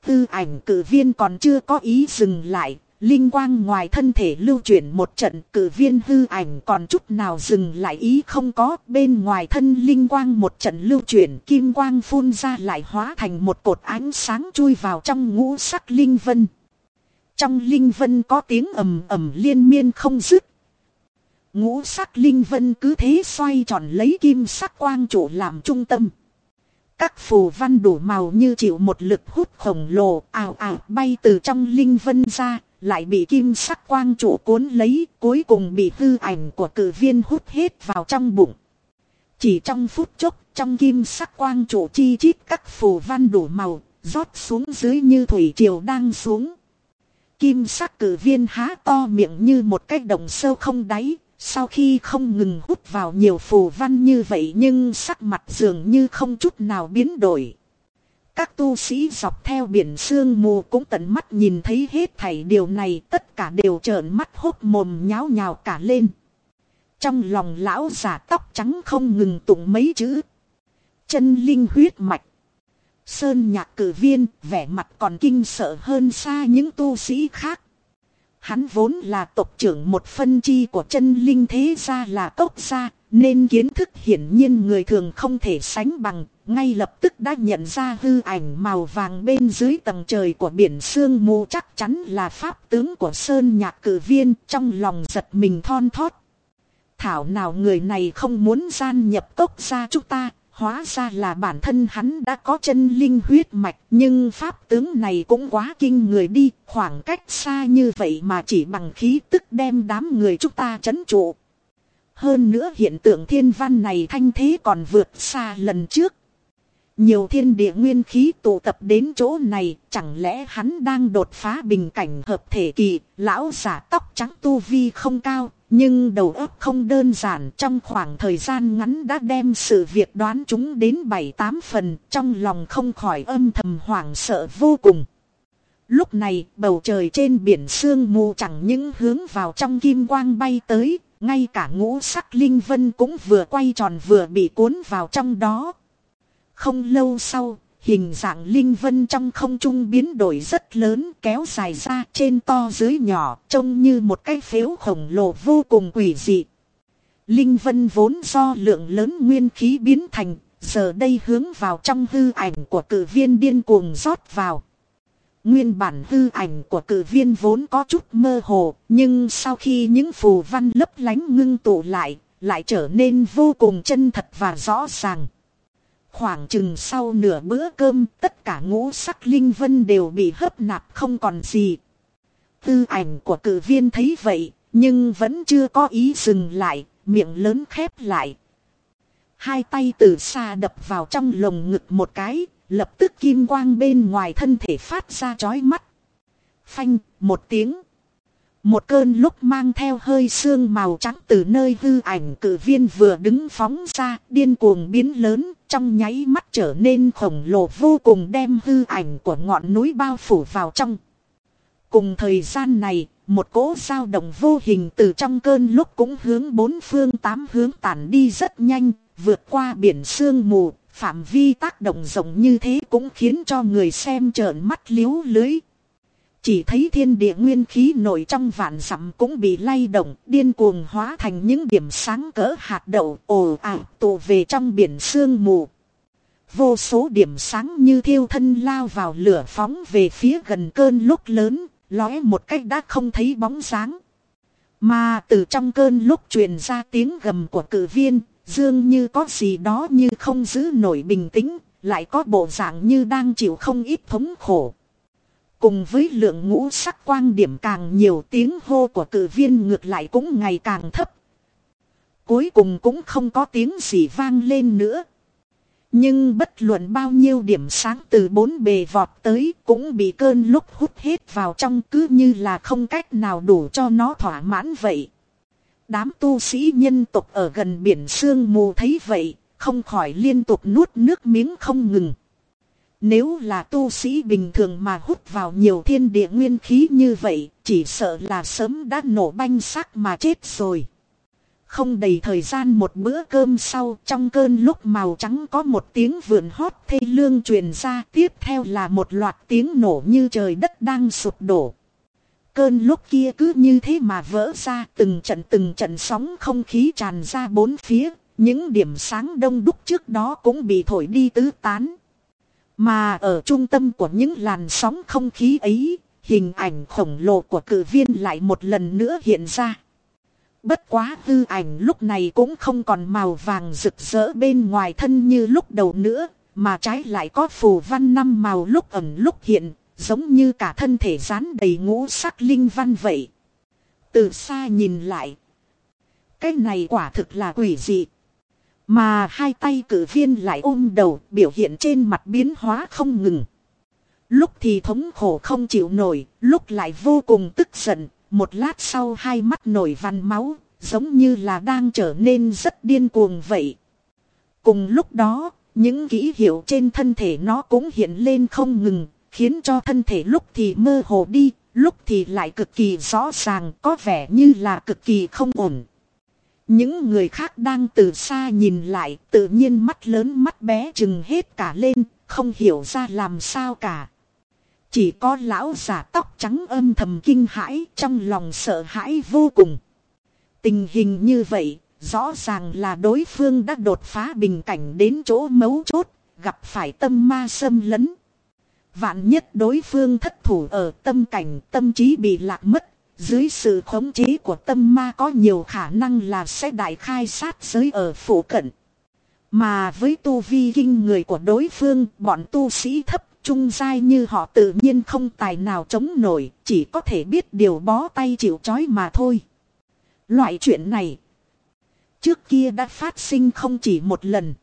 Tư ảnh cử viên còn chưa có ý dừng lại, linh quang ngoài thân thể lưu chuyển một trận cử viên hư ảnh còn chút nào dừng lại ý không có bên ngoài thân linh quang một trận lưu chuyển kim quang phun ra lại hóa thành một cột ánh sáng chui vào trong ngũ sắc linh vân. Trong linh vân có tiếng ầm ầm liên miên không dứt. Ngũ sắc linh vân cứ thế xoay tròn lấy kim sắc quang trụ làm trung tâm. Các phù văn đủ màu như chịu một lực hút khổng lồ ảo ảo bay từ trong linh vân ra, lại bị kim sắc quang trụ cuốn lấy, cuối cùng bị hư ảnh của cử viên hút hết vào trong bụng. Chỉ trong phút chốc, trong kim sắc quang trụ chi chít các phù văn đủ màu, rót xuống dưới như thủy triều đang xuống. Kim sắc cử viên há to miệng như một cái đồng sâu không đáy, sau khi không ngừng hút vào nhiều phù văn như vậy nhưng sắc mặt dường như không chút nào biến đổi. Các tu sĩ dọc theo biển sương mù cũng tận mắt nhìn thấy hết thảy điều này tất cả đều trợn mắt hốc mồm nháo nhào cả lên. Trong lòng lão giả tóc trắng không ngừng tụng mấy chữ. Chân linh huyết mạch. Sơn nhạc cử viên vẻ mặt còn kinh sợ hơn xa những tu sĩ khác. Hắn vốn là tộc trưởng một phân chi của chân linh thế gia là tốc gia, nên kiến thức hiển nhiên người thường không thể sánh bằng, ngay lập tức đã nhận ra hư ảnh màu vàng bên dưới tầng trời của biển sương mù chắc chắn là pháp tướng của Sơn Nhạc Cử Viên trong lòng giật mình thon thót. Thảo nào người này không muốn gian nhập tốc ra chúng ta, Hóa ra là bản thân hắn đã có chân linh huyết mạch nhưng pháp tướng này cũng quá kinh người đi khoảng cách xa như vậy mà chỉ bằng khí tức đem đám người chúng ta chấn trụ. Hơn nữa hiện tượng thiên văn này thanh thế còn vượt xa lần trước. Nhiều thiên địa nguyên khí tụ tập đến chỗ này, chẳng lẽ hắn đang đột phá bình cảnh hợp thể kỳ, lão giả tóc trắng tu vi không cao, nhưng đầu óc không đơn giản trong khoảng thời gian ngắn đã đem sự việc đoán chúng đến 7-8 phần, trong lòng không khỏi âm thầm hoảng sợ vô cùng. Lúc này bầu trời trên biển sương mù chẳng những hướng vào trong kim quang bay tới, ngay cả ngũ sắc linh vân cũng vừa quay tròn vừa bị cuốn vào trong đó. Không lâu sau, hình dạng linh vân trong không trung biến đổi rất lớn kéo dài ra trên to dưới nhỏ trông như một cái phếu khổng lồ vô cùng quỷ dị. Linh vân vốn do lượng lớn nguyên khí biến thành, giờ đây hướng vào trong hư ảnh của cử viên điên cuồng rót vào. Nguyên bản hư ảnh của cử viên vốn có chút mơ hồ, nhưng sau khi những phù văn lấp lánh ngưng tụ lại, lại trở nên vô cùng chân thật và rõ ràng. Khoảng chừng sau nửa bữa cơm tất cả ngũ sắc linh vân đều bị hấp nạp không còn gì. Tư ảnh của cử viên thấy vậy, nhưng vẫn chưa có ý dừng lại, miệng lớn khép lại. Hai tay từ xa đập vào trong lồng ngực một cái, lập tức kim quang bên ngoài thân thể phát ra chói mắt. Phanh, một tiếng. Một cơn lúc mang theo hơi xương màu trắng từ nơi hư ảnh cử viên vừa đứng phóng ra, điên cuồng biến lớn, trong nháy mắt trở nên khổng lồ vô cùng đem hư ảnh của ngọn núi bao phủ vào trong. Cùng thời gian này, một cỗ dao động vô hình từ trong cơn lúc cũng hướng bốn phương tám hướng tản đi rất nhanh, vượt qua biển sương mù, phạm vi tác động rộng như thế cũng khiến cho người xem trợn mắt liếu lưới. Chỉ thấy thiên địa nguyên khí nổi trong vạn dặm cũng bị lay động, điên cuồng hóa thành những điểm sáng cỡ hạt đậu ồ ạt tụ về trong biển sương mù. Vô số điểm sáng như thiêu thân lao vào lửa phóng về phía gần cơn lúc lớn, lóe một cách đã không thấy bóng sáng. Mà từ trong cơn lúc truyền ra tiếng gầm của cử viên, dương như có gì đó như không giữ nổi bình tĩnh, lại có bộ dạng như đang chịu không ít thống khổ. Cùng với lượng ngũ sắc quang điểm càng nhiều tiếng hô của cử viên ngược lại cũng ngày càng thấp. Cuối cùng cũng không có tiếng gì vang lên nữa. Nhưng bất luận bao nhiêu điểm sáng từ bốn bề vọt tới cũng bị cơn lúc hút hết vào trong cứ như là không cách nào đủ cho nó thỏa mãn vậy. Đám tu sĩ nhân tộc ở gần biển sương mù thấy vậy, không khỏi liên tục nuốt nước miếng không ngừng. Nếu là tu sĩ bình thường mà hút vào nhiều thiên địa nguyên khí như vậy, chỉ sợ là sớm đã nổ banh xác mà chết rồi. Không đầy thời gian một bữa cơm sau, trong cơn lúc màu trắng có một tiếng vườn hót thê lương truyền ra, tiếp theo là một loạt tiếng nổ như trời đất đang sụp đổ. Cơn lúc kia cứ như thế mà vỡ ra từng trận từng trận sóng không khí tràn ra bốn phía. Những điểm sáng đông đúc trước đó cũng bị thổi đi tứ tán. Mà ở trung tâm của những làn sóng không khí ấy, hình ảnh khổng lồ của cử viên lại một lần nữa hiện ra. Bất quá hư ảnh lúc này cũng không còn màu vàng rực rỡ bên ngoài thân như lúc đầu nữa, mà trái lại có phù văn năm màu lúc ẩn lúc hiện, giống như cả thân thể dán đầy ngũ sắc linh văn vậy. Từ xa nhìn lại, cái này quả thực là quỷ dị. Mà hai tay cử viên lại ôm đầu biểu hiện trên mặt biến hóa không ngừng. Lúc thì thống khổ không chịu nổi, lúc lại vô cùng tức giận, một lát sau hai mắt nổi văn máu, giống như là đang trở nên rất điên cuồng vậy. Cùng lúc đó, những ký hiệu trên thân thể nó cũng hiện lên không ngừng, khiến cho thân thể lúc thì mơ hồ đi, lúc thì lại cực kỳ rõ ràng, có vẻ như là cực kỳ không ổn. Những người khác đang từ xa nhìn lại, tự nhiên mắt lớn mắt bé chừng hết cả lên, không hiểu ra làm sao cả. Chỉ có lão giả tóc trắng âm thầm kinh hãi, trong lòng sợ hãi vô cùng. Tình hình như vậy, rõ ràng là đối phương đã đột phá bình cảnh đến chỗ mấu chốt, gặp phải tâm ma xâm lấn. Vạn nhất đối phương thất thủ ở tâm cảnh tâm trí bị lạc mất, dưới sự khống chế của tâm ma có nhiều khả năng là sẽ đại khai sát giới ở phủ cận. Mà với tu vi kinh người của đối phương, bọn tu sĩ thấp trung giai như họ tự nhiên không tài nào chống nổi, chỉ có thể biết điều bó tay chịu chói mà thôi. Loại chuyện này, trước kia đã phát sinh không chỉ một lần.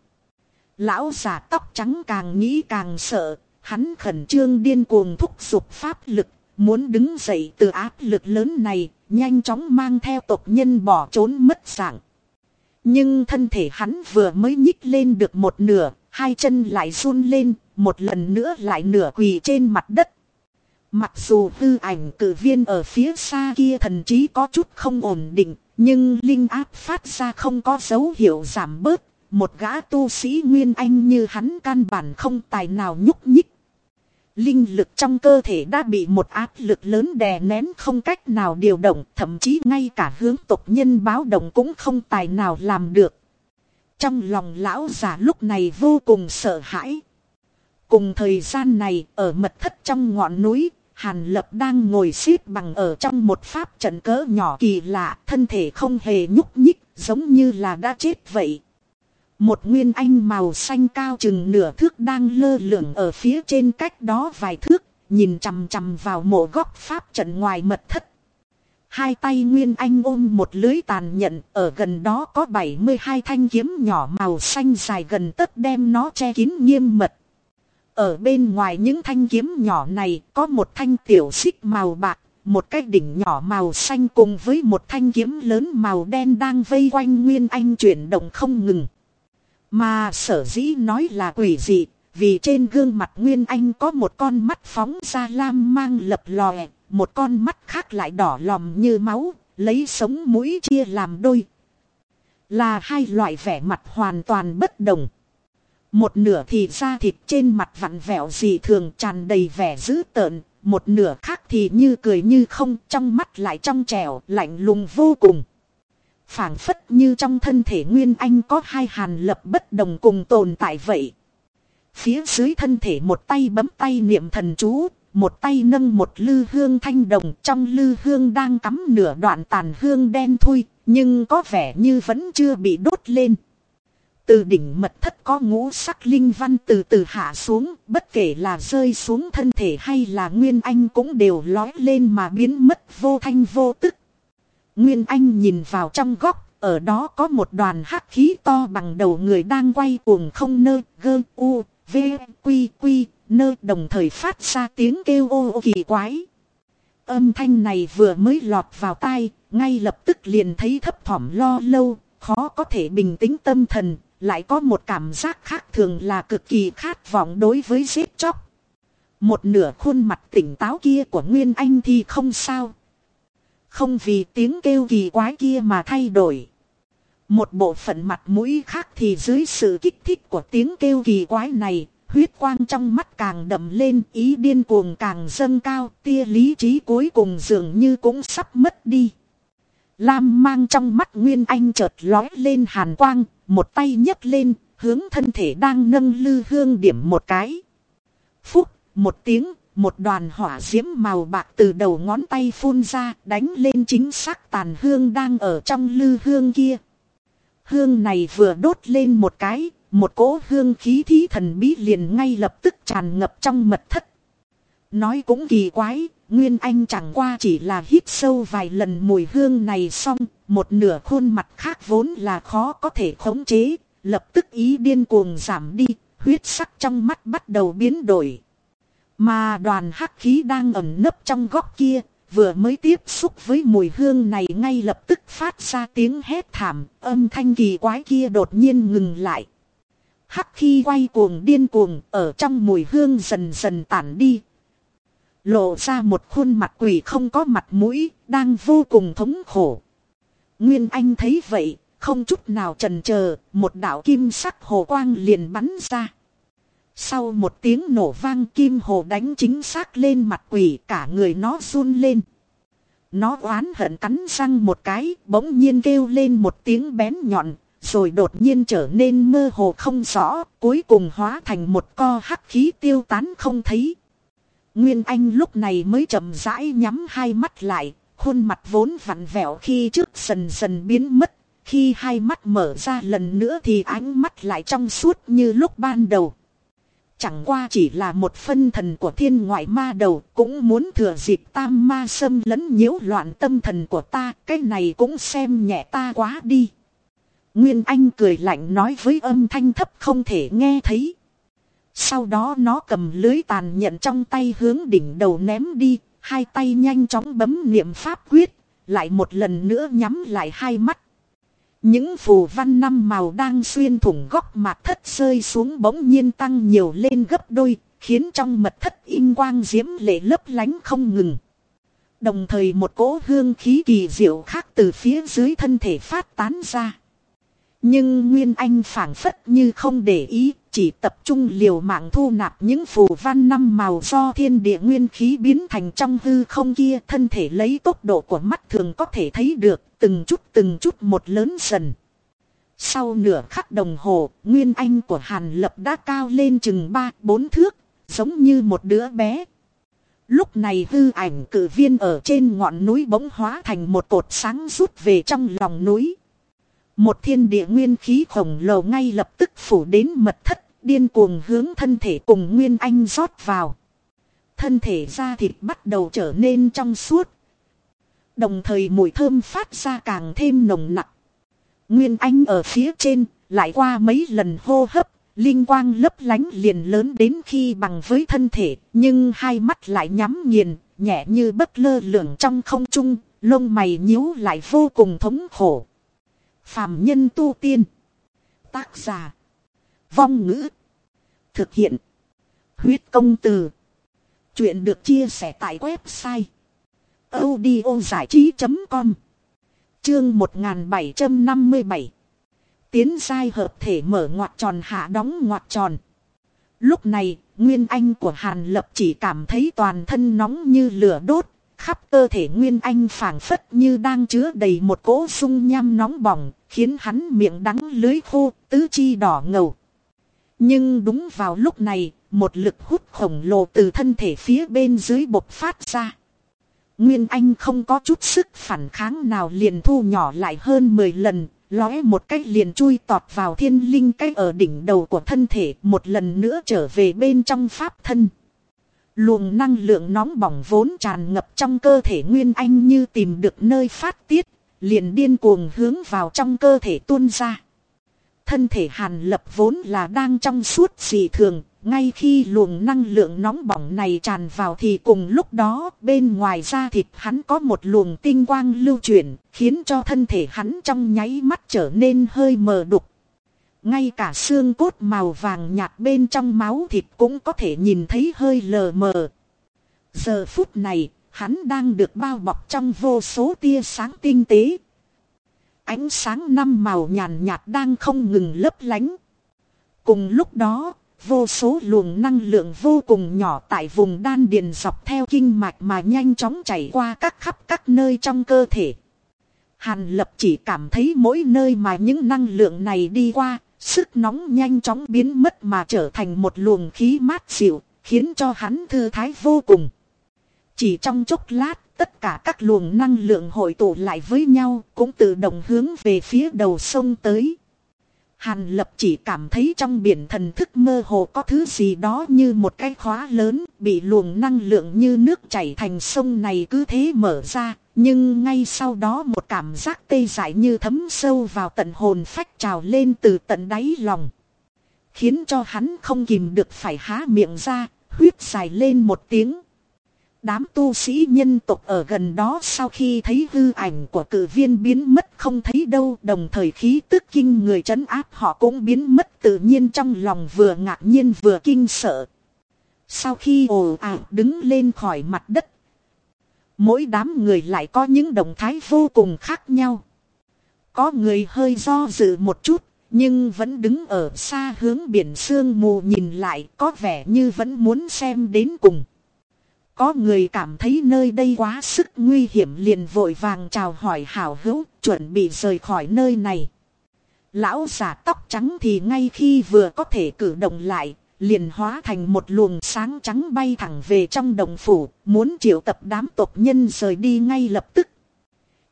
Lão giả tóc trắng càng nghĩ càng sợ, hắn khẩn trương điên cuồng thúc giục pháp lực, muốn đứng dậy từ áp lực lớn này, nhanh chóng mang theo tộc nhân bỏ trốn mất dạng. Nhưng thân thể hắn vừa mới nhích lên được một nửa, hai chân lại run lên, một lần nữa lại nửa quỳ trên mặt đất. Mặc dù tư ảnh cử viên ở phía xa kia thần trí có chút không ổn định, nhưng linh áp phát ra không có dấu hiệu giảm bớt. Một gã tu sĩ Nguyên Anh như hắn căn bản không tài nào nhúc nhích. Linh lực trong cơ thể đã bị một áp lực lớn đè nén không cách nào điều động, thậm chí ngay cả hướng tộc nhân báo động cũng không tài nào làm được. Trong lòng lão già lúc này vô cùng sợ hãi. Cùng thời gian này, ở mật thất trong ngọn núi, Hàn Lập đang ngồi xếp bằng ở trong một pháp trận cỡ nhỏ kỳ lạ, thân thể không hề nhúc nhích, giống như là đã chết vậy. Một nguyên anh màu xanh cao chừng nửa thước đang lơ lửng ở phía trên cách đó vài thước, nhìn chằm chằm vào mộ góc pháp trận ngoài mật thất. Hai tay Nguyên Anh ôm một lưới tàn nhận, ở gần đó có 72 thanh kiếm nhỏ màu xanh dài gần tất đem nó che kín nghiêm mật. Ở bên ngoài những thanh kiếm nhỏ này có một thanh tiểu xích màu bạc, một cái đỉnh nhỏ màu xanh cùng với một thanh kiếm lớn màu đen đang vây quanh Nguyên Anh chuyển động không ngừng. Mà sở dĩ nói là quỷ dị, vì trên gương mặt Nguyên Anh có một con mắt phóng ra lam mang lập lòe, một con mắt khác lại đỏ lòm như máu, lấy sống mũi chia làm đôi. Là hai loại vẻ mặt hoàn toàn bất đồng. Một nửa thì da thịt trên mặt vặn vẹo dị thường tràn đầy vẻ dữ tợn, một nửa khác thì như cười như không, trong mắt lại trong trẻo, lạnh lùng vô cùng phảng phất như trong thân thể Nguyên Anh có hai hàn lập bất đồng cùng tồn tại vậy. Phía dưới thân thể một tay bấm tay niệm thần chú, một tay nâng một lư hương thanh đồng trong lư hương đang cắm nửa đoạn tàn hương đen thui, nhưng có vẻ như vẫn chưa bị đốt lên. Từ đỉnh mật thất có ngũ sắc linh văn từ từ hạ xuống, bất kể là rơi xuống thân thể hay là Nguyên Anh cũng đều lói lên mà biến mất vô thanh vô tức. Nguyên Anh nhìn vào trong góc, ở đó có một đoàn hắc khí to bằng đầu người đang quay cuồng không nơ, gơ, u, v, quy, quy, nơ đồng thời phát ra tiếng kêu ô, ô kỳ quái. Âm thanh này vừa mới lọt vào tai, ngay lập tức liền thấy thấp thỏm lo lâu, khó có thể bình tĩnh tâm thần, lại có một cảm giác khác thường là cực kỳ khát vọng đối với giết chóc. Một nửa khuôn mặt tỉnh táo kia của Nguyên Anh thì không sao. Không vì tiếng kêu kỳ quái kia mà thay đổi. Một bộ phận mặt mũi khác thì dưới sự kích thích của tiếng kêu kỳ quái này, huyết quang trong mắt càng đậm lên, ý điên cuồng càng dâng cao, tia lý trí cuối cùng dường như cũng sắp mất đi. Lam mang trong mắt Nguyên Anh chợt lói lên hàn quang, một tay nhấc lên, hướng thân thể đang nâng lư hương điểm một cái. Phúc, một tiếng, một đoàn hỏa diễm màu bạc từ đầu ngón tay phun ra, đánh lên chính xác tàn hương đang ở trong lư hương kia. Hương này vừa đốt lên một cái, một cỗ hương khí thí thần bí liền ngay lập tức tràn ngập trong mật thất. Nói cũng kỳ quái, Nguyên Anh chẳng qua chỉ là hít sâu vài lần mùi hương này xong, một nửa khuôn mặt khác vốn là khó có thể khống chế, lập tức ý điên cuồng giảm đi, huyết sắc trong mắt bắt đầu biến đổi. Mà đoàn hắc khí đang ẩn nấp trong góc kia, vừa mới tiếp xúc với mùi hương này ngay lập tức phát ra tiếng hét thảm, âm thanh kỳ quái kia đột nhiên ngừng lại. Hắc khi quay cuồng điên cuồng, ở trong mùi hương dần dần tản đi. Lộ ra một khuôn mặt quỷ không có mặt mũi, đang vô cùng thống khổ. Nguyên Anh thấy vậy, không chút nào trần chờ một đạo kim sắc hồ quang liền bắn ra. Sau một tiếng nổ vang kim hồ đánh chính xác lên mặt quỷ, cả người nó run lên. Nó oán hận cắn răng một cái, bỗng nhiên kêu lên một tiếng bén nhọn, rồi đột nhiên trở nên mơ hồ không rõ, cuối cùng hóa thành một co hắc khí tiêu tán không thấy. Nguyên Anh lúc này mới chậm rãi nhắm hai mắt lại, khuôn mặt vốn vặn vẹo khi trước dần dần biến mất. Khi hai mắt mở ra lần nữa thì ánh mắt lại trong suốt như lúc ban đầu. Chẳng qua chỉ là một phân thần của thiên ngoại ma đầu cũng muốn thừa dịp tam ma xâm lấn nhiễu loạn tâm thần của ta, cái này cũng xem nhẹ ta quá đi. Nguyên Anh cười lạnh nói với âm thanh thấp không thể nghe thấy. Sau đó nó cầm lưới tàn nhận trong tay hướng đỉnh đầu ném đi, hai tay nhanh chóng bấm niệm pháp quyết, lại một lần nữa nhắm lại hai mắt. Những phù văn năm màu đang xuyên thủng góc mạc thất rơi xuống bỗng nhiên tăng nhiều lên gấp đôi, khiến trong mật thất in quang diễm lệ lấp lánh không ngừng. Đồng thời một cỗ hương khí kỳ diệu khác từ phía dưới thân thể phát tán ra. Nhưng Nguyên Anh phảng phất như không để ý, chỉ tập trung liều mạng thu nạp những phù văn năm màu do thiên địa nguyên khí biến thành trong hư không kia thân thể lấy tốc độ của mắt thường có thể thấy được từng chút từng chút một lớn dần. Sau nửa khắc đồng hồ, Nguyên Anh của Hàn Lập đã cao lên chừng ba bốn thước, giống như một đứa bé. Lúc này hư ảnh cử viên ở trên ngọn núi bỗng hóa thành một cột sáng rút về trong lòng núi. Một thiên địa nguyên khí khổng lồ ngay lập tức phủ đến mật thất điên cuồng hướng thân thể cùng Nguyên Anh rót vào. Thân thể da thịt bắt đầu trở nên trong suốt. Đồng thời mùi thơm phát ra càng thêm nồng nặng. Nguyên Anh ở phía trên, lại qua mấy lần hô hấp, linh quang lấp lánh liền lớn đến khi bằng với thân thể, nhưng hai mắt lại nhắm nghiền, nhẹ như bất lơ lửng trong không trung, lông mày nhíu lại vô cùng thống khổ. Phạm nhân tu tiên. Tác giả. Vong ngữ. Thực hiện. Huyết công từ. Chuyện được chia sẻ tại website. audio giải trí.com Chương 1757 Tiến giai hợp thể mở ngoặt tròn hạ đóng ngoặt tròn. Lúc này, Nguyên Anh của Hàn Lập chỉ cảm thấy toàn thân nóng như lửa đốt, khắp cơ thể Nguyên Anh phảng phất như đang chứa đầy một cỗ sung nham nóng bỏng, khiến hắn miệng đắng lưới khô, tứ chi đỏ ngầu. Nhưng đúng vào lúc này, một lực hút khổng lồ từ thân thể phía bên dưới bộc phát ra. Nguyên Anh không có chút sức phản kháng nào liền thu nhỏ lại hơn 10 lần, lóe một cách liền chui tọt vào thiên linh cách ở đỉnh đầu của thân thể một lần nữa trở về bên trong pháp thân. Luồng năng lượng nóng bỏng vốn tràn ngập trong cơ thể Nguyên Anh như tìm được nơi phát tiết, liền điên cuồng hướng vào trong cơ thể tuôn ra. Thân thể hàn lập vốn là đang trong suốt dị thường, ngay khi luồng năng lượng nóng bỏng này tràn vào thì cùng lúc đó bên ngoài da thịt hắn có một luồng tinh quang lưu chuyển, khiến cho thân thể hắn trong nháy mắt trở nên hơi mờ đục. Ngay cả xương cốt màu vàng nhạt bên trong máu thịt cũng có thể nhìn thấy hơi lờ mờ. Giờ phút này, hắn đang được bao bọc trong vô số tia sáng tinh tế, Ánh sáng năm màu nhàn nhạt đang không ngừng lấp lánh. Cùng lúc đó, vô số luồng năng lượng vô cùng nhỏ tại vùng đan điền dọc theo kinh mạch mà nhanh chóng chảy qua các khắp các nơi trong cơ thể. Hàn lập chỉ cảm thấy mỗi nơi mà những năng lượng này đi qua, sức nóng nhanh chóng biến mất mà trở thành một luồng khí mát dịu, khiến cho hắn thư thái vô cùng. Chỉ trong chốc lát, tất cả các luồng năng lượng hội tụ lại với nhau, cũng tự động hướng về phía đầu sông tới. Hàn lập chỉ cảm thấy trong biển thần thức mơ hồ có thứ gì đó như một cái khóa lớn, bị luồng năng lượng như nước chảy thành sông này cứ thế mở ra, nhưng ngay sau đó một cảm giác tê dại như thấm sâu vào tận hồn phách trào lên từ tận đáy lòng. Khiến cho hắn không kìm được phải há miệng ra, huyết dài lên một tiếng. Đám tu sĩ nhân tộc ở gần đó sau khi thấy hư ảnh của cử viên biến mất không thấy đâu đồng thời khí tức kinh người trấn áp họ cũng biến mất tự nhiên trong lòng vừa ngạc nhiên vừa kinh sợ. Sau khi ồ ạt đứng lên khỏi mặt đất Mỗi đám người lại có những động thái vô cùng khác nhau. Có người hơi do dự một chút, nhưng vẫn đứng ở xa hướng biển sương mù nhìn lại có vẻ như vẫn muốn xem đến cùng. Có người cảm thấy nơi đây quá sức nguy hiểm liền vội vàng chào hỏi hảo hữu, chuẩn bị rời khỏi nơi này. Lão giả tóc trắng thì ngay khi vừa có thể cử động lại, liền hóa thành một luồng sáng trắng bay thẳng về trong đồng phủ, muốn triệu tập đám tộc nhân rời đi ngay lập tức.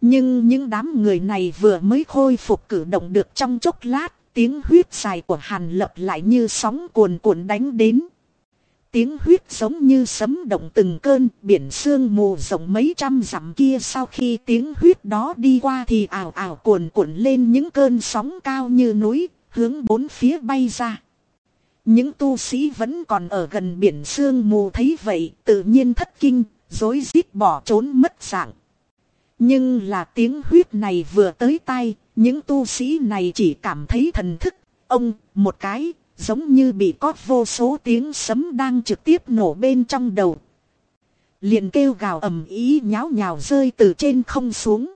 Nhưng những đám người này vừa mới khôi phục cử động được trong chốc lát, tiếng huyết dài của Hàn Lập lại như sóng cuồn cuộn đánh đến. Tiếng huyết giống như sấm động từng cơn, biển sương mù rộng mấy trăm dặm kia sau khi tiếng huyết đó đi qua thì ảo ảo cuồn cuộn lên những cơn sóng cao như núi, hướng bốn phía bay ra. Những tu sĩ vẫn còn ở gần biển sương mù thấy vậy tự nhiên thất kinh, dối rít bỏ trốn mất dạng. Nhưng là tiếng huyết này vừa tới tai, những tu sĩ này chỉ cảm thấy thần thức, ông, một cái, giống như bị có vô số tiếng sấm đang trực tiếp nổ bên trong đầu. Liền kêu gào ầm ý nháo nhào rơi từ trên không xuống.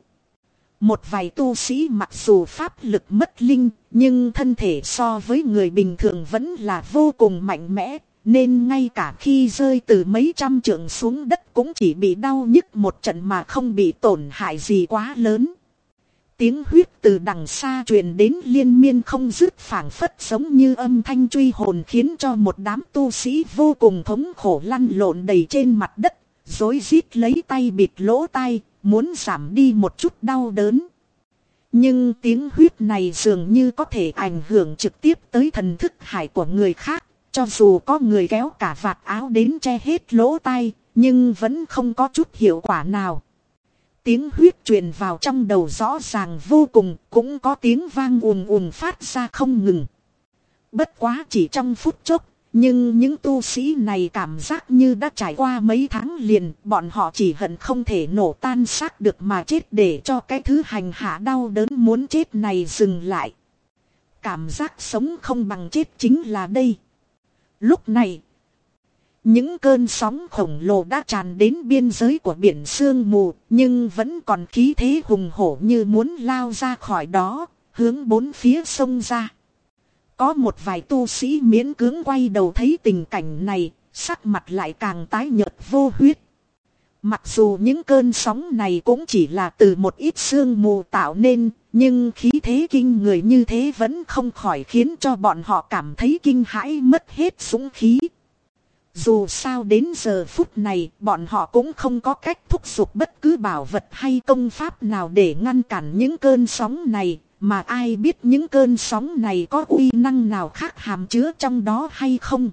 Một vài tu sĩ mặc dù pháp lực mất linh, nhưng thân thể so với người bình thường vẫn là vô cùng mạnh mẽ, nên ngay cả khi rơi từ mấy trăm trượng xuống đất cũng chỉ bị đau nhức một trận mà không bị tổn hại gì quá lớn. Tiếng huyết từ đằng xa truyền đến liên miên không dứt phảng phất giống như âm thanh truy hồn khiến cho một đám tu sĩ vô cùng thống khổ lăn lộn đầy trên mặt đất, rối rít lấy tay bịt lỗ tai, muốn giảm đi một chút đau đớn. Nhưng tiếng huyết này dường như có thể ảnh hưởng trực tiếp tới thần thức hải của người khác, cho dù có người kéo cả vạt áo đến che hết lỗ tai, nhưng vẫn không có chút hiệu quả nào. Tiếng huyết truyền vào trong đầu rõ ràng vô cùng, cũng có tiếng vang ùm ùm phát ra không ngừng. Bất quá chỉ trong phút chốc, nhưng những tu sĩ này cảm giác như đã trải qua mấy tháng liền, bọn họ chỉ hận không thể nổ tan xác được mà chết để cho cái thứ hành hạ đau đớn muốn chết này dừng lại. Cảm giác sống không bằng chết chính là đây. Lúc này, những cơn sóng khổng lồ đã tràn đến biên giới của biển sương mù, nhưng vẫn còn khí thế hùng hổ như muốn lao ra khỏi đó, hướng bốn phía sông ra. Có một vài tu sĩ miễn cưỡng quay đầu thấy tình cảnh này, sắc mặt lại càng tái nhợt vô huyết. Mặc dù những cơn sóng này cũng chỉ là từ một ít sương mù tạo nên, nhưng khí thế kinh người như thế vẫn không khỏi khiến cho bọn họ cảm thấy kinh hãi mất hết súng khí. Dù sao đến giờ phút này, bọn họ cũng không có cách thúc giục bất cứ bảo vật hay công pháp nào để ngăn cản những cơn sóng này, mà ai biết những cơn sóng này có uy năng nào khác hàm chứa trong đó hay không.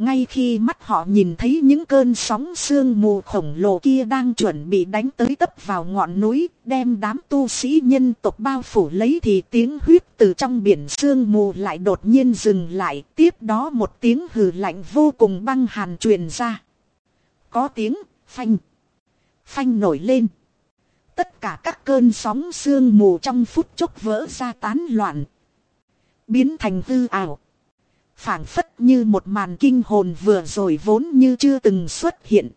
Ngay khi mắt họ nhìn thấy những cơn sóng sương mù khổng lồ kia đang chuẩn bị đánh tới tấp vào ngọn núi, đem đám tu sĩ nhân tộc bao phủ lấy thì tiếng huyết từ trong biển sương mù lại đột nhiên dừng lại, tiếp đó một tiếng hừ lạnh vô cùng băng hàn truyền ra. Có tiếng phanh, phanh nổi lên. Tất cả các cơn sóng sương mù trong phút chốc vỡ ra tán loạn. Biến thành hư ảo phảng phất như một màn kinh hồn vừa rồi vốn như chưa từng xuất hiện.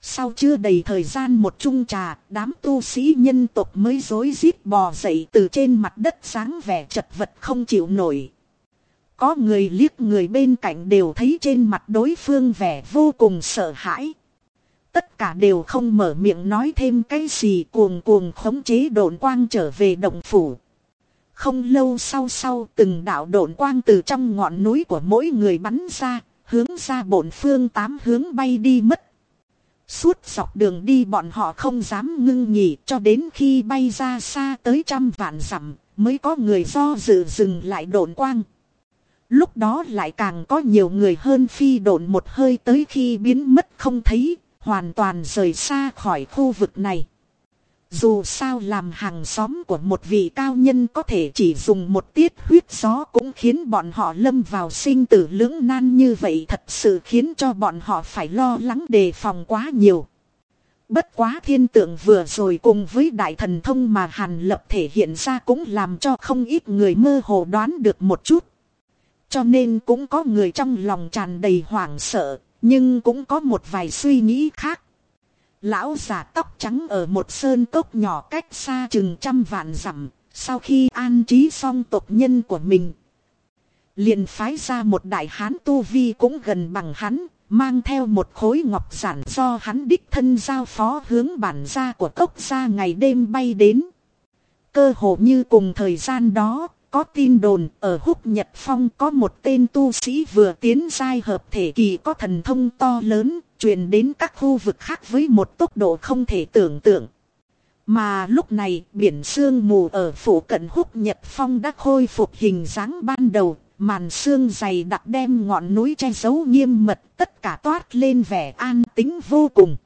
Sau chưa đầy thời gian một chung trà, đám tu sĩ nhân tộc mới rối rít bò dậy từ trên mặt đất sáng vẻ chật vật không chịu nổi. có người liếc người bên cạnh đều thấy trên mặt đối phương vẻ vô cùng sợ hãi. Tất cả đều không mở miệng nói thêm cái gì cuồng cuồng khống chế độn quang trở về động phủ. Không lâu sau sau từng đạo độn quang từ trong ngọn núi của mỗi người bắn ra, hướng ra bổn phương tám hướng bay đi mất. Suốt dọc đường đi bọn họ không dám ngưng nghỉ cho đến khi bay ra xa tới trăm vạn dặm mới có người do dự dừng lại độn quang. Lúc đó lại càng có nhiều người hơn phi độn một hơi tới khi biến mất không thấy, hoàn toàn rời xa khỏi khu vực này. Dù sao làm hàng xóm của một vị cao nhân có thể chỉ dùng một tiết huyết gió cũng khiến bọn họ lâm vào sinh tử lưỡng nan như vậy thật sự khiến cho bọn họ phải lo lắng đề phòng quá nhiều. Bất quá thiên tượng vừa rồi cùng với đại thần thông mà Hàn Lập thể hiện ra cũng làm cho không ít người mơ hồ đoán được một chút. Cho nên cũng có người trong lòng tràn đầy hoảng sợ, nhưng cũng có một vài suy nghĩ khác. Lão già tóc trắng ở một sơn cốc nhỏ cách xa chừng trăm vạn dặm, sau khi an trí xong tộc nhân của mình. liền phái ra một đại hán tu vi cũng gần bằng hắn, mang theo một khối ngọc giản do hắn đích thân giao phó hướng bản gia của cốc gia ngày đêm bay đến. Cơ hồ như cùng thời gian đó, có tin đồn ở húc nhật phong có một tên tu sĩ vừa tiến giai hợp thể kỳ có thần thông to lớn, truyền đến các khu vực khác với một tốc độ không thể tưởng tượng. Mà lúc này biển sương mù ở phủ cận húc nhật phong đã khôi phục hình dáng ban đầu, màn sương dày đặc đem ngọn núi che giấu nghiêm mật tất cả toát lên vẻ an tính vô cùng.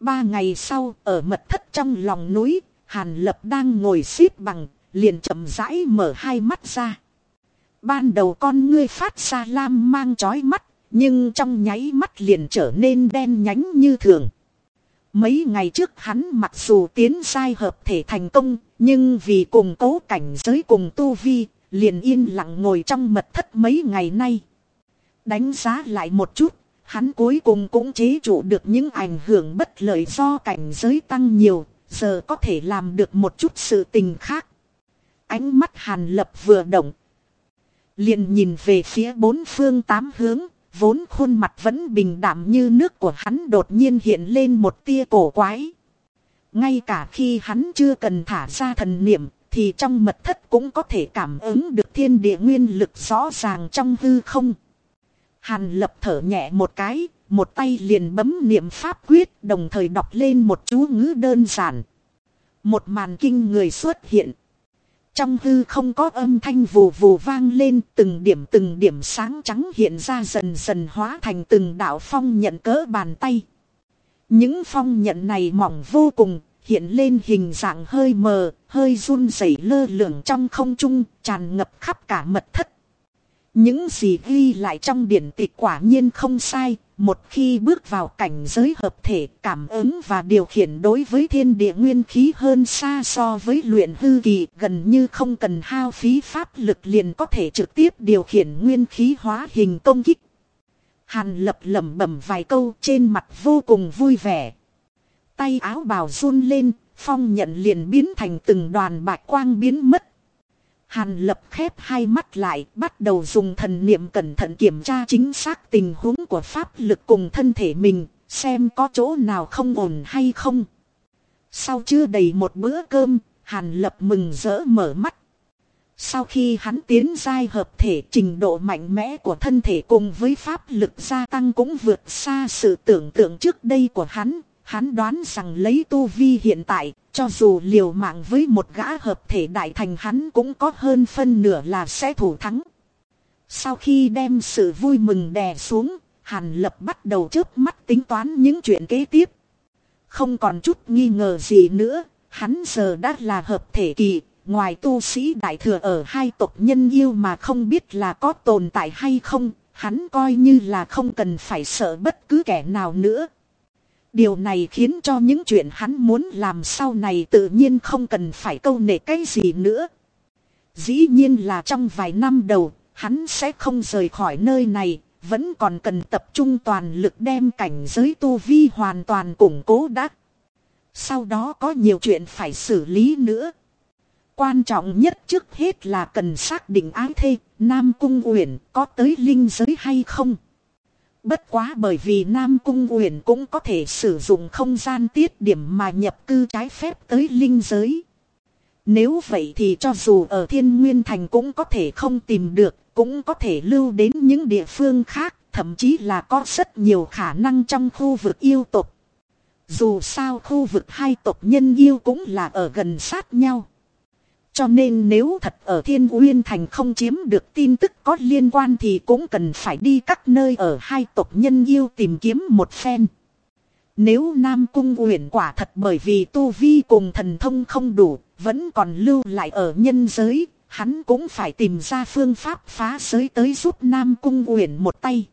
Ba ngày sau ở mật thất trong lòng núi, Hàn Lập đang ngồi xếp bằng, liền chậm rãi mở hai mắt ra. Ban đầu con ngươi phát ra lam mang chói mắt, nhưng trong nháy mắt liền trở nên đen nhánh như thường. Mấy ngày trước hắn mặc dù tiến sai hợp thể thành công, nhưng vì cùng cố cảnh giới cùng tu vi, liền yên lặng ngồi trong mật thất mấy ngày nay. Đánh giá lại một chút, hắn cuối cùng cũng chế trụ được những ảnh hưởng bất lợi do cảnh giới tăng nhiều, giờ có thể làm được một chút sự tình khác. Ánh mắt hàn lập vừa động. Liền nhìn về phía bốn phương tám hướng, vốn khuôn mặt vẫn bình đảm như nước của hắn đột nhiên hiện lên một tia cổ quái. Ngay cả khi hắn chưa cần thả ra thần niệm, thì trong mật thất cũng có thể cảm ứng được thiên địa nguyên lực rõ ràng trong hư không. Hàn lập thở nhẹ một cái, một tay liền bấm niệm pháp quyết đồng thời đọc lên một chú ngữ đơn giản. Một màn kinh người xuất hiện. Trong hư không có âm thanh vù vù vang lên từng điểm từng điểm sáng trắng hiện ra dần dần hóa thành từng đạo phong nhận cỡ bàn tay. Những phong nhận này mỏng vô cùng, hiện lên hình dạng hơi mờ, hơi run rẩy lơ lửng trong không trung, tràn ngập khắp cả mật thất. Những gì ghi lại trong điển tịch quả nhiên không sai, một khi bước vào cảnh giới hợp thể cảm ứng và điều khiển đối với thiên địa nguyên khí hơn xa so với luyện hư kỳ gần như không cần hao phí pháp lực liền có thể trực tiếp điều khiển nguyên khí hóa hình công kích. Hàn lập lẩm bẩm vài câu trên mặt vô cùng vui vẻ. Tay áo bào run lên, phong nhận liền biến thành từng đoàn bạch quang biến mất Hàn lập khép hai mắt lại, bắt đầu dùng thần niệm cẩn thận kiểm tra chính xác tình huống của pháp lực cùng thân thể mình, xem có chỗ nào không ổn hay không. Sau chưa đầy một bữa cơm, Hàn lập mừng rỡ mở mắt. Sau khi hắn tiến giai hợp thể trình độ mạnh mẽ của thân thể cùng với pháp lực gia tăng cũng vượt xa sự tưởng tượng trước đây của hắn, Hắn đoán rằng lấy tu vi hiện tại, cho dù liều mạng với một gã hợp thể đại thành hắn cũng có hơn phân nửa là sẽ thủ thắng. Sau khi đem sự vui mừng đè xuống, Hàn Lập bắt đầu chớp mắt tính toán những chuyện kế tiếp. Không còn chút nghi ngờ gì nữa, hắn giờ đã là hợp thể kỳ, ngoài tu sĩ đại thừa ở hai tộc nhân yêu mà không biết là có tồn tại hay không, hắn coi như là không cần phải sợ bất cứ kẻ nào nữa. Điều này khiến cho những chuyện hắn muốn làm sau này tự nhiên không cần phải câu nệ cái gì nữa. Dĩ nhiên là trong vài năm đầu, hắn sẽ không rời khỏi nơi này, vẫn còn cần tập trung toàn lực đem cảnh giới tu vi hoàn toàn củng cố đắc. Sau đó có nhiều chuyện phải xử lý nữa. quan trọng nhất trước hết là cần xác định ái thê, Nam Cung Uyển có tới linh giới hay không. Bất quá bởi vì Nam Cung Uyển cũng có thể sử dụng không gian tiết điểm mà nhập cư trái phép tới linh giới. Nếu vậy thì cho dù ở Thiên Nguyên Thành cũng có thể không tìm được, cũng có thể lưu đến những địa phương khác, thậm chí là có rất nhiều khả năng trong khu vực yêu tộc. Dù sao khu vực hai tộc nhân yêu cũng là ở gần sát nhau. Cho nên nếu thật ở Thiên Uyên Thành không chiếm được tin tức có liên quan thì cũng cần phải đi các nơi ở hai tộc nhân yêu tìm kiếm một phen. Nếu Nam Cung Uyển quả thật bởi vì tu vi cùng thần thông không đủ, vẫn còn lưu lại ở nhân giới, hắn cũng phải tìm ra phương pháp phá giới tới giúp Nam Cung Uyển một tay.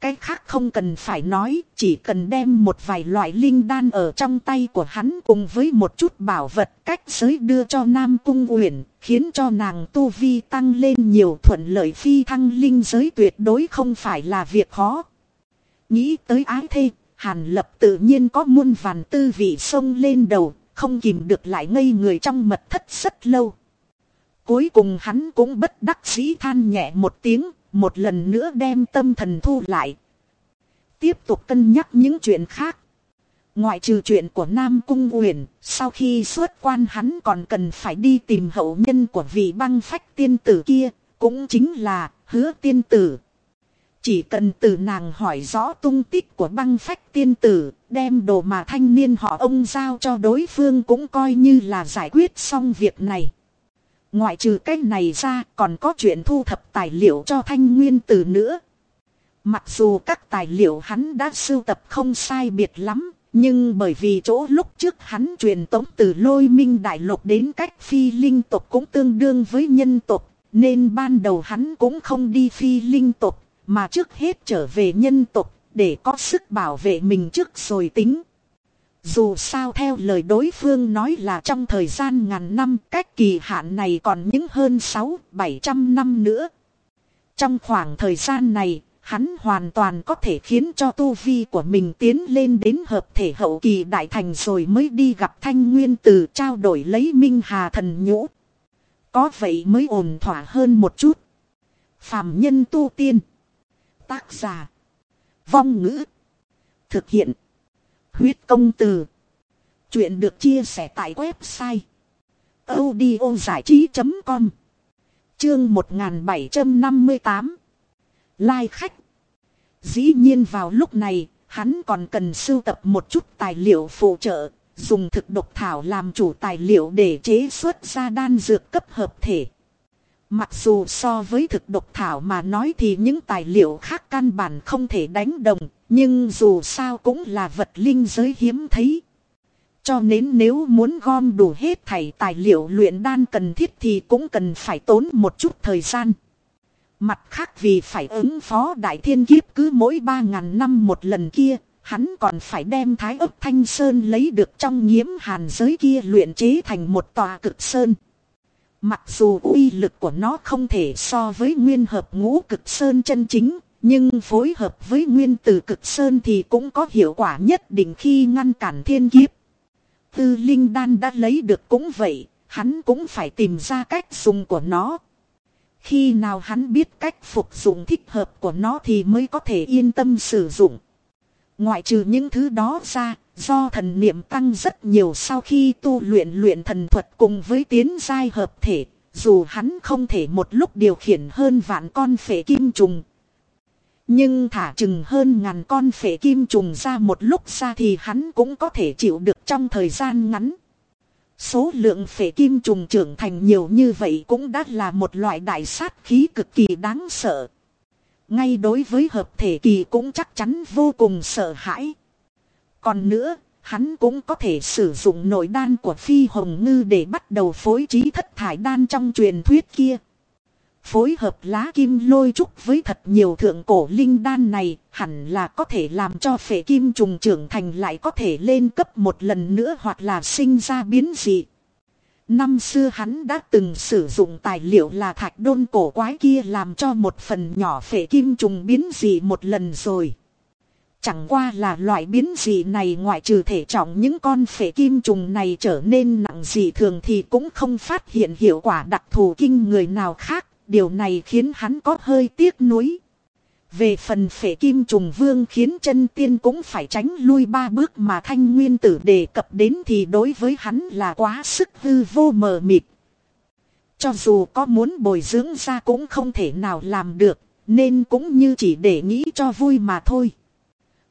Cái khác không cần phải nói, chỉ cần đem một vài loại linh đan ở trong tay của hắn cùng với một chút bảo vật cách giới đưa cho Nam Cung Uyển, khiến cho nàng tu vi tăng lên nhiều thuận lợi phi thăng linh giới tuyệt đối không phải là việc khó. Nghĩ tới ái thê, Hàn Lập tự nhiên có muôn vàn tư vị sông lên đầu, không kìm được lại ngây người trong mật thất rất lâu. Cuối cùng hắn cũng bất đắc dĩ than nhẹ một tiếng, một lần nữa đem tâm thần thu lại. Tiếp tục cân nhắc những chuyện khác. Ngoại trừ chuyện của Nam Cung Uyển, sau khi xuất quan hắn còn cần phải đi tìm hậu nhân của vị băng phách tiên tử kia, cũng chính là hứa tiên tử. Chỉ cần từ nàng hỏi rõ tung tích của băng phách tiên tử, đem đồ mà thanh niên họ ông giao cho đối phương cũng coi như là giải quyết xong việc này. Ngoại trừ cái này ra còn có chuyện thu thập tài liệu cho thanh nguyên tử nữa. Mặc dù các tài liệu hắn đã sưu tập không sai biệt lắm, nhưng bởi vì chỗ lúc trước hắn truyền tống từ lôi minh đại lục đến cách phi linh tộc cũng tương đương với nhân tộc, nên ban đầu hắn cũng không đi phi linh tộc, mà trước hết trở về nhân tộc, để có sức bảo vệ mình trước rồi tính. Dù sao theo lời đối phương nói là trong thời gian ngàn năm cách kỳ hạn này còn những hơn 6-700 năm nữa. Trong khoảng thời gian này, hắn hoàn toàn có thể khiến cho tu vi của mình tiến lên đến hợp thể hậu kỳ đại thành rồi mới đi gặp thanh nguyên từ trao đổi lấy minh hà thần nhũ. Có vậy mới ổn thỏa hơn một chút. Phạm nhân tu tiên. Tác giả. Vong ngữ. Thực hiện. Huyết công từ. Chuyện được chia sẻ tại website. audiozảichí.com Chương 1758 Lai khách. Dĩ nhiên vào lúc này, hắn còn cần sưu tập một chút tài liệu phụ trợ, dùng thực độc thảo làm chủ tài liệu để chế xuất ra đan dược cấp hợp thể. Mặc dù so với thực độc thảo mà nói thì những tài liệu khác căn bản không thể đánh đồng, nhưng dù sao cũng là vật linh giới hiếm thấy. Cho nên nếu muốn gom đủ hết thảy tài liệu luyện đan cần thiết thì cũng cần phải tốn một chút thời gian. Mặt khác vì phải ứng phó đại thiên kiếp cứ mỗi ba ngàn năm một lần kia, hắn còn phải đem thái ấp thanh sơn lấy được trong nhiễm hàn giới kia luyện chế thành một tòa cực sơn. Mặc dù uy lực của nó không thể so với nguyên hợp ngũ cực sơn chân chính, nhưng phối hợp với nguyên tử cực sơn thì cũng có hiệu quả nhất định khi ngăn cản thiên kiếp. Tư linh đan đã lấy được cũng vậy, hắn cũng phải tìm ra cách dùng của nó. Khi nào hắn biết cách phục dụng thích hợp của nó thì mới có thể yên tâm sử dụng. Ngoại trừ những thứ đó ra, do thần niệm tăng rất nhiều sau khi tu luyện luyện thần thuật cùng với tiến giai hợp thể, dù hắn không thể một lúc điều khiển hơn vạn con phệ kim trùng. Nhưng thả chừng hơn ngàn con phệ kim trùng ra một lúc ra thì hắn cũng có thể chịu được trong thời gian ngắn. Số lượng phệ kim trùng trưởng thành nhiều như vậy cũng đã là một loại đại sát khí cực kỳ đáng sợ. Ngay đối với hợp thể kỳ cũng chắc chắn vô cùng sợ hãi. Còn nữa, hắn cũng có thể sử dụng nội đan của phi hồng ngư để bắt đầu phối trí thất thải đan trong truyền thuyết kia. Phối hợp lá kim lôi trúc với thật nhiều thượng cổ linh đan này, hẳn là có thể làm cho phệ kim trùng trưởng thành lại có thể lên cấp một lần nữa hoặc là sinh ra biến dị. Năm xưa hắn đã từng sử dụng tài liệu là thạch đôn cổ quái kia làm cho một phần nhỏ phệ kim trùng biến dị một lần rồi. Chẳng qua là loại biến dị này ngoại trừ thể trọng những con phệ kim trùng này trở nên nặng dị thường thì cũng không phát hiện hiệu quả đặc thù kinh người nào khác. Điều này khiến hắn có hơi tiếc nuối. Về phần phệ kim trùng vương khiến chân tiên cũng phải tránh lui ba bước mà thanh nguyên tử đề cập đến thì đối với hắn là quá sức hư vô mờ mịt. Cho dù có muốn bồi dưỡng ra cũng không thể nào làm được, nên cũng như chỉ để nghĩ cho vui mà thôi.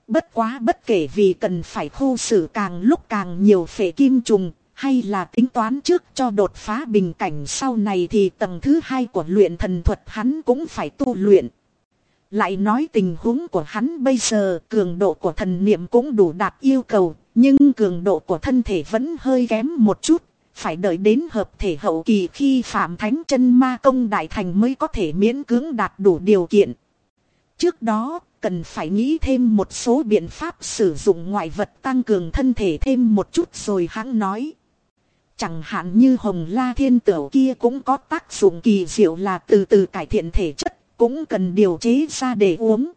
Bất quá bất kể vì cần phải khu xử càng lúc càng nhiều phệ kim trùng, hay là tính toán trước cho đột phá bình cảnh sau này thì tầng thứ hai của luyện thần thuật hắn cũng phải tu luyện. Lại nói tình huống của hắn bây giờ cường độ của thần niệm cũng đủ đạt yêu cầu, nhưng cường độ của thân thể vẫn hơi kém một chút, phải đợi đến hợp thể hậu kỳ khi Phạm Thánh chân Ma Công Đại Thành mới có thể miễn cưỡng đạt đủ điều kiện. Trước đó, cần phải nghĩ thêm một số biện pháp sử dụng ngoại vật tăng cường thân thể thêm một chút rồi hắn nói. Chẳng hạn như hồng la thiên tửu kia cũng có tác dụng kỳ diệu là từ từ cải thiện thể chất, cũng cần điều chế ra để uống.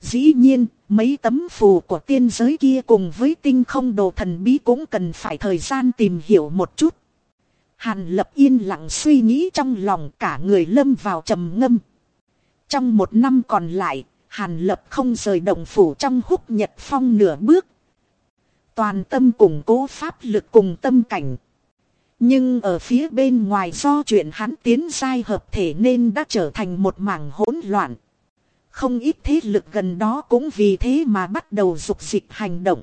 Dĩ nhiên, mấy tấm phù của tiên giới kia cùng với tinh không đồ thần bí cũng cần phải thời gian tìm hiểu một chút. Hàn lập yên lặng suy nghĩ trong lòng cả người lâm vào trầm ngâm. Trong một năm còn lại, Hàn lập không rời động phủ trong húc nhật phong nửa bước. Toàn tâm củng cố pháp lực cùng tâm cảnh. Nhưng ở phía bên ngoài do chuyện hắn tiến sai hợp thể nên đã trở thành một mảng hỗn loạn. Không ít thế lực gần đó cũng vì thế mà bắt đầu dục dịch hành động.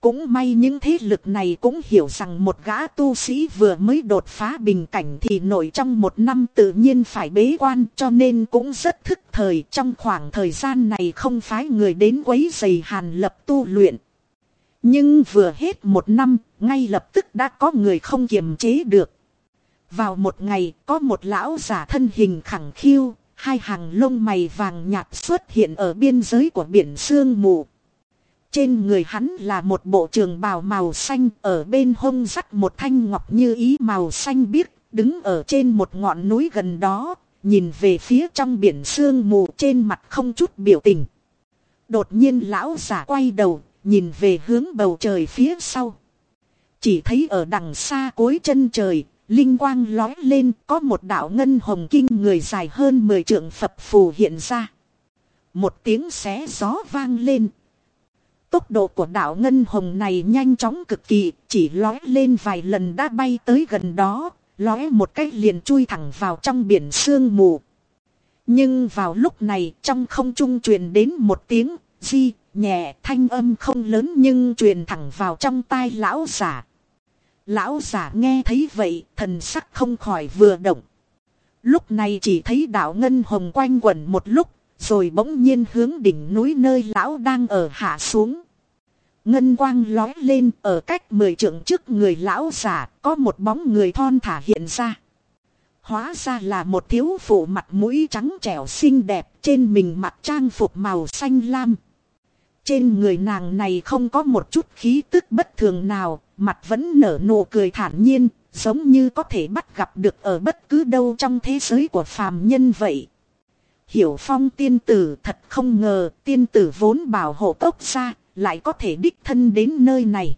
Cũng may những thế lực này cũng hiểu rằng một gã tu sĩ vừa mới đột phá bình cảnh thì nổi trong một năm tự nhiên phải bế quan cho nên cũng rất thức thời trong khoảng thời gian này không phái người đến quấy giày hàn lập tu luyện. Nhưng vừa hết một năm, ngay lập tức đã có người không kiềm chế được. Vào một ngày, có một lão giả thân hình khẳng khiu, hai hàng lông mày vàng nhạt xuất hiện ở biên giới của biển sương mù. Trên người hắn là một bộ trường bào màu xanh, ở bên hông dắt một thanh ngọc như ý màu xanh biếc, đứng ở trên một ngọn núi gần đó, nhìn về phía trong biển sương mù trên mặt không chút biểu tình. Đột nhiên lão giả quay đầu, nhìn về hướng bầu trời phía sau. Chỉ thấy ở đằng xa cuối chân trời, linh quang lói lên có một đạo ngân hồng kinh người dài hơn 10 trượng phật phù hiện ra. Một tiếng xé gió vang lên. Tốc độ của đạo ngân hồng này nhanh chóng cực kỳ, chỉ lói lên vài lần đã bay tới gần đó, lói một cách liền chui thẳng vào trong biển sương mù. Nhưng vào lúc này trong không trung truyền đến một tiếng di nhẹ thanh âm không lớn nhưng truyền thẳng vào trong tai lão giả. Lão giả nghe thấy vậy, thần sắc không khỏi vừa động. Lúc này chỉ thấy đạo ngân hồng quanh quẩn một lúc, rồi bỗng nhiên hướng đỉnh núi nơi lão đang ở hạ xuống. Ngân quang lói lên ở cách mười trượng trước người lão giả, có một bóng người thon thả hiện ra. Hóa ra là một thiếu phụ mặt mũi trắng trẻo xinh đẹp trên mình mặc trang phục màu xanh lam. Trên người nàng này không có một chút khí tức bất thường nào, mặt vẫn nở nụ cười thản nhiên, giống như có thể bắt gặp được ở bất cứ đâu trong thế giới của phàm nhân vậy. Hiểu phong tiên tử thật không ngờ tiên tử vốn bảo hộ tốc ra, lại có thể đích thân đến nơi này.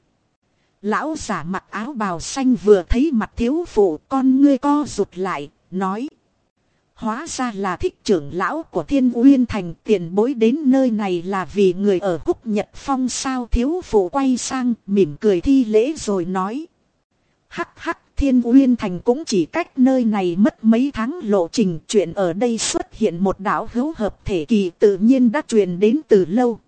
Lão giả mặc áo bào xanh vừa thấy mặt thiếu phụ con ngươi co rụt lại, nói. Hóa ra là thích trưởng lão của thiên uyên thành tiền bối đến nơi này là vì người ở húc nhật phong sao thiếu phụ quay sang, mỉm cười thi lễ rồi nói. Hắc hắc, thiên uyên thành cũng chỉ cách nơi này mất mấy tháng, lộ trình chuyện ở đây xuất hiện một đảo hữu hợp thể kỳ tự nhiên đã truyền đến từ lâu.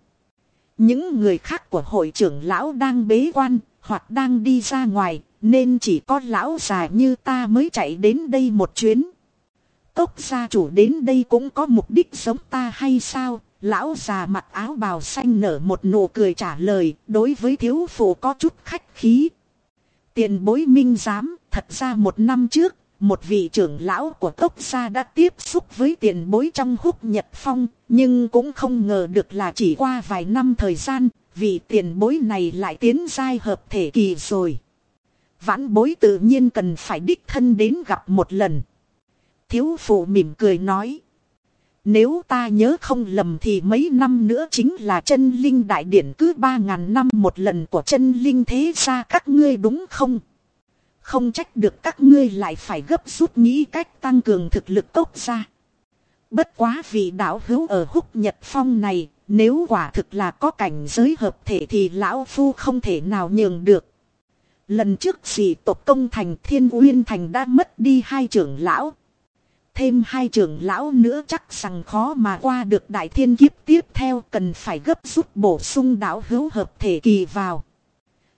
Những người khác của hội trưởng lão đang bế quan, hoặc đang đi ra ngoài, nên chỉ có lão già như ta mới chạy đến đây một chuyến. Ốc gia chủ đến đây cũng có mục đích giống ta hay sao? Lão già mặc áo bào xanh nở một nụ cười trả lời, đối với thiếu phụ có chút khách khí. Tiền bối minh giám, thật ra một năm trước, một vị trưởng lão của Tốc gia đã tiếp xúc với tiền bối trong húc nhật phong, nhưng cũng không ngờ được là chỉ qua vài năm thời gian, vị tiền bối này lại tiến giai hợp thể kỳ rồi. Vãn bối tự nhiên cần phải đích thân đến gặp một lần. Thiếu phụ mỉm cười nói. Nếu ta nhớ không lầm thì mấy năm nữa chính là chân linh đại điển cứ ba ngàn năm một lần của chân linh thế ra các ngươi đúng không? Không trách được các ngươi lại phải gấp rút nghĩ cách tăng cường thực lực tốt ra. Bất quá vì đạo hữu ở húc nhật phong này, nếu quả thực là có cảnh giới hợp thể thì lão phu không thể nào nhường được. Lần trước dị tộc công thành thiên uyên thành đã mất đi hai trưởng lão. Thêm hai trưởng lão nữa chắc rằng khó mà qua được đại thiên kiếp tiếp theo cần phải gấp rút bổ sung đạo hữu hợp thể kỳ vào.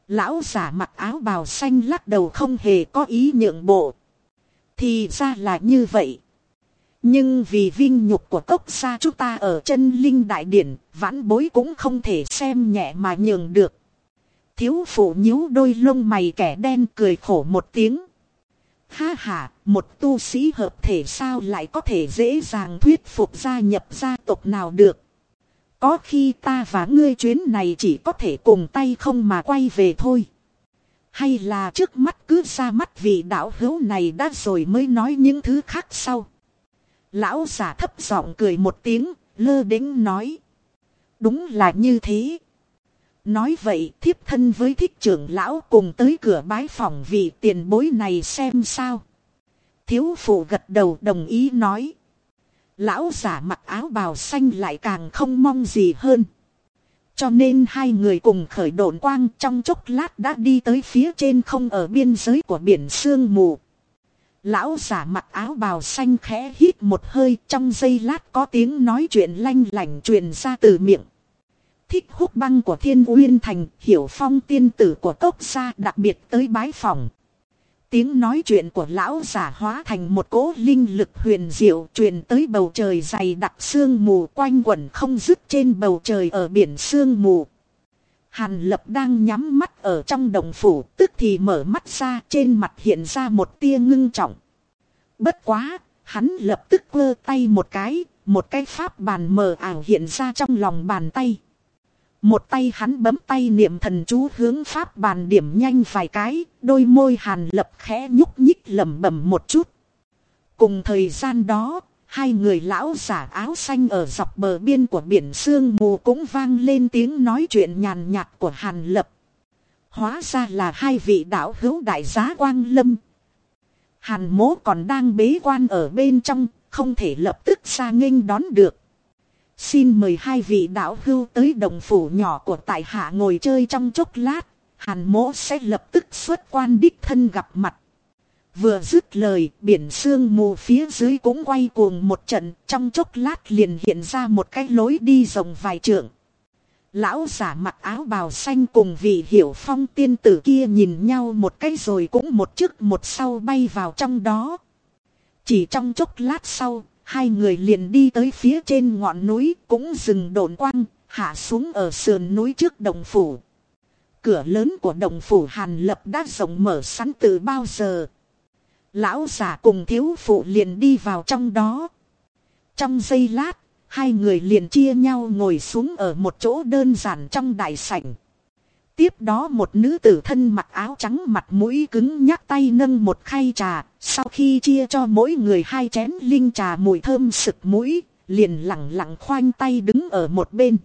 Lão giả mặc áo bào xanh lắc đầu không hề có ý nhượng bộ. Thì ra là như vậy. Nhưng vì vinh nhục của cốc gia chúng ta ở chân linh đại điển, vãn bối cũng không thể xem nhẹ mà nhường được. Thiếu phụ nhíu đôi lông mày kẻ đen cười khổ một tiếng. Ha ha, một tu sĩ hợp thể sao lại có thể dễ dàng thuyết phục gia nhập gia tộc nào được. Có khi ta và ngươi chuyến này chỉ có thể cùng tay không mà quay về thôi. Hay là trước mắt cứ ra mắt vị đạo hữu này đã rồi mới nói những thứ khác sau. Lão giả thấp giọng cười một tiếng, lơ đĩnh nói. Đúng là như thế. Nói vậy, thiếp thân với thích trưởng lão cùng tới cửa bái phòng vị tiền bối này xem sao. Thiếu phụ gật đầu đồng ý nói. Lão giả mặc áo bào xanh lại càng không mong gì hơn. Cho nên hai người cùng khởi độn quang trong chốc lát đã đi tới phía trên không ở biên giới của biển sương mù. Lão giả mặc áo bào xanh khẽ hít một hơi trong giây lát có tiếng nói chuyện lanh lành truyền ra từ miệng. Thích hút băng của thiên uyên thành, hiểu phong tiên tử của cốc gia đặc biệt tới bái phòng. Tiếng nói chuyện của lão giả hóa thành một cỗ linh lực huyền diệu truyền tới bầu trời dày đặc sương mù quanh quẩn không dứt trên bầu trời ở biển sương mù. Hàn lập đang nhắm mắt ở trong đồng phủ tức thì mở mắt ra trên mặt hiện ra một tia ngưng trọng. Bất quá, hắn lập tức vơ tay một cái, một cái pháp bàn mờ ảo hiện ra trong lòng bàn tay. Một tay hắn bấm tay niệm thần chú hướng pháp bàn điểm nhanh vài cái, đôi môi hàn lập khẽ nhúc nhích lẩm bẩm một chút. Cùng thời gian đó, hai người lão giả áo xanh ở dọc bờ biên của biển sương mù cũng vang lên tiếng nói chuyện nhàn nhạt của hàn lập. Hóa ra là hai vị đạo hữu đại giá quang lâm. Hàn mố còn đang bế quan ở bên trong, không thể lập tức ra nghênh đón được. Xin mời hai vị đạo hưu tới đồng phủ nhỏ của tại hạ ngồi chơi trong chốc lát. Hàn mỗ sẽ lập tức xuất quan đích thân gặp mặt. Vừa dứt lời, biển sương mù phía dưới cũng quay cuồng một trận, trong chốc lát liền hiện ra một cái lối đi rộng vài trượng. Lão giả mặc áo bào xanh cùng vị hiểu phong tiên tử kia nhìn nhau một cái rồi cũng một trước một sau bay vào trong đó. Chỉ trong chốc lát sau, Hai người liền đi tới phía trên ngọn núi cũng dừng đồn quang, hạ xuống ở sườn núi trước đồng phủ. Cửa lớn của đồng phủ Hàn Lập đã rộng mở sẵn từ bao giờ. Lão giả cùng thiếu phụ liền đi vào trong đó. Trong giây lát, hai người liền chia nhau ngồi xuống ở một chỗ đơn giản trong đại sảnh. Tiếp đó một nữ tử thân mặc áo trắng mặt mũi cứng nhắc tay nâng một khay trà, sau khi chia cho mỗi người hai chén linh trà mùi thơm sực mũi, liền lặng lặng khoanh tay đứng ở một bên.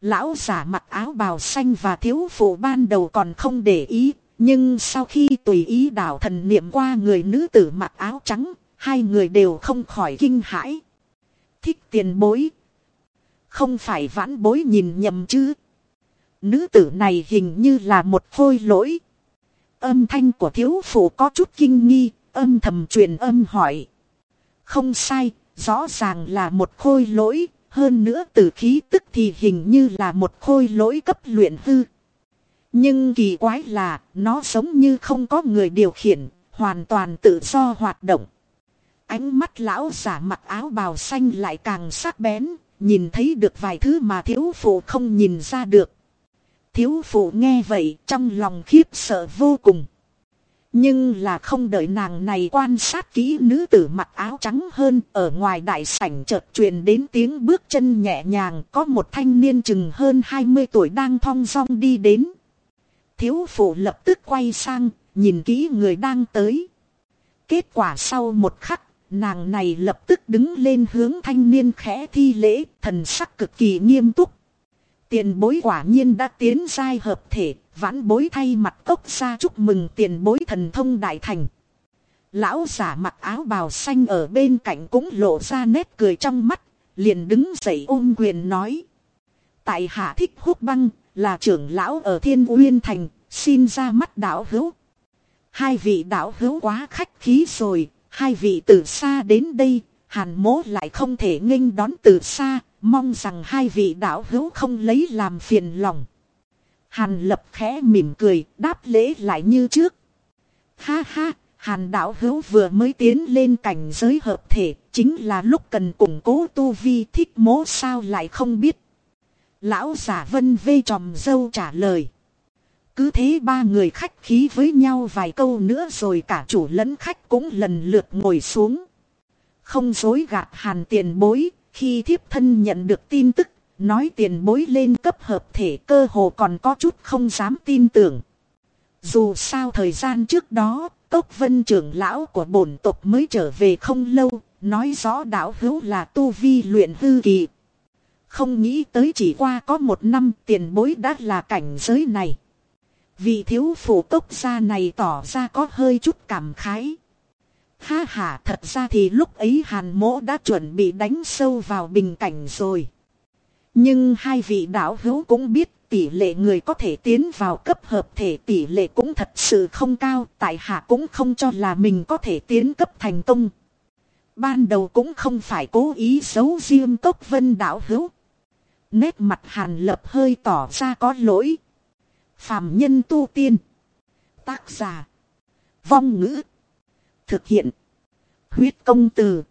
Lão giả mặc áo bào xanh và thiếu phụ ban đầu còn không để ý, nhưng sau khi tùy ý đảo thần niệm qua người nữ tử mặc áo trắng, hai người đều không khỏi kinh hãi. Thích tiền bối. Không phải vãn bối nhìn nhầm chứ. Nữ tử này hình như là một phôi lỗi. Âm thanh của thiếu phụ có chút kinh nghi, âm thầm truyền âm hỏi. Không sai, rõ ràng là một khôi lỗi, hơn nữa từ khí tức thì hình như là một khôi lỗi cấp luyện hư. Nhưng kỳ quái là, nó giống như không có người điều khiển, hoàn toàn tự do hoạt động. Ánh mắt lão giả mặc áo bào xanh lại càng sắc bén, nhìn thấy được vài thứ mà thiếu phụ không nhìn ra được. Thiếu phụ nghe vậy trong lòng khiếp sợ vô cùng. Nhưng là không đợi nàng này quan sát kỹ nữ tử mặc áo trắng hơn ở ngoài đại sảnh chợt truyền đến tiếng bước chân nhẹ nhàng có một thanh niên chừng hơn 20 tuổi đang thong dong đi đến. Thiếu phụ lập tức quay sang nhìn kỹ người đang tới. Kết quả sau một khắc nàng này lập tức đứng lên hướng thanh niên khẽ thi lễ, thần sắc cực kỳ nghiêm túc. Tiền bối quả nhiên đã tiến giai hợp thể, vãn bối thay mặt cốc ra chúc mừng tiền bối thần thông đại thành. Lão giả mặc áo bào xanh ở bên cạnh cũng lộ ra nét cười trong mắt, liền đứng dậy ôm quyền nói. Tại hạ thích hút băng, là trưởng lão ở thiên uyên thành, xin ra mắt đạo hữu. Hai vị đạo hữu quá khách khí rồi, hai vị từ xa đến đây, hàn mố lại không thể nghênh đón từ xa, mong rằng hai vị đạo hữu không lấy làm phiền lòng. Hàn lập khẽ mỉm cười, đáp lễ lại như trước. Ha ha, hàn đạo hữu vừa mới tiến lên cảnh giới hợp thể, chính là lúc cần củng cố tu vi thích mố sao lại không biết. Lão giả vân vê tròm dâu trả lời. Cứ thế ba người khách khí với nhau vài câu nữa rồi cả chủ lẫn khách cũng lần lượt ngồi xuống. Không dối gạt hàn tiền bối, khi thiếp thân nhận được tin tức, nói tiền bối lên cấp hợp thể cơ hồ còn có chút không dám tin tưởng. Dù sao thời gian trước đó, tốc Vân trưởng lão của bổn tộc mới trở về không lâu, nói rõ đạo hữu là tu vi luyện hư kỳ. Không nghĩ tới chỉ qua có một năm tiền bối đã là cảnh giới này. Vị thiếu phụ tốc gia này tỏ ra có hơi chút cảm khái. Ha ha thật ra thì lúc ấy hàn mỗ đã chuẩn bị đánh sâu vào bình cảnh rồi. Nhưng hai vị đạo hữu cũng biết tỷ lệ người có thể tiến vào cấp hợp thể tỷ lệ cũng thật sự không cao. Tại hạ cũng không cho là mình có thể tiến cấp thành công. Ban đầu cũng không phải cố ý xấu riêng cốc vân đạo hữu. Nét mặt hàn lập hơi tỏ ra có lỗi. Phàm nhân tu tiên. Tác giả. Vong ngữ. Thực hiện. Huyết công từ.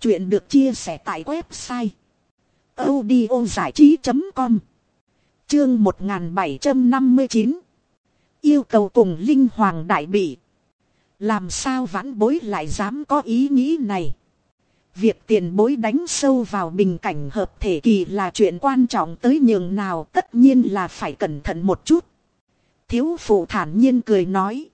Chuyện được chia sẻ tại website giải trí.com Chương 1759 Yêu cầu cùng Linh Hoàng Đại Bị. Làm sao vãn bối lại dám có ý nghĩ này? Việc tiền bối đánh sâu vào bình cảnh hợp thể kỳ là chuyện quan trọng tới nhường nào, tất nhiên là phải cẩn thận một chút. Thiếu phụ thản nhiên cười nói.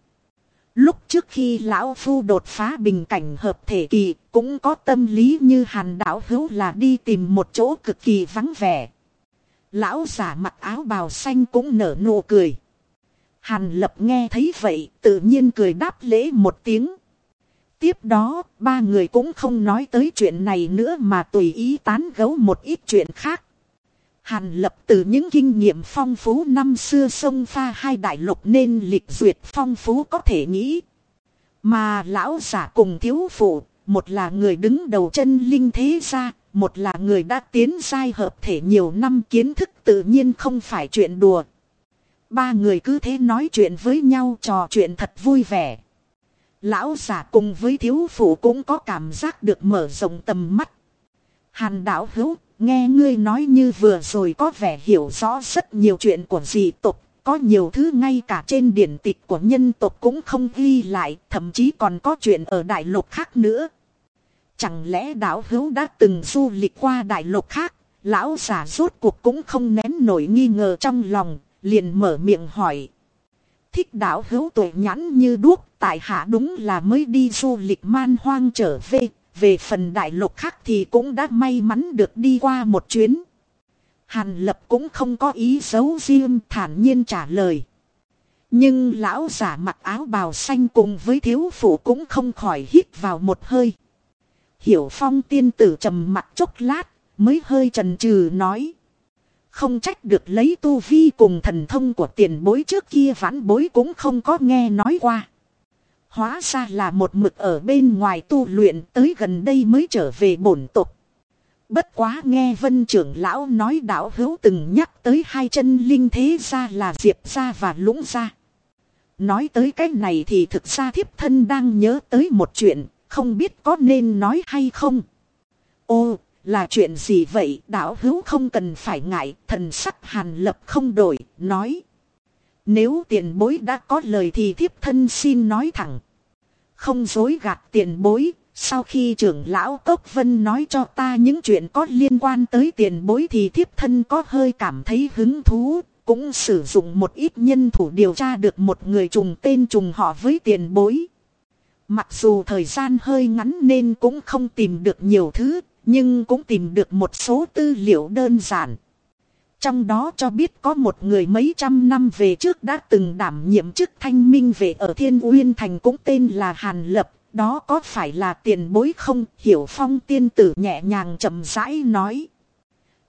Lúc trước khi lão phu đột phá bình cảnh hợp thể kỳ cũng có tâm lý như hàn đảo hữu là đi tìm một chỗ cực kỳ vắng vẻ. Lão giả mặc áo bào xanh cũng nở nụ cười. Hàn lập nghe thấy vậy tự nhiên cười đáp lễ một tiếng. Tiếp đó, ba người cũng không nói tới chuyện này nữa mà tùy ý tán gấu một ít chuyện khác. Hàn lập từ những kinh nghiệm phong phú năm xưa sông pha hai đại lục nên lịch duyệt phong phú có thể nghĩ. Mà lão giả cùng thiếu phụ, một là người đứng đầu chân linh thế gia, một là người đã tiến sai hợp thể nhiều năm kiến thức tự nhiên không phải chuyện đùa. Ba người cứ thế nói chuyện với nhau trò chuyện thật vui vẻ. Lão giả cùng với thiếu phụ cũng có cảm giác được mở rộng tầm mắt. Hàn đạo hữu, nghe ngươi nói như vừa rồi có vẻ hiểu rõ rất nhiều chuyện của dị tộc. Có nhiều thứ ngay cả trên điển tịch của nhân tộc cũng không ghi lại, thậm chí còn có chuyện ở đại lục khác nữa. Chẳng lẽ đạo hữu đã từng du lịch qua đại lục khác, lão giả rốt cuộc cũng không nén nổi nghi ngờ trong lòng, liền mở miệng hỏi. Thích đạo hữu tuổi nhãn như đuốc, tại hạ đúng là mới đi du lịch man hoang trở về, về phần đại lục khác thì cũng đã may mắn được đi qua một chuyến. Hàn lập cũng không có ý xấu riêng thản nhiên trả lời. Nhưng lão giả mặc áo bào xanh cùng với thiếu phụ cũng không khỏi hít vào một hơi. Hiểu phong tiên tử trầm mặt chốc lát, mới hơi trần trừ nói. Không trách được lấy tu vi cùng thần thông của tiền bối trước kia vãn bối cũng không có nghe nói qua. Hóa ra là một mực ở bên ngoài tu luyện tới gần đây mới trở về bổn tục. Bất quá nghe vân trưởng lão nói đạo hữu từng nhắc tới hai chân linh thế ra là diệp ra và lũng ra. Nói tới cái này thì thực ra thiếp thân đang nhớ tới một chuyện, không biết có nên nói hay không. Ô, là chuyện gì vậy đạo hữu không cần phải ngại, thần sắc hàn lập không đổi, nói. Nếu tiền bối đã có lời thì thiếp thân xin nói thẳng. Không dối gạt tiền bối, sau khi trưởng lão Cốc Vân nói cho ta những chuyện có liên quan tới tiền bối thì thiếp thân có hơi cảm thấy hứng thú, cũng sử dụng một ít nhân thủ điều tra được một người trùng tên trùng họ với tiền bối. Mặc dù thời gian hơi ngắn nên cũng không tìm được nhiều thứ, nhưng cũng tìm được một số tư liệu đơn giản. Trong đó cho biết có một người mấy trăm năm về trước đã từng đảm nhiệm chức thanh minh về ở Thiên Uyên Thành cũng tên là Hàn Lập. Đó có phải là tiền bối không? Hiểu phong tiên tử nhẹ nhàng chậm rãi nói.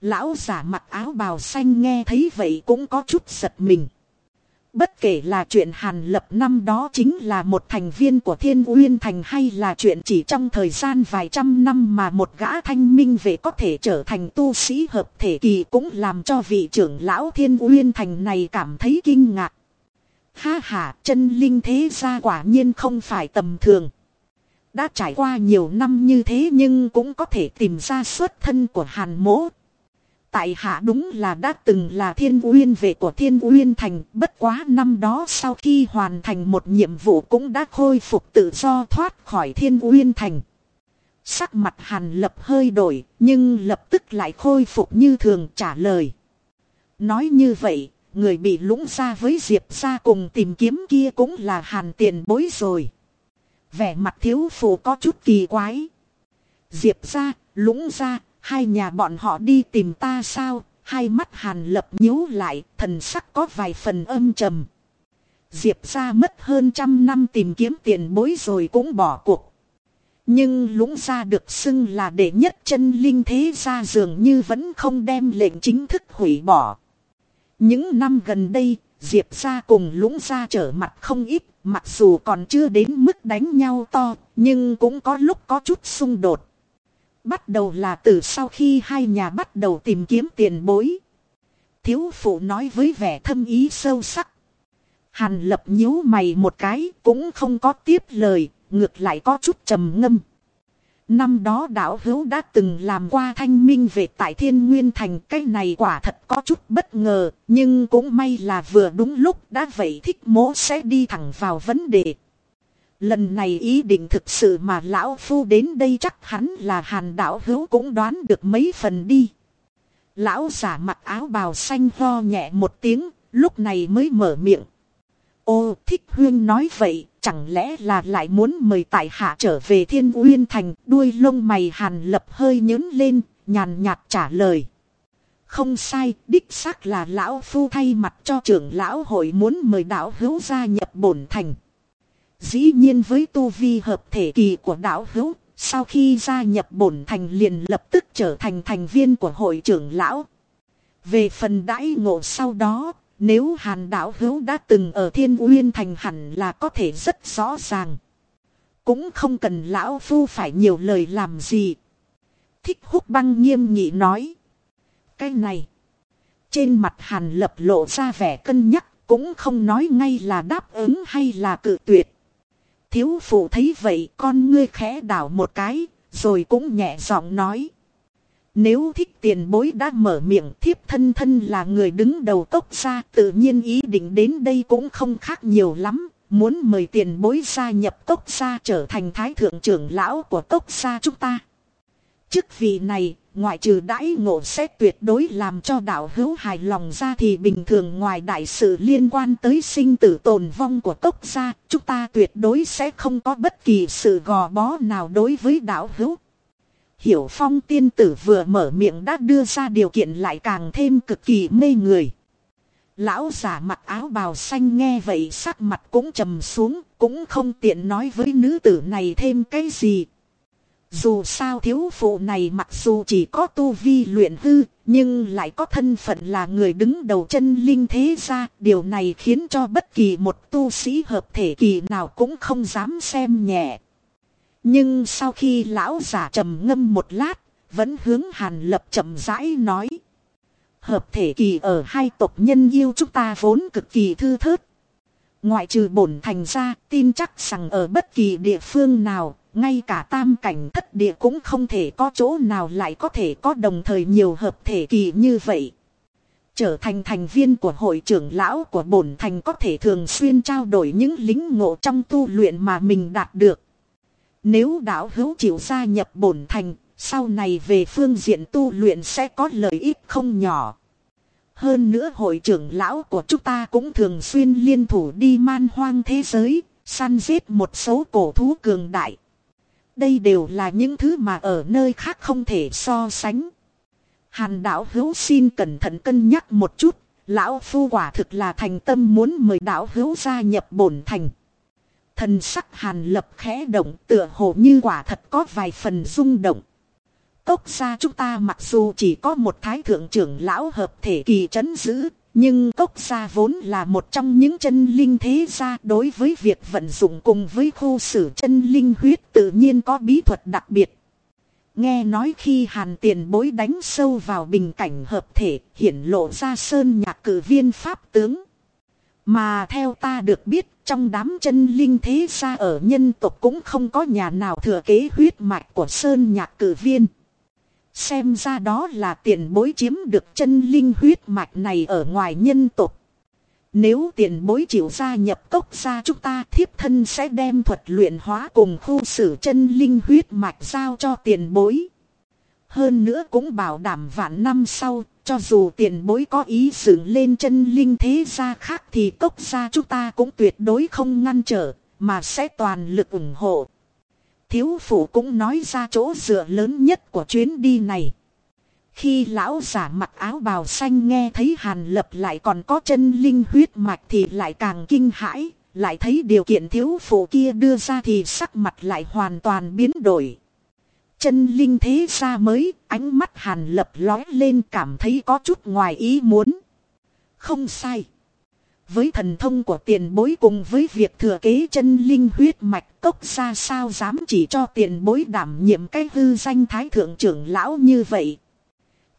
Lão giả mặc áo bào xanh nghe thấy vậy cũng có chút giật mình. Bất kể là chuyện Hàn Lập năm đó chính là một thành viên của Thiên Uyên Thành hay là chuyện chỉ trong thời gian vài trăm năm mà một gã thanh minh về có thể trở thành tu sĩ hợp thể kỳ cũng làm cho vị trưởng lão Thiên Uyên Thành này cảm thấy kinh ngạc. Ha ha, chân linh thế gia quả nhiên không phải tầm thường. Đã trải qua nhiều năm như thế nhưng cũng có thể tìm ra xuất thân của Hàn Mỗ tại hạ đúng là đã từng là thiên uyên vệ của thiên uyên thành, bất quá năm đó sau khi hoàn thành một nhiệm vụ cũng đã khôi phục tự do thoát khỏi thiên uyên thành. Sắc mặt hàn lập hơi đổi, nhưng lập tức lại khôi phục như thường trả lời. Nói như vậy, người bị lũng ra với diệp ra cùng tìm kiếm kia cũng là hàn tiền bối rồi. Vẻ mặt thiếu phụ có chút kỳ quái. Diệp ra, lũng ra, Hai nhà bọn họ đi tìm ta sao? Hai mắt hàn lập nhíu lại, thần sắc có vài phần âm trầm. Diệp ra mất hơn trăm năm tìm kiếm tiền bối rồi cũng bỏ cuộc. Nhưng lũng ra được xưng là đệ nhất chân linh thế ra dường như vẫn không đem lệnh chính thức hủy bỏ. Những năm gần đây, Diệp ra cùng lũng ra trở mặt không ít, mặc dù còn chưa đến mức đánh nhau to, nhưng cũng có lúc có chút xung đột. Bắt đầu là từ sau khi hai nhà bắt đầu tìm kiếm tiền bối. Thiếu phụ nói với vẻ thâm ý sâu sắc. Hàn lập nhíu mày một cái cũng không có tiếp lời, ngược lại có chút trầm ngâm. Năm đó đạo hữu đã từng làm qua thanh minh về tại thiên nguyên thành cái này quả thật có chút bất ngờ, nhưng cũng may là vừa đúng lúc đã vậy thích mỗ sẽ đi thẳng vào vấn đề. Lần này ý định thực sự mà lão phu đến đây chắc hắn là hàn đạo hữu cũng đoán được mấy phần đi. Lão giả mặc áo bào xanh ho nhẹ một tiếng, lúc này mới mở miệng. Ô thích huyên nói vậy, chẳng lẽ là lại muốn mời tại hạ trở về thiên uyên thành, đuôi lông mày hàn lập hơi nhớn lên, nhàn nhạt trả lời. Không sai, đích xác là lão phu thay mặt cho trưởng lão hội muốn mời đạo hữu gia nhập bổn thành. Dĩ nhiên với tu vi hợp thể kỳ của đạo hữu, sau khi gia nhập bổn thành liền lập tức trở thành thành viên của hội trưởng lão. Về phần đãi ngộ sau đó, nếu hàn đạo hữu đã từng ở thiên uyên thành hẳn là có thể rất rõ ràng. Cũng không cần lão phu phải nhiều lời làm gì. Thích húc băng nghiêm nghị nói. Cái này. Trên mặt hàn lập lộ ra vẻ cân nhắc cũng không nói ngay là đáp ứng hay là cự tuyệt thiếu phụ thấy vậy con ngươi khẽ đảo một cái, rồi cũng nhẹ giọng nói. Nếu thích tiền bối đã mở miệng thiếp thân thân là người đứng đầu tốc ra tự nhiên ý định đến đây cũng không khác nhiều lắm. Muốn mời tiền bối gia nhập tốc gia trở thành thái thượng trưởng lão của tốc gia chúng ta. Chức vị này, ngoại trừ đãi ngộ sẽ tuyệt đối làm cho đạo hữu hài lòng ra thì bình thường ngoài đại sự liên quan tới sinh tử tồn vong của tốc gia, chúng ta tuyệt đối sẽ không có bất kỳ sự gò bó nào đối với đạo hữu. Hiểu phong tiên tử vừa mở miệng đã đưa ra điều kiện lại càng thêm cực kỳ mê người. Lão giả mặc áo bào xanh nghe vậy sắc mặt cũng trầm xuống, cũng không tiện nói với nữ tử này thêm cái gì, dù sao thiếu phụ này mặc dù chỉ có tu vi luyện hư, nhưng lại có thân phận là người đứng đầu chân linh thế gia. Điều này khiến cho bất kỳ một tu sĩ hợp thể kỳ nào cũng không dám xem nhẹ. Nhưng sau khi lão giả trầm ngâm một lát, vẫn hướng hàn lập chậm rãi nói. Hợp thể kỳ ở hai tộc nhân yêu chúng ta vốn cực kỳ thư thớt. Ngoại trừ bổn thành ra, tin chắc rằng ở bất kỳ địa phương nào, ngay cả tam cảnh thất địa cũng không thể có chỗ nào lại có thể có đồng thời nhiều hợp thể kỳ như vậy. Trở thành thành viên của hội trưởng lão của bổn thành có thể thường xuyên trao đổi những lính ngộ trong tu luyện mà mình đạt được. Nếu đạo hữu chịu gia nhập bổn thành, sau này về phương diện tu luyện sẽ có lợi ích không nhỏ. Hơn nữa hội trưởng lão của chúng ta cũng thường xuyên liên thủ đi man hoang thế giới, Săn giết một số cổ thú cường đại. Đây đều là những thứ mà ở nơi khác không thể so sánh. Hàn đạo hữu xin cẩn thận cân nhắc một chút. Lão phu quả thực là thành tâm muốn mời đạo hữu gia nhập bổn thành. Thần sắc hàn lập khẽ động tựa hồ như quả thật có vài phần rung động. Cốc gia chúng ta mặc dù chỉ có một thái thượng trưởng lão hợp thể kỳ chấn giữ, nhưng cốc gia vốn là một trong những chân linh thế gia đối với việc vận dụng cùng với khu sử chân linh huyết tự nhiên có bí thuật đặc biệt. Nghe nói khi hàn tiền bối đánh sâu vào bình cảnh hợp thể, hiển lộ ra sơn nhạc cử viên pháp tướng. Mà theo ta được biết, trong đám chân linh thế gia ở nhân tộc cũng không có nhà nào thừa kế huyết mạch của sơn nhạc cử viên. Xem ra đó là tiền bối chiếm được chân linh huyết mạch này ở ngoài nhân tộc. Nếu tiền bối chịu gia nhập cốc gia chúng ta thiếp thân sẽ đem thuật luyện hóa cùng khu xử chân linh huyết mạch giao cho tiền bối. Hơn nữa cũng bảo đảm vạn năm sau, cho dù tiền bối có ý dựng lên chân linh thế gia khác thì cốc gia chúng ta cũng tuyệt đối không ngăn trở, mà sẽ toàn lực ủng hộ. Thiếu phụ cũng nói ra chỗ dựa lớn nhất của chuyến đi này. Khi lão giả mặc áo bào xanh nghe thấy hàn lập lại còn có chân linh huyết mạch thì lại càng kinh hãi, lại thấy điều kiện thiếu phụ kia đưa ra thì sắc mặt lại hoàn toàn biến đổi. Chân linh thế ra mới, ánh mắt hàn lập lói lên cảm thấy có chút ngoài ý muốn. Không sai. Với thần thông của tiền bối cùng với việc thừa kế chân linh huyết mạch cốc ra sao dám chỉ cho tiền bối đảm nhiệm cái hư danh thái thượng trưởng lão như vậy.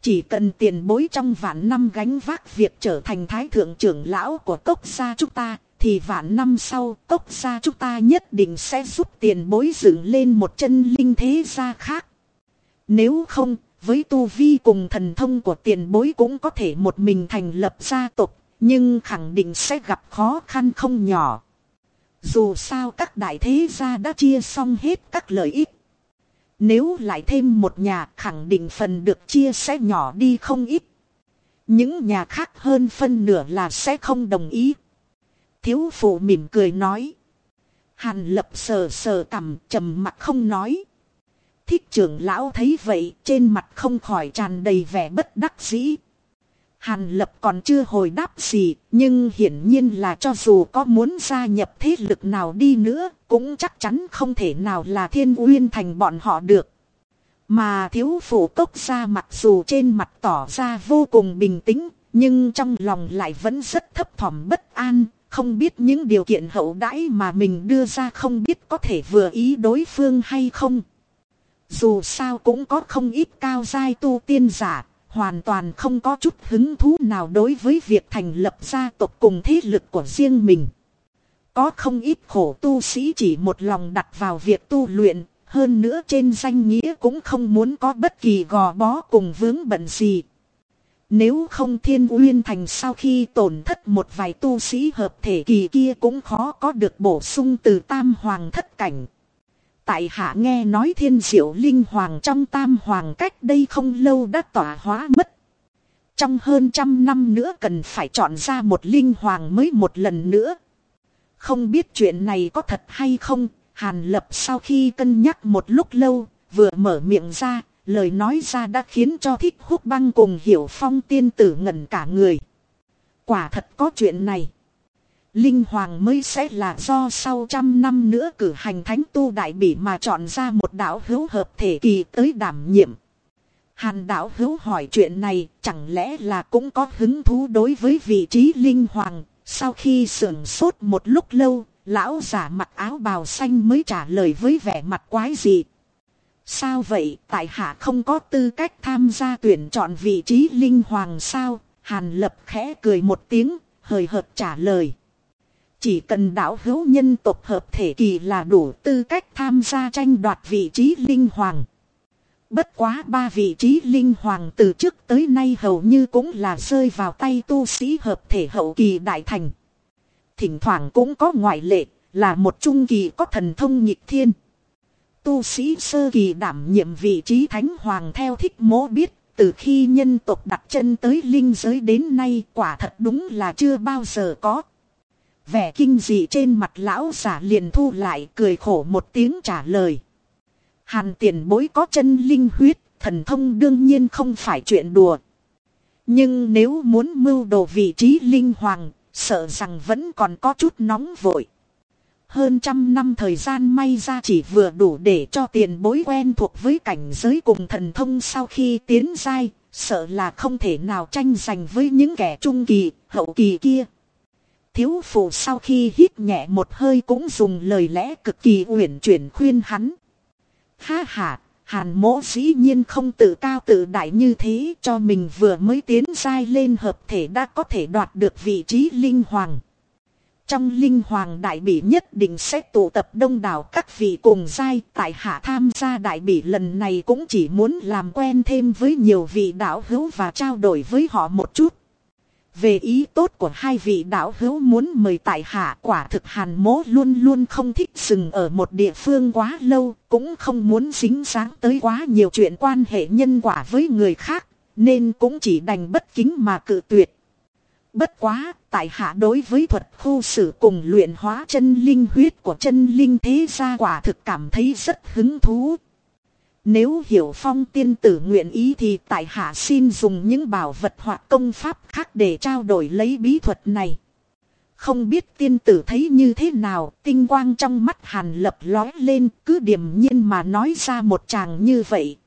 Chỉ cần tiền bối trong vạn năm gánh vác việc trở thành thái thượng trưởng lão của cốc gia chúng ta, thì vạn năm sau cốc gia chúng ta nhất định sẽ giúp tiền bối dựng lên một chân linh thế gia khác. Nếu không, với tu vi cùng thần thông của tiền bối cũng có thể một mình thành lập gia tộc, nhưng khẳng định sẽ gặp khó khăn không nhỏ. Dù sao các đại thế gia đã chia xong hết các lợi ích. Nếu lại thêm một nhà khẳng định phần được chia sẽ nhỏ đi không ít. Những nhà khác hơn phân nửa là sẽ không đồng ý. Thiếu phụ mỉm cười nói. Hàn lập sờ sờ cằm trầm mặt không nói. Thích trưởng lão thấy vậy trên mặt không khỏi tràn đầy vẻ bất đắc dĩ. Hàn lập còn chưa hồi đáp gì, nhưng hiển nhiên là cho dù có muốn gia nhập thế lực nào đi nữa, cũng chắc chắn không thể nào là thiên uyên thành bọn họ được. Mà thiếu phụ cốc ra mặc dù trên mặt tỏ ra vô cùng bình tĩnh, nhưng trong lòng lại vẫn rất thấp thỏm bất an, không biết những điều kiện hậu đãi mà mình đưa ra không biết có thể vừa ý đối phương hay không. Dù sao cũng có không ít cao giai tu tiên giả, hoàn toàn không có chút hứng thú nào đối với việc thành lập gia tộc cùng thế lực của riêng mình. Có không ít khổ tu sĩ chỉ một lòng đặt vào việc tu luyện, hơn nữa trên danh nghĩa cũng không muốn có bất kỳ gò bó cùng vướng bận gì. Nếu không thiên uyên thành sau khi tổn thất một vài tu sĩ hợp thể kỳ kia cũng khó có được bổ sung từ tam hoàng thất cảnh. Tại hạ nghe nói thiên diệu linh hoàng trong tam hoàng cách đây không lâu đã tỏa hóa mất. Trong hơn trăm năm nữa cần phải chọn ra một linh hoàng mới một lần nữa. Không biết chuyện này có thật hay không, Hàn Lập sau khi cân nhắc một lúc lâu, vừa mở miệng ra, lời nói ra đã khiến cho thích hút băng cùng hiểu phong tiên tử ngẩn cả người. Quả thật có chuyện này. Linh Hoàng mới sẽ là do sau trăm năm nữa cử hành thánh tu đại bỉ mà chọn ra một đạo hữu hợp thể kỳ tới đảm nhiệm. Hàn đạo hữu hỏi chuyện này chẳng lẽ là cũng có hứng thú đối với vị trí Linh Hoàng. Sau khi sưởng sốt một lúc lâu, lão giả mặc áo bào xanh mới trả lời với vẻ mặt quái dị. Sao vậy, tại hạ không có tư cách tham gia tuyển chọn vị trí Linh Hoàng sao? Hàn lập khẽ cười một tiếng, hời hợt trả lời. Chỉ cần đạo hữu nhân tộc hợp thể kỳ là đủ tư cách tham gia tranh đoạt vị trí linh hoàng. Bất quá ba vị trí linh hoàng từ trước tới nay hầu như cũng là rơi vào tay tu sĩ hợp thể hậu kỳ đại thành. Thỉnh thoảng cũng có ngoại lệ, là một trung kỳ có thần thông nhịp thiên. Tu sĩ sơ kỳ đảm nhiệm vị trí thánh hoàng theo thích mố biết, từ khi nhân tộc đặt chân tới linh giới đến nay quả thật đúng là chưa bao giờ có. Vẻ kinh dị trên mặt lão giả liền thu lại cười khổ một tiếng trả lời. Hàn tiền bối có chân linh huyết, thần thông đương nhiên không phải chuyện đùa. Nhưng nếu muốn mưu đồ vị trí linh hoàng, sợ rằng vẫn còn có chút nóng vội. Hơn trăm năm thời gian may ra chỉ vừa đủ để cho tiền bối quen thuộc với cảnh giới cùng thần thông sau khi tiến giai, sợ là không thể nào tranh giành với những kẻ trung kỳ, hậu kỳ kia. Thiếu phụ sau khi hít nhẹ một hơi cũng dùng lời lẽ cực kỳ uyển chuyển khuyên hắn. Ha ha, hàn mỗ dĩ nhiên không tự cao tự đại như thế cho mình vừa mới tiến dai lên hợp thể đã có thể đoạt được vị trí linh hoàng. Trong linh hoàng đại bỉ nhất định sẽ tụ tập đông đảo các vị cùng giai tại hạ tham gia đại bỉ lần này cũng chỉ muốn làm quen thêm với nhiều vị đạo hữu và trao đổi với họ một chút. Về ý tốt của hai vị đạo hữu muốn mời tại hạ quả thực hàn mố luôn luôn không thích dừng ở một địa phương quá lâu, cũng không muốn dính dáng tới quá nhiều chuyện quan hệ nhân quả với người khác, nên cũng chỉ đành bất kính mà cự tuyệt. Bất quá, tại hạ đối với thuật khu sử cùng luyện hóa chân linh huyết của chân linh thế gia quả thực cảm thấy rất hứng thú. Nếu hiểu phong tiên tử nguyện ý thì tại hạ xin dùng những bảo vật hoặc công pháp khác để trao đổi lấy bí thuật này. Không biết tiên tử thấy như thế nào, tinh quang trong mắt hàn lập lói lên, cứ điềm nhiên mà nói ra một chàng như vậy.